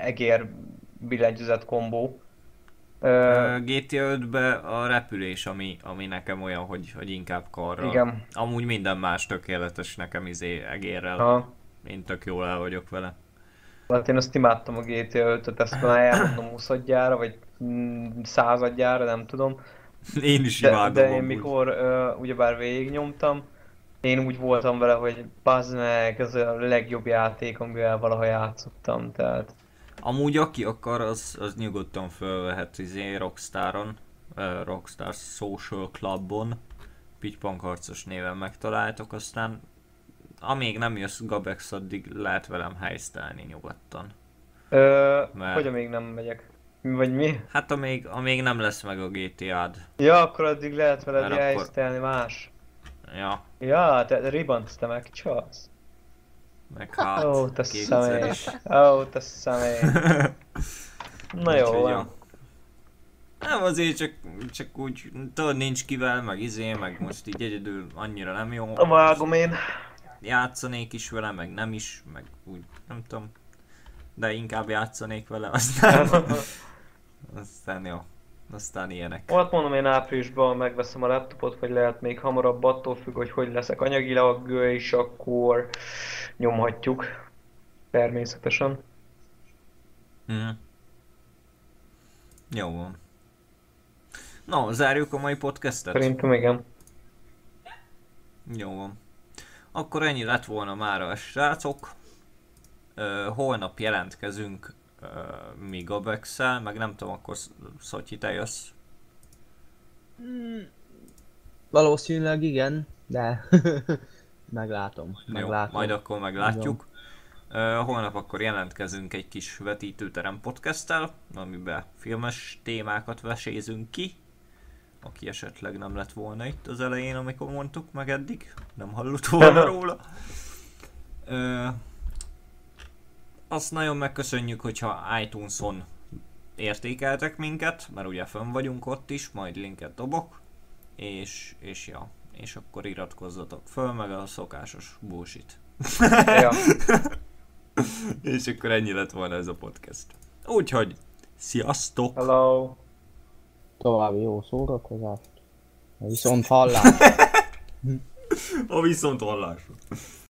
egér billentyűzet kombó. Ö, Ö, GTA 5-be a repülés, ami, ami nekem olyan, hogy, hogy inkább karral. igen. Amúgy minden más tökéletes nekem izé egérrel. Ha. Én tök jól el vagyok vele. Hát én azt imádtam a GTA 5-öt, ezt már elmondom 20 vagy mm, századjára, nem tudom. Én is De, imádom de én amúgy. mikor uh, ugyebár végignyomtam, én úgy voltam vele, hogy bazd meg, ez a legjobb játék, amivel valaha játszottam, tehát... Amúgy aki akar, az, az nyugodtan fölvehet izé Rockstaron, uh, Rockstar Social Clubon, Pitypunk harcos néven megtaláltok, aztán amíg nem jössz Gabex, addig lehet velem helysztelni nyugodtan. Ö, Mert- Hogy amíg nem megyek? Vagy mi? Hát amíg, amíg nem lesz meg a GTA-d. Ja, akkor addig lehet veled Mert akkor- más. Ja, Ja, te ribancz te meg, csalsz. meg hát Ó, te személy. Ó, te személy. Na jó, van. ja. Nem azért csak, csak úgy, tudod nincs kivel, meg izé, meg most így egyedül annyira nem jó. Vágom én. Játszanék is vele, meg nem is, meg úgy, nem tudom. De inkább játszanék vele, aztán, aztán jó. Aztán ilyenek. Hát mondom, én áprilisban megveszem a laptopot, vagy lehet még hamarabb, attól függ, hogy hogy leszek anyagilag, és akkor nyomhatjuk. Természetesen. Mhm. Jó van. No, zárjuk a mai podcastet? Szerintem igen. Jó van. Akkor ennyi lett volna már a srácok. Ö, holnap jelentkezünk ö, mi gabex meg nem tudom, akkor Sz- Szotyi, te jössz. Valószínűleg igen, de meglátom, Jó, meglátom. majd akkor meglátjuk. Ö, holnap akkor jelentkezünk egy kis vetítőterem podcasttel, amiben filmes témákat vesézünk ki. Aki esetleg nem lett volna itt az elején, amikor mondtuk meg eddig, nem hallott volna róla. Ö, azt nagyon megköszönjük, hogyha iTunes-on értékeltek minket, mert ugye fönn vagyunk ott is, majd linket dobok, és, és ja, és akkor iratkozzatok föl, meg a szokásos bullshit. Ja. és akkor ennyi lett volna ez a podcast. Úgyhogy, sziasztok! Hello. További jó szórakozást. Viszont hallás. A viszont hallásra!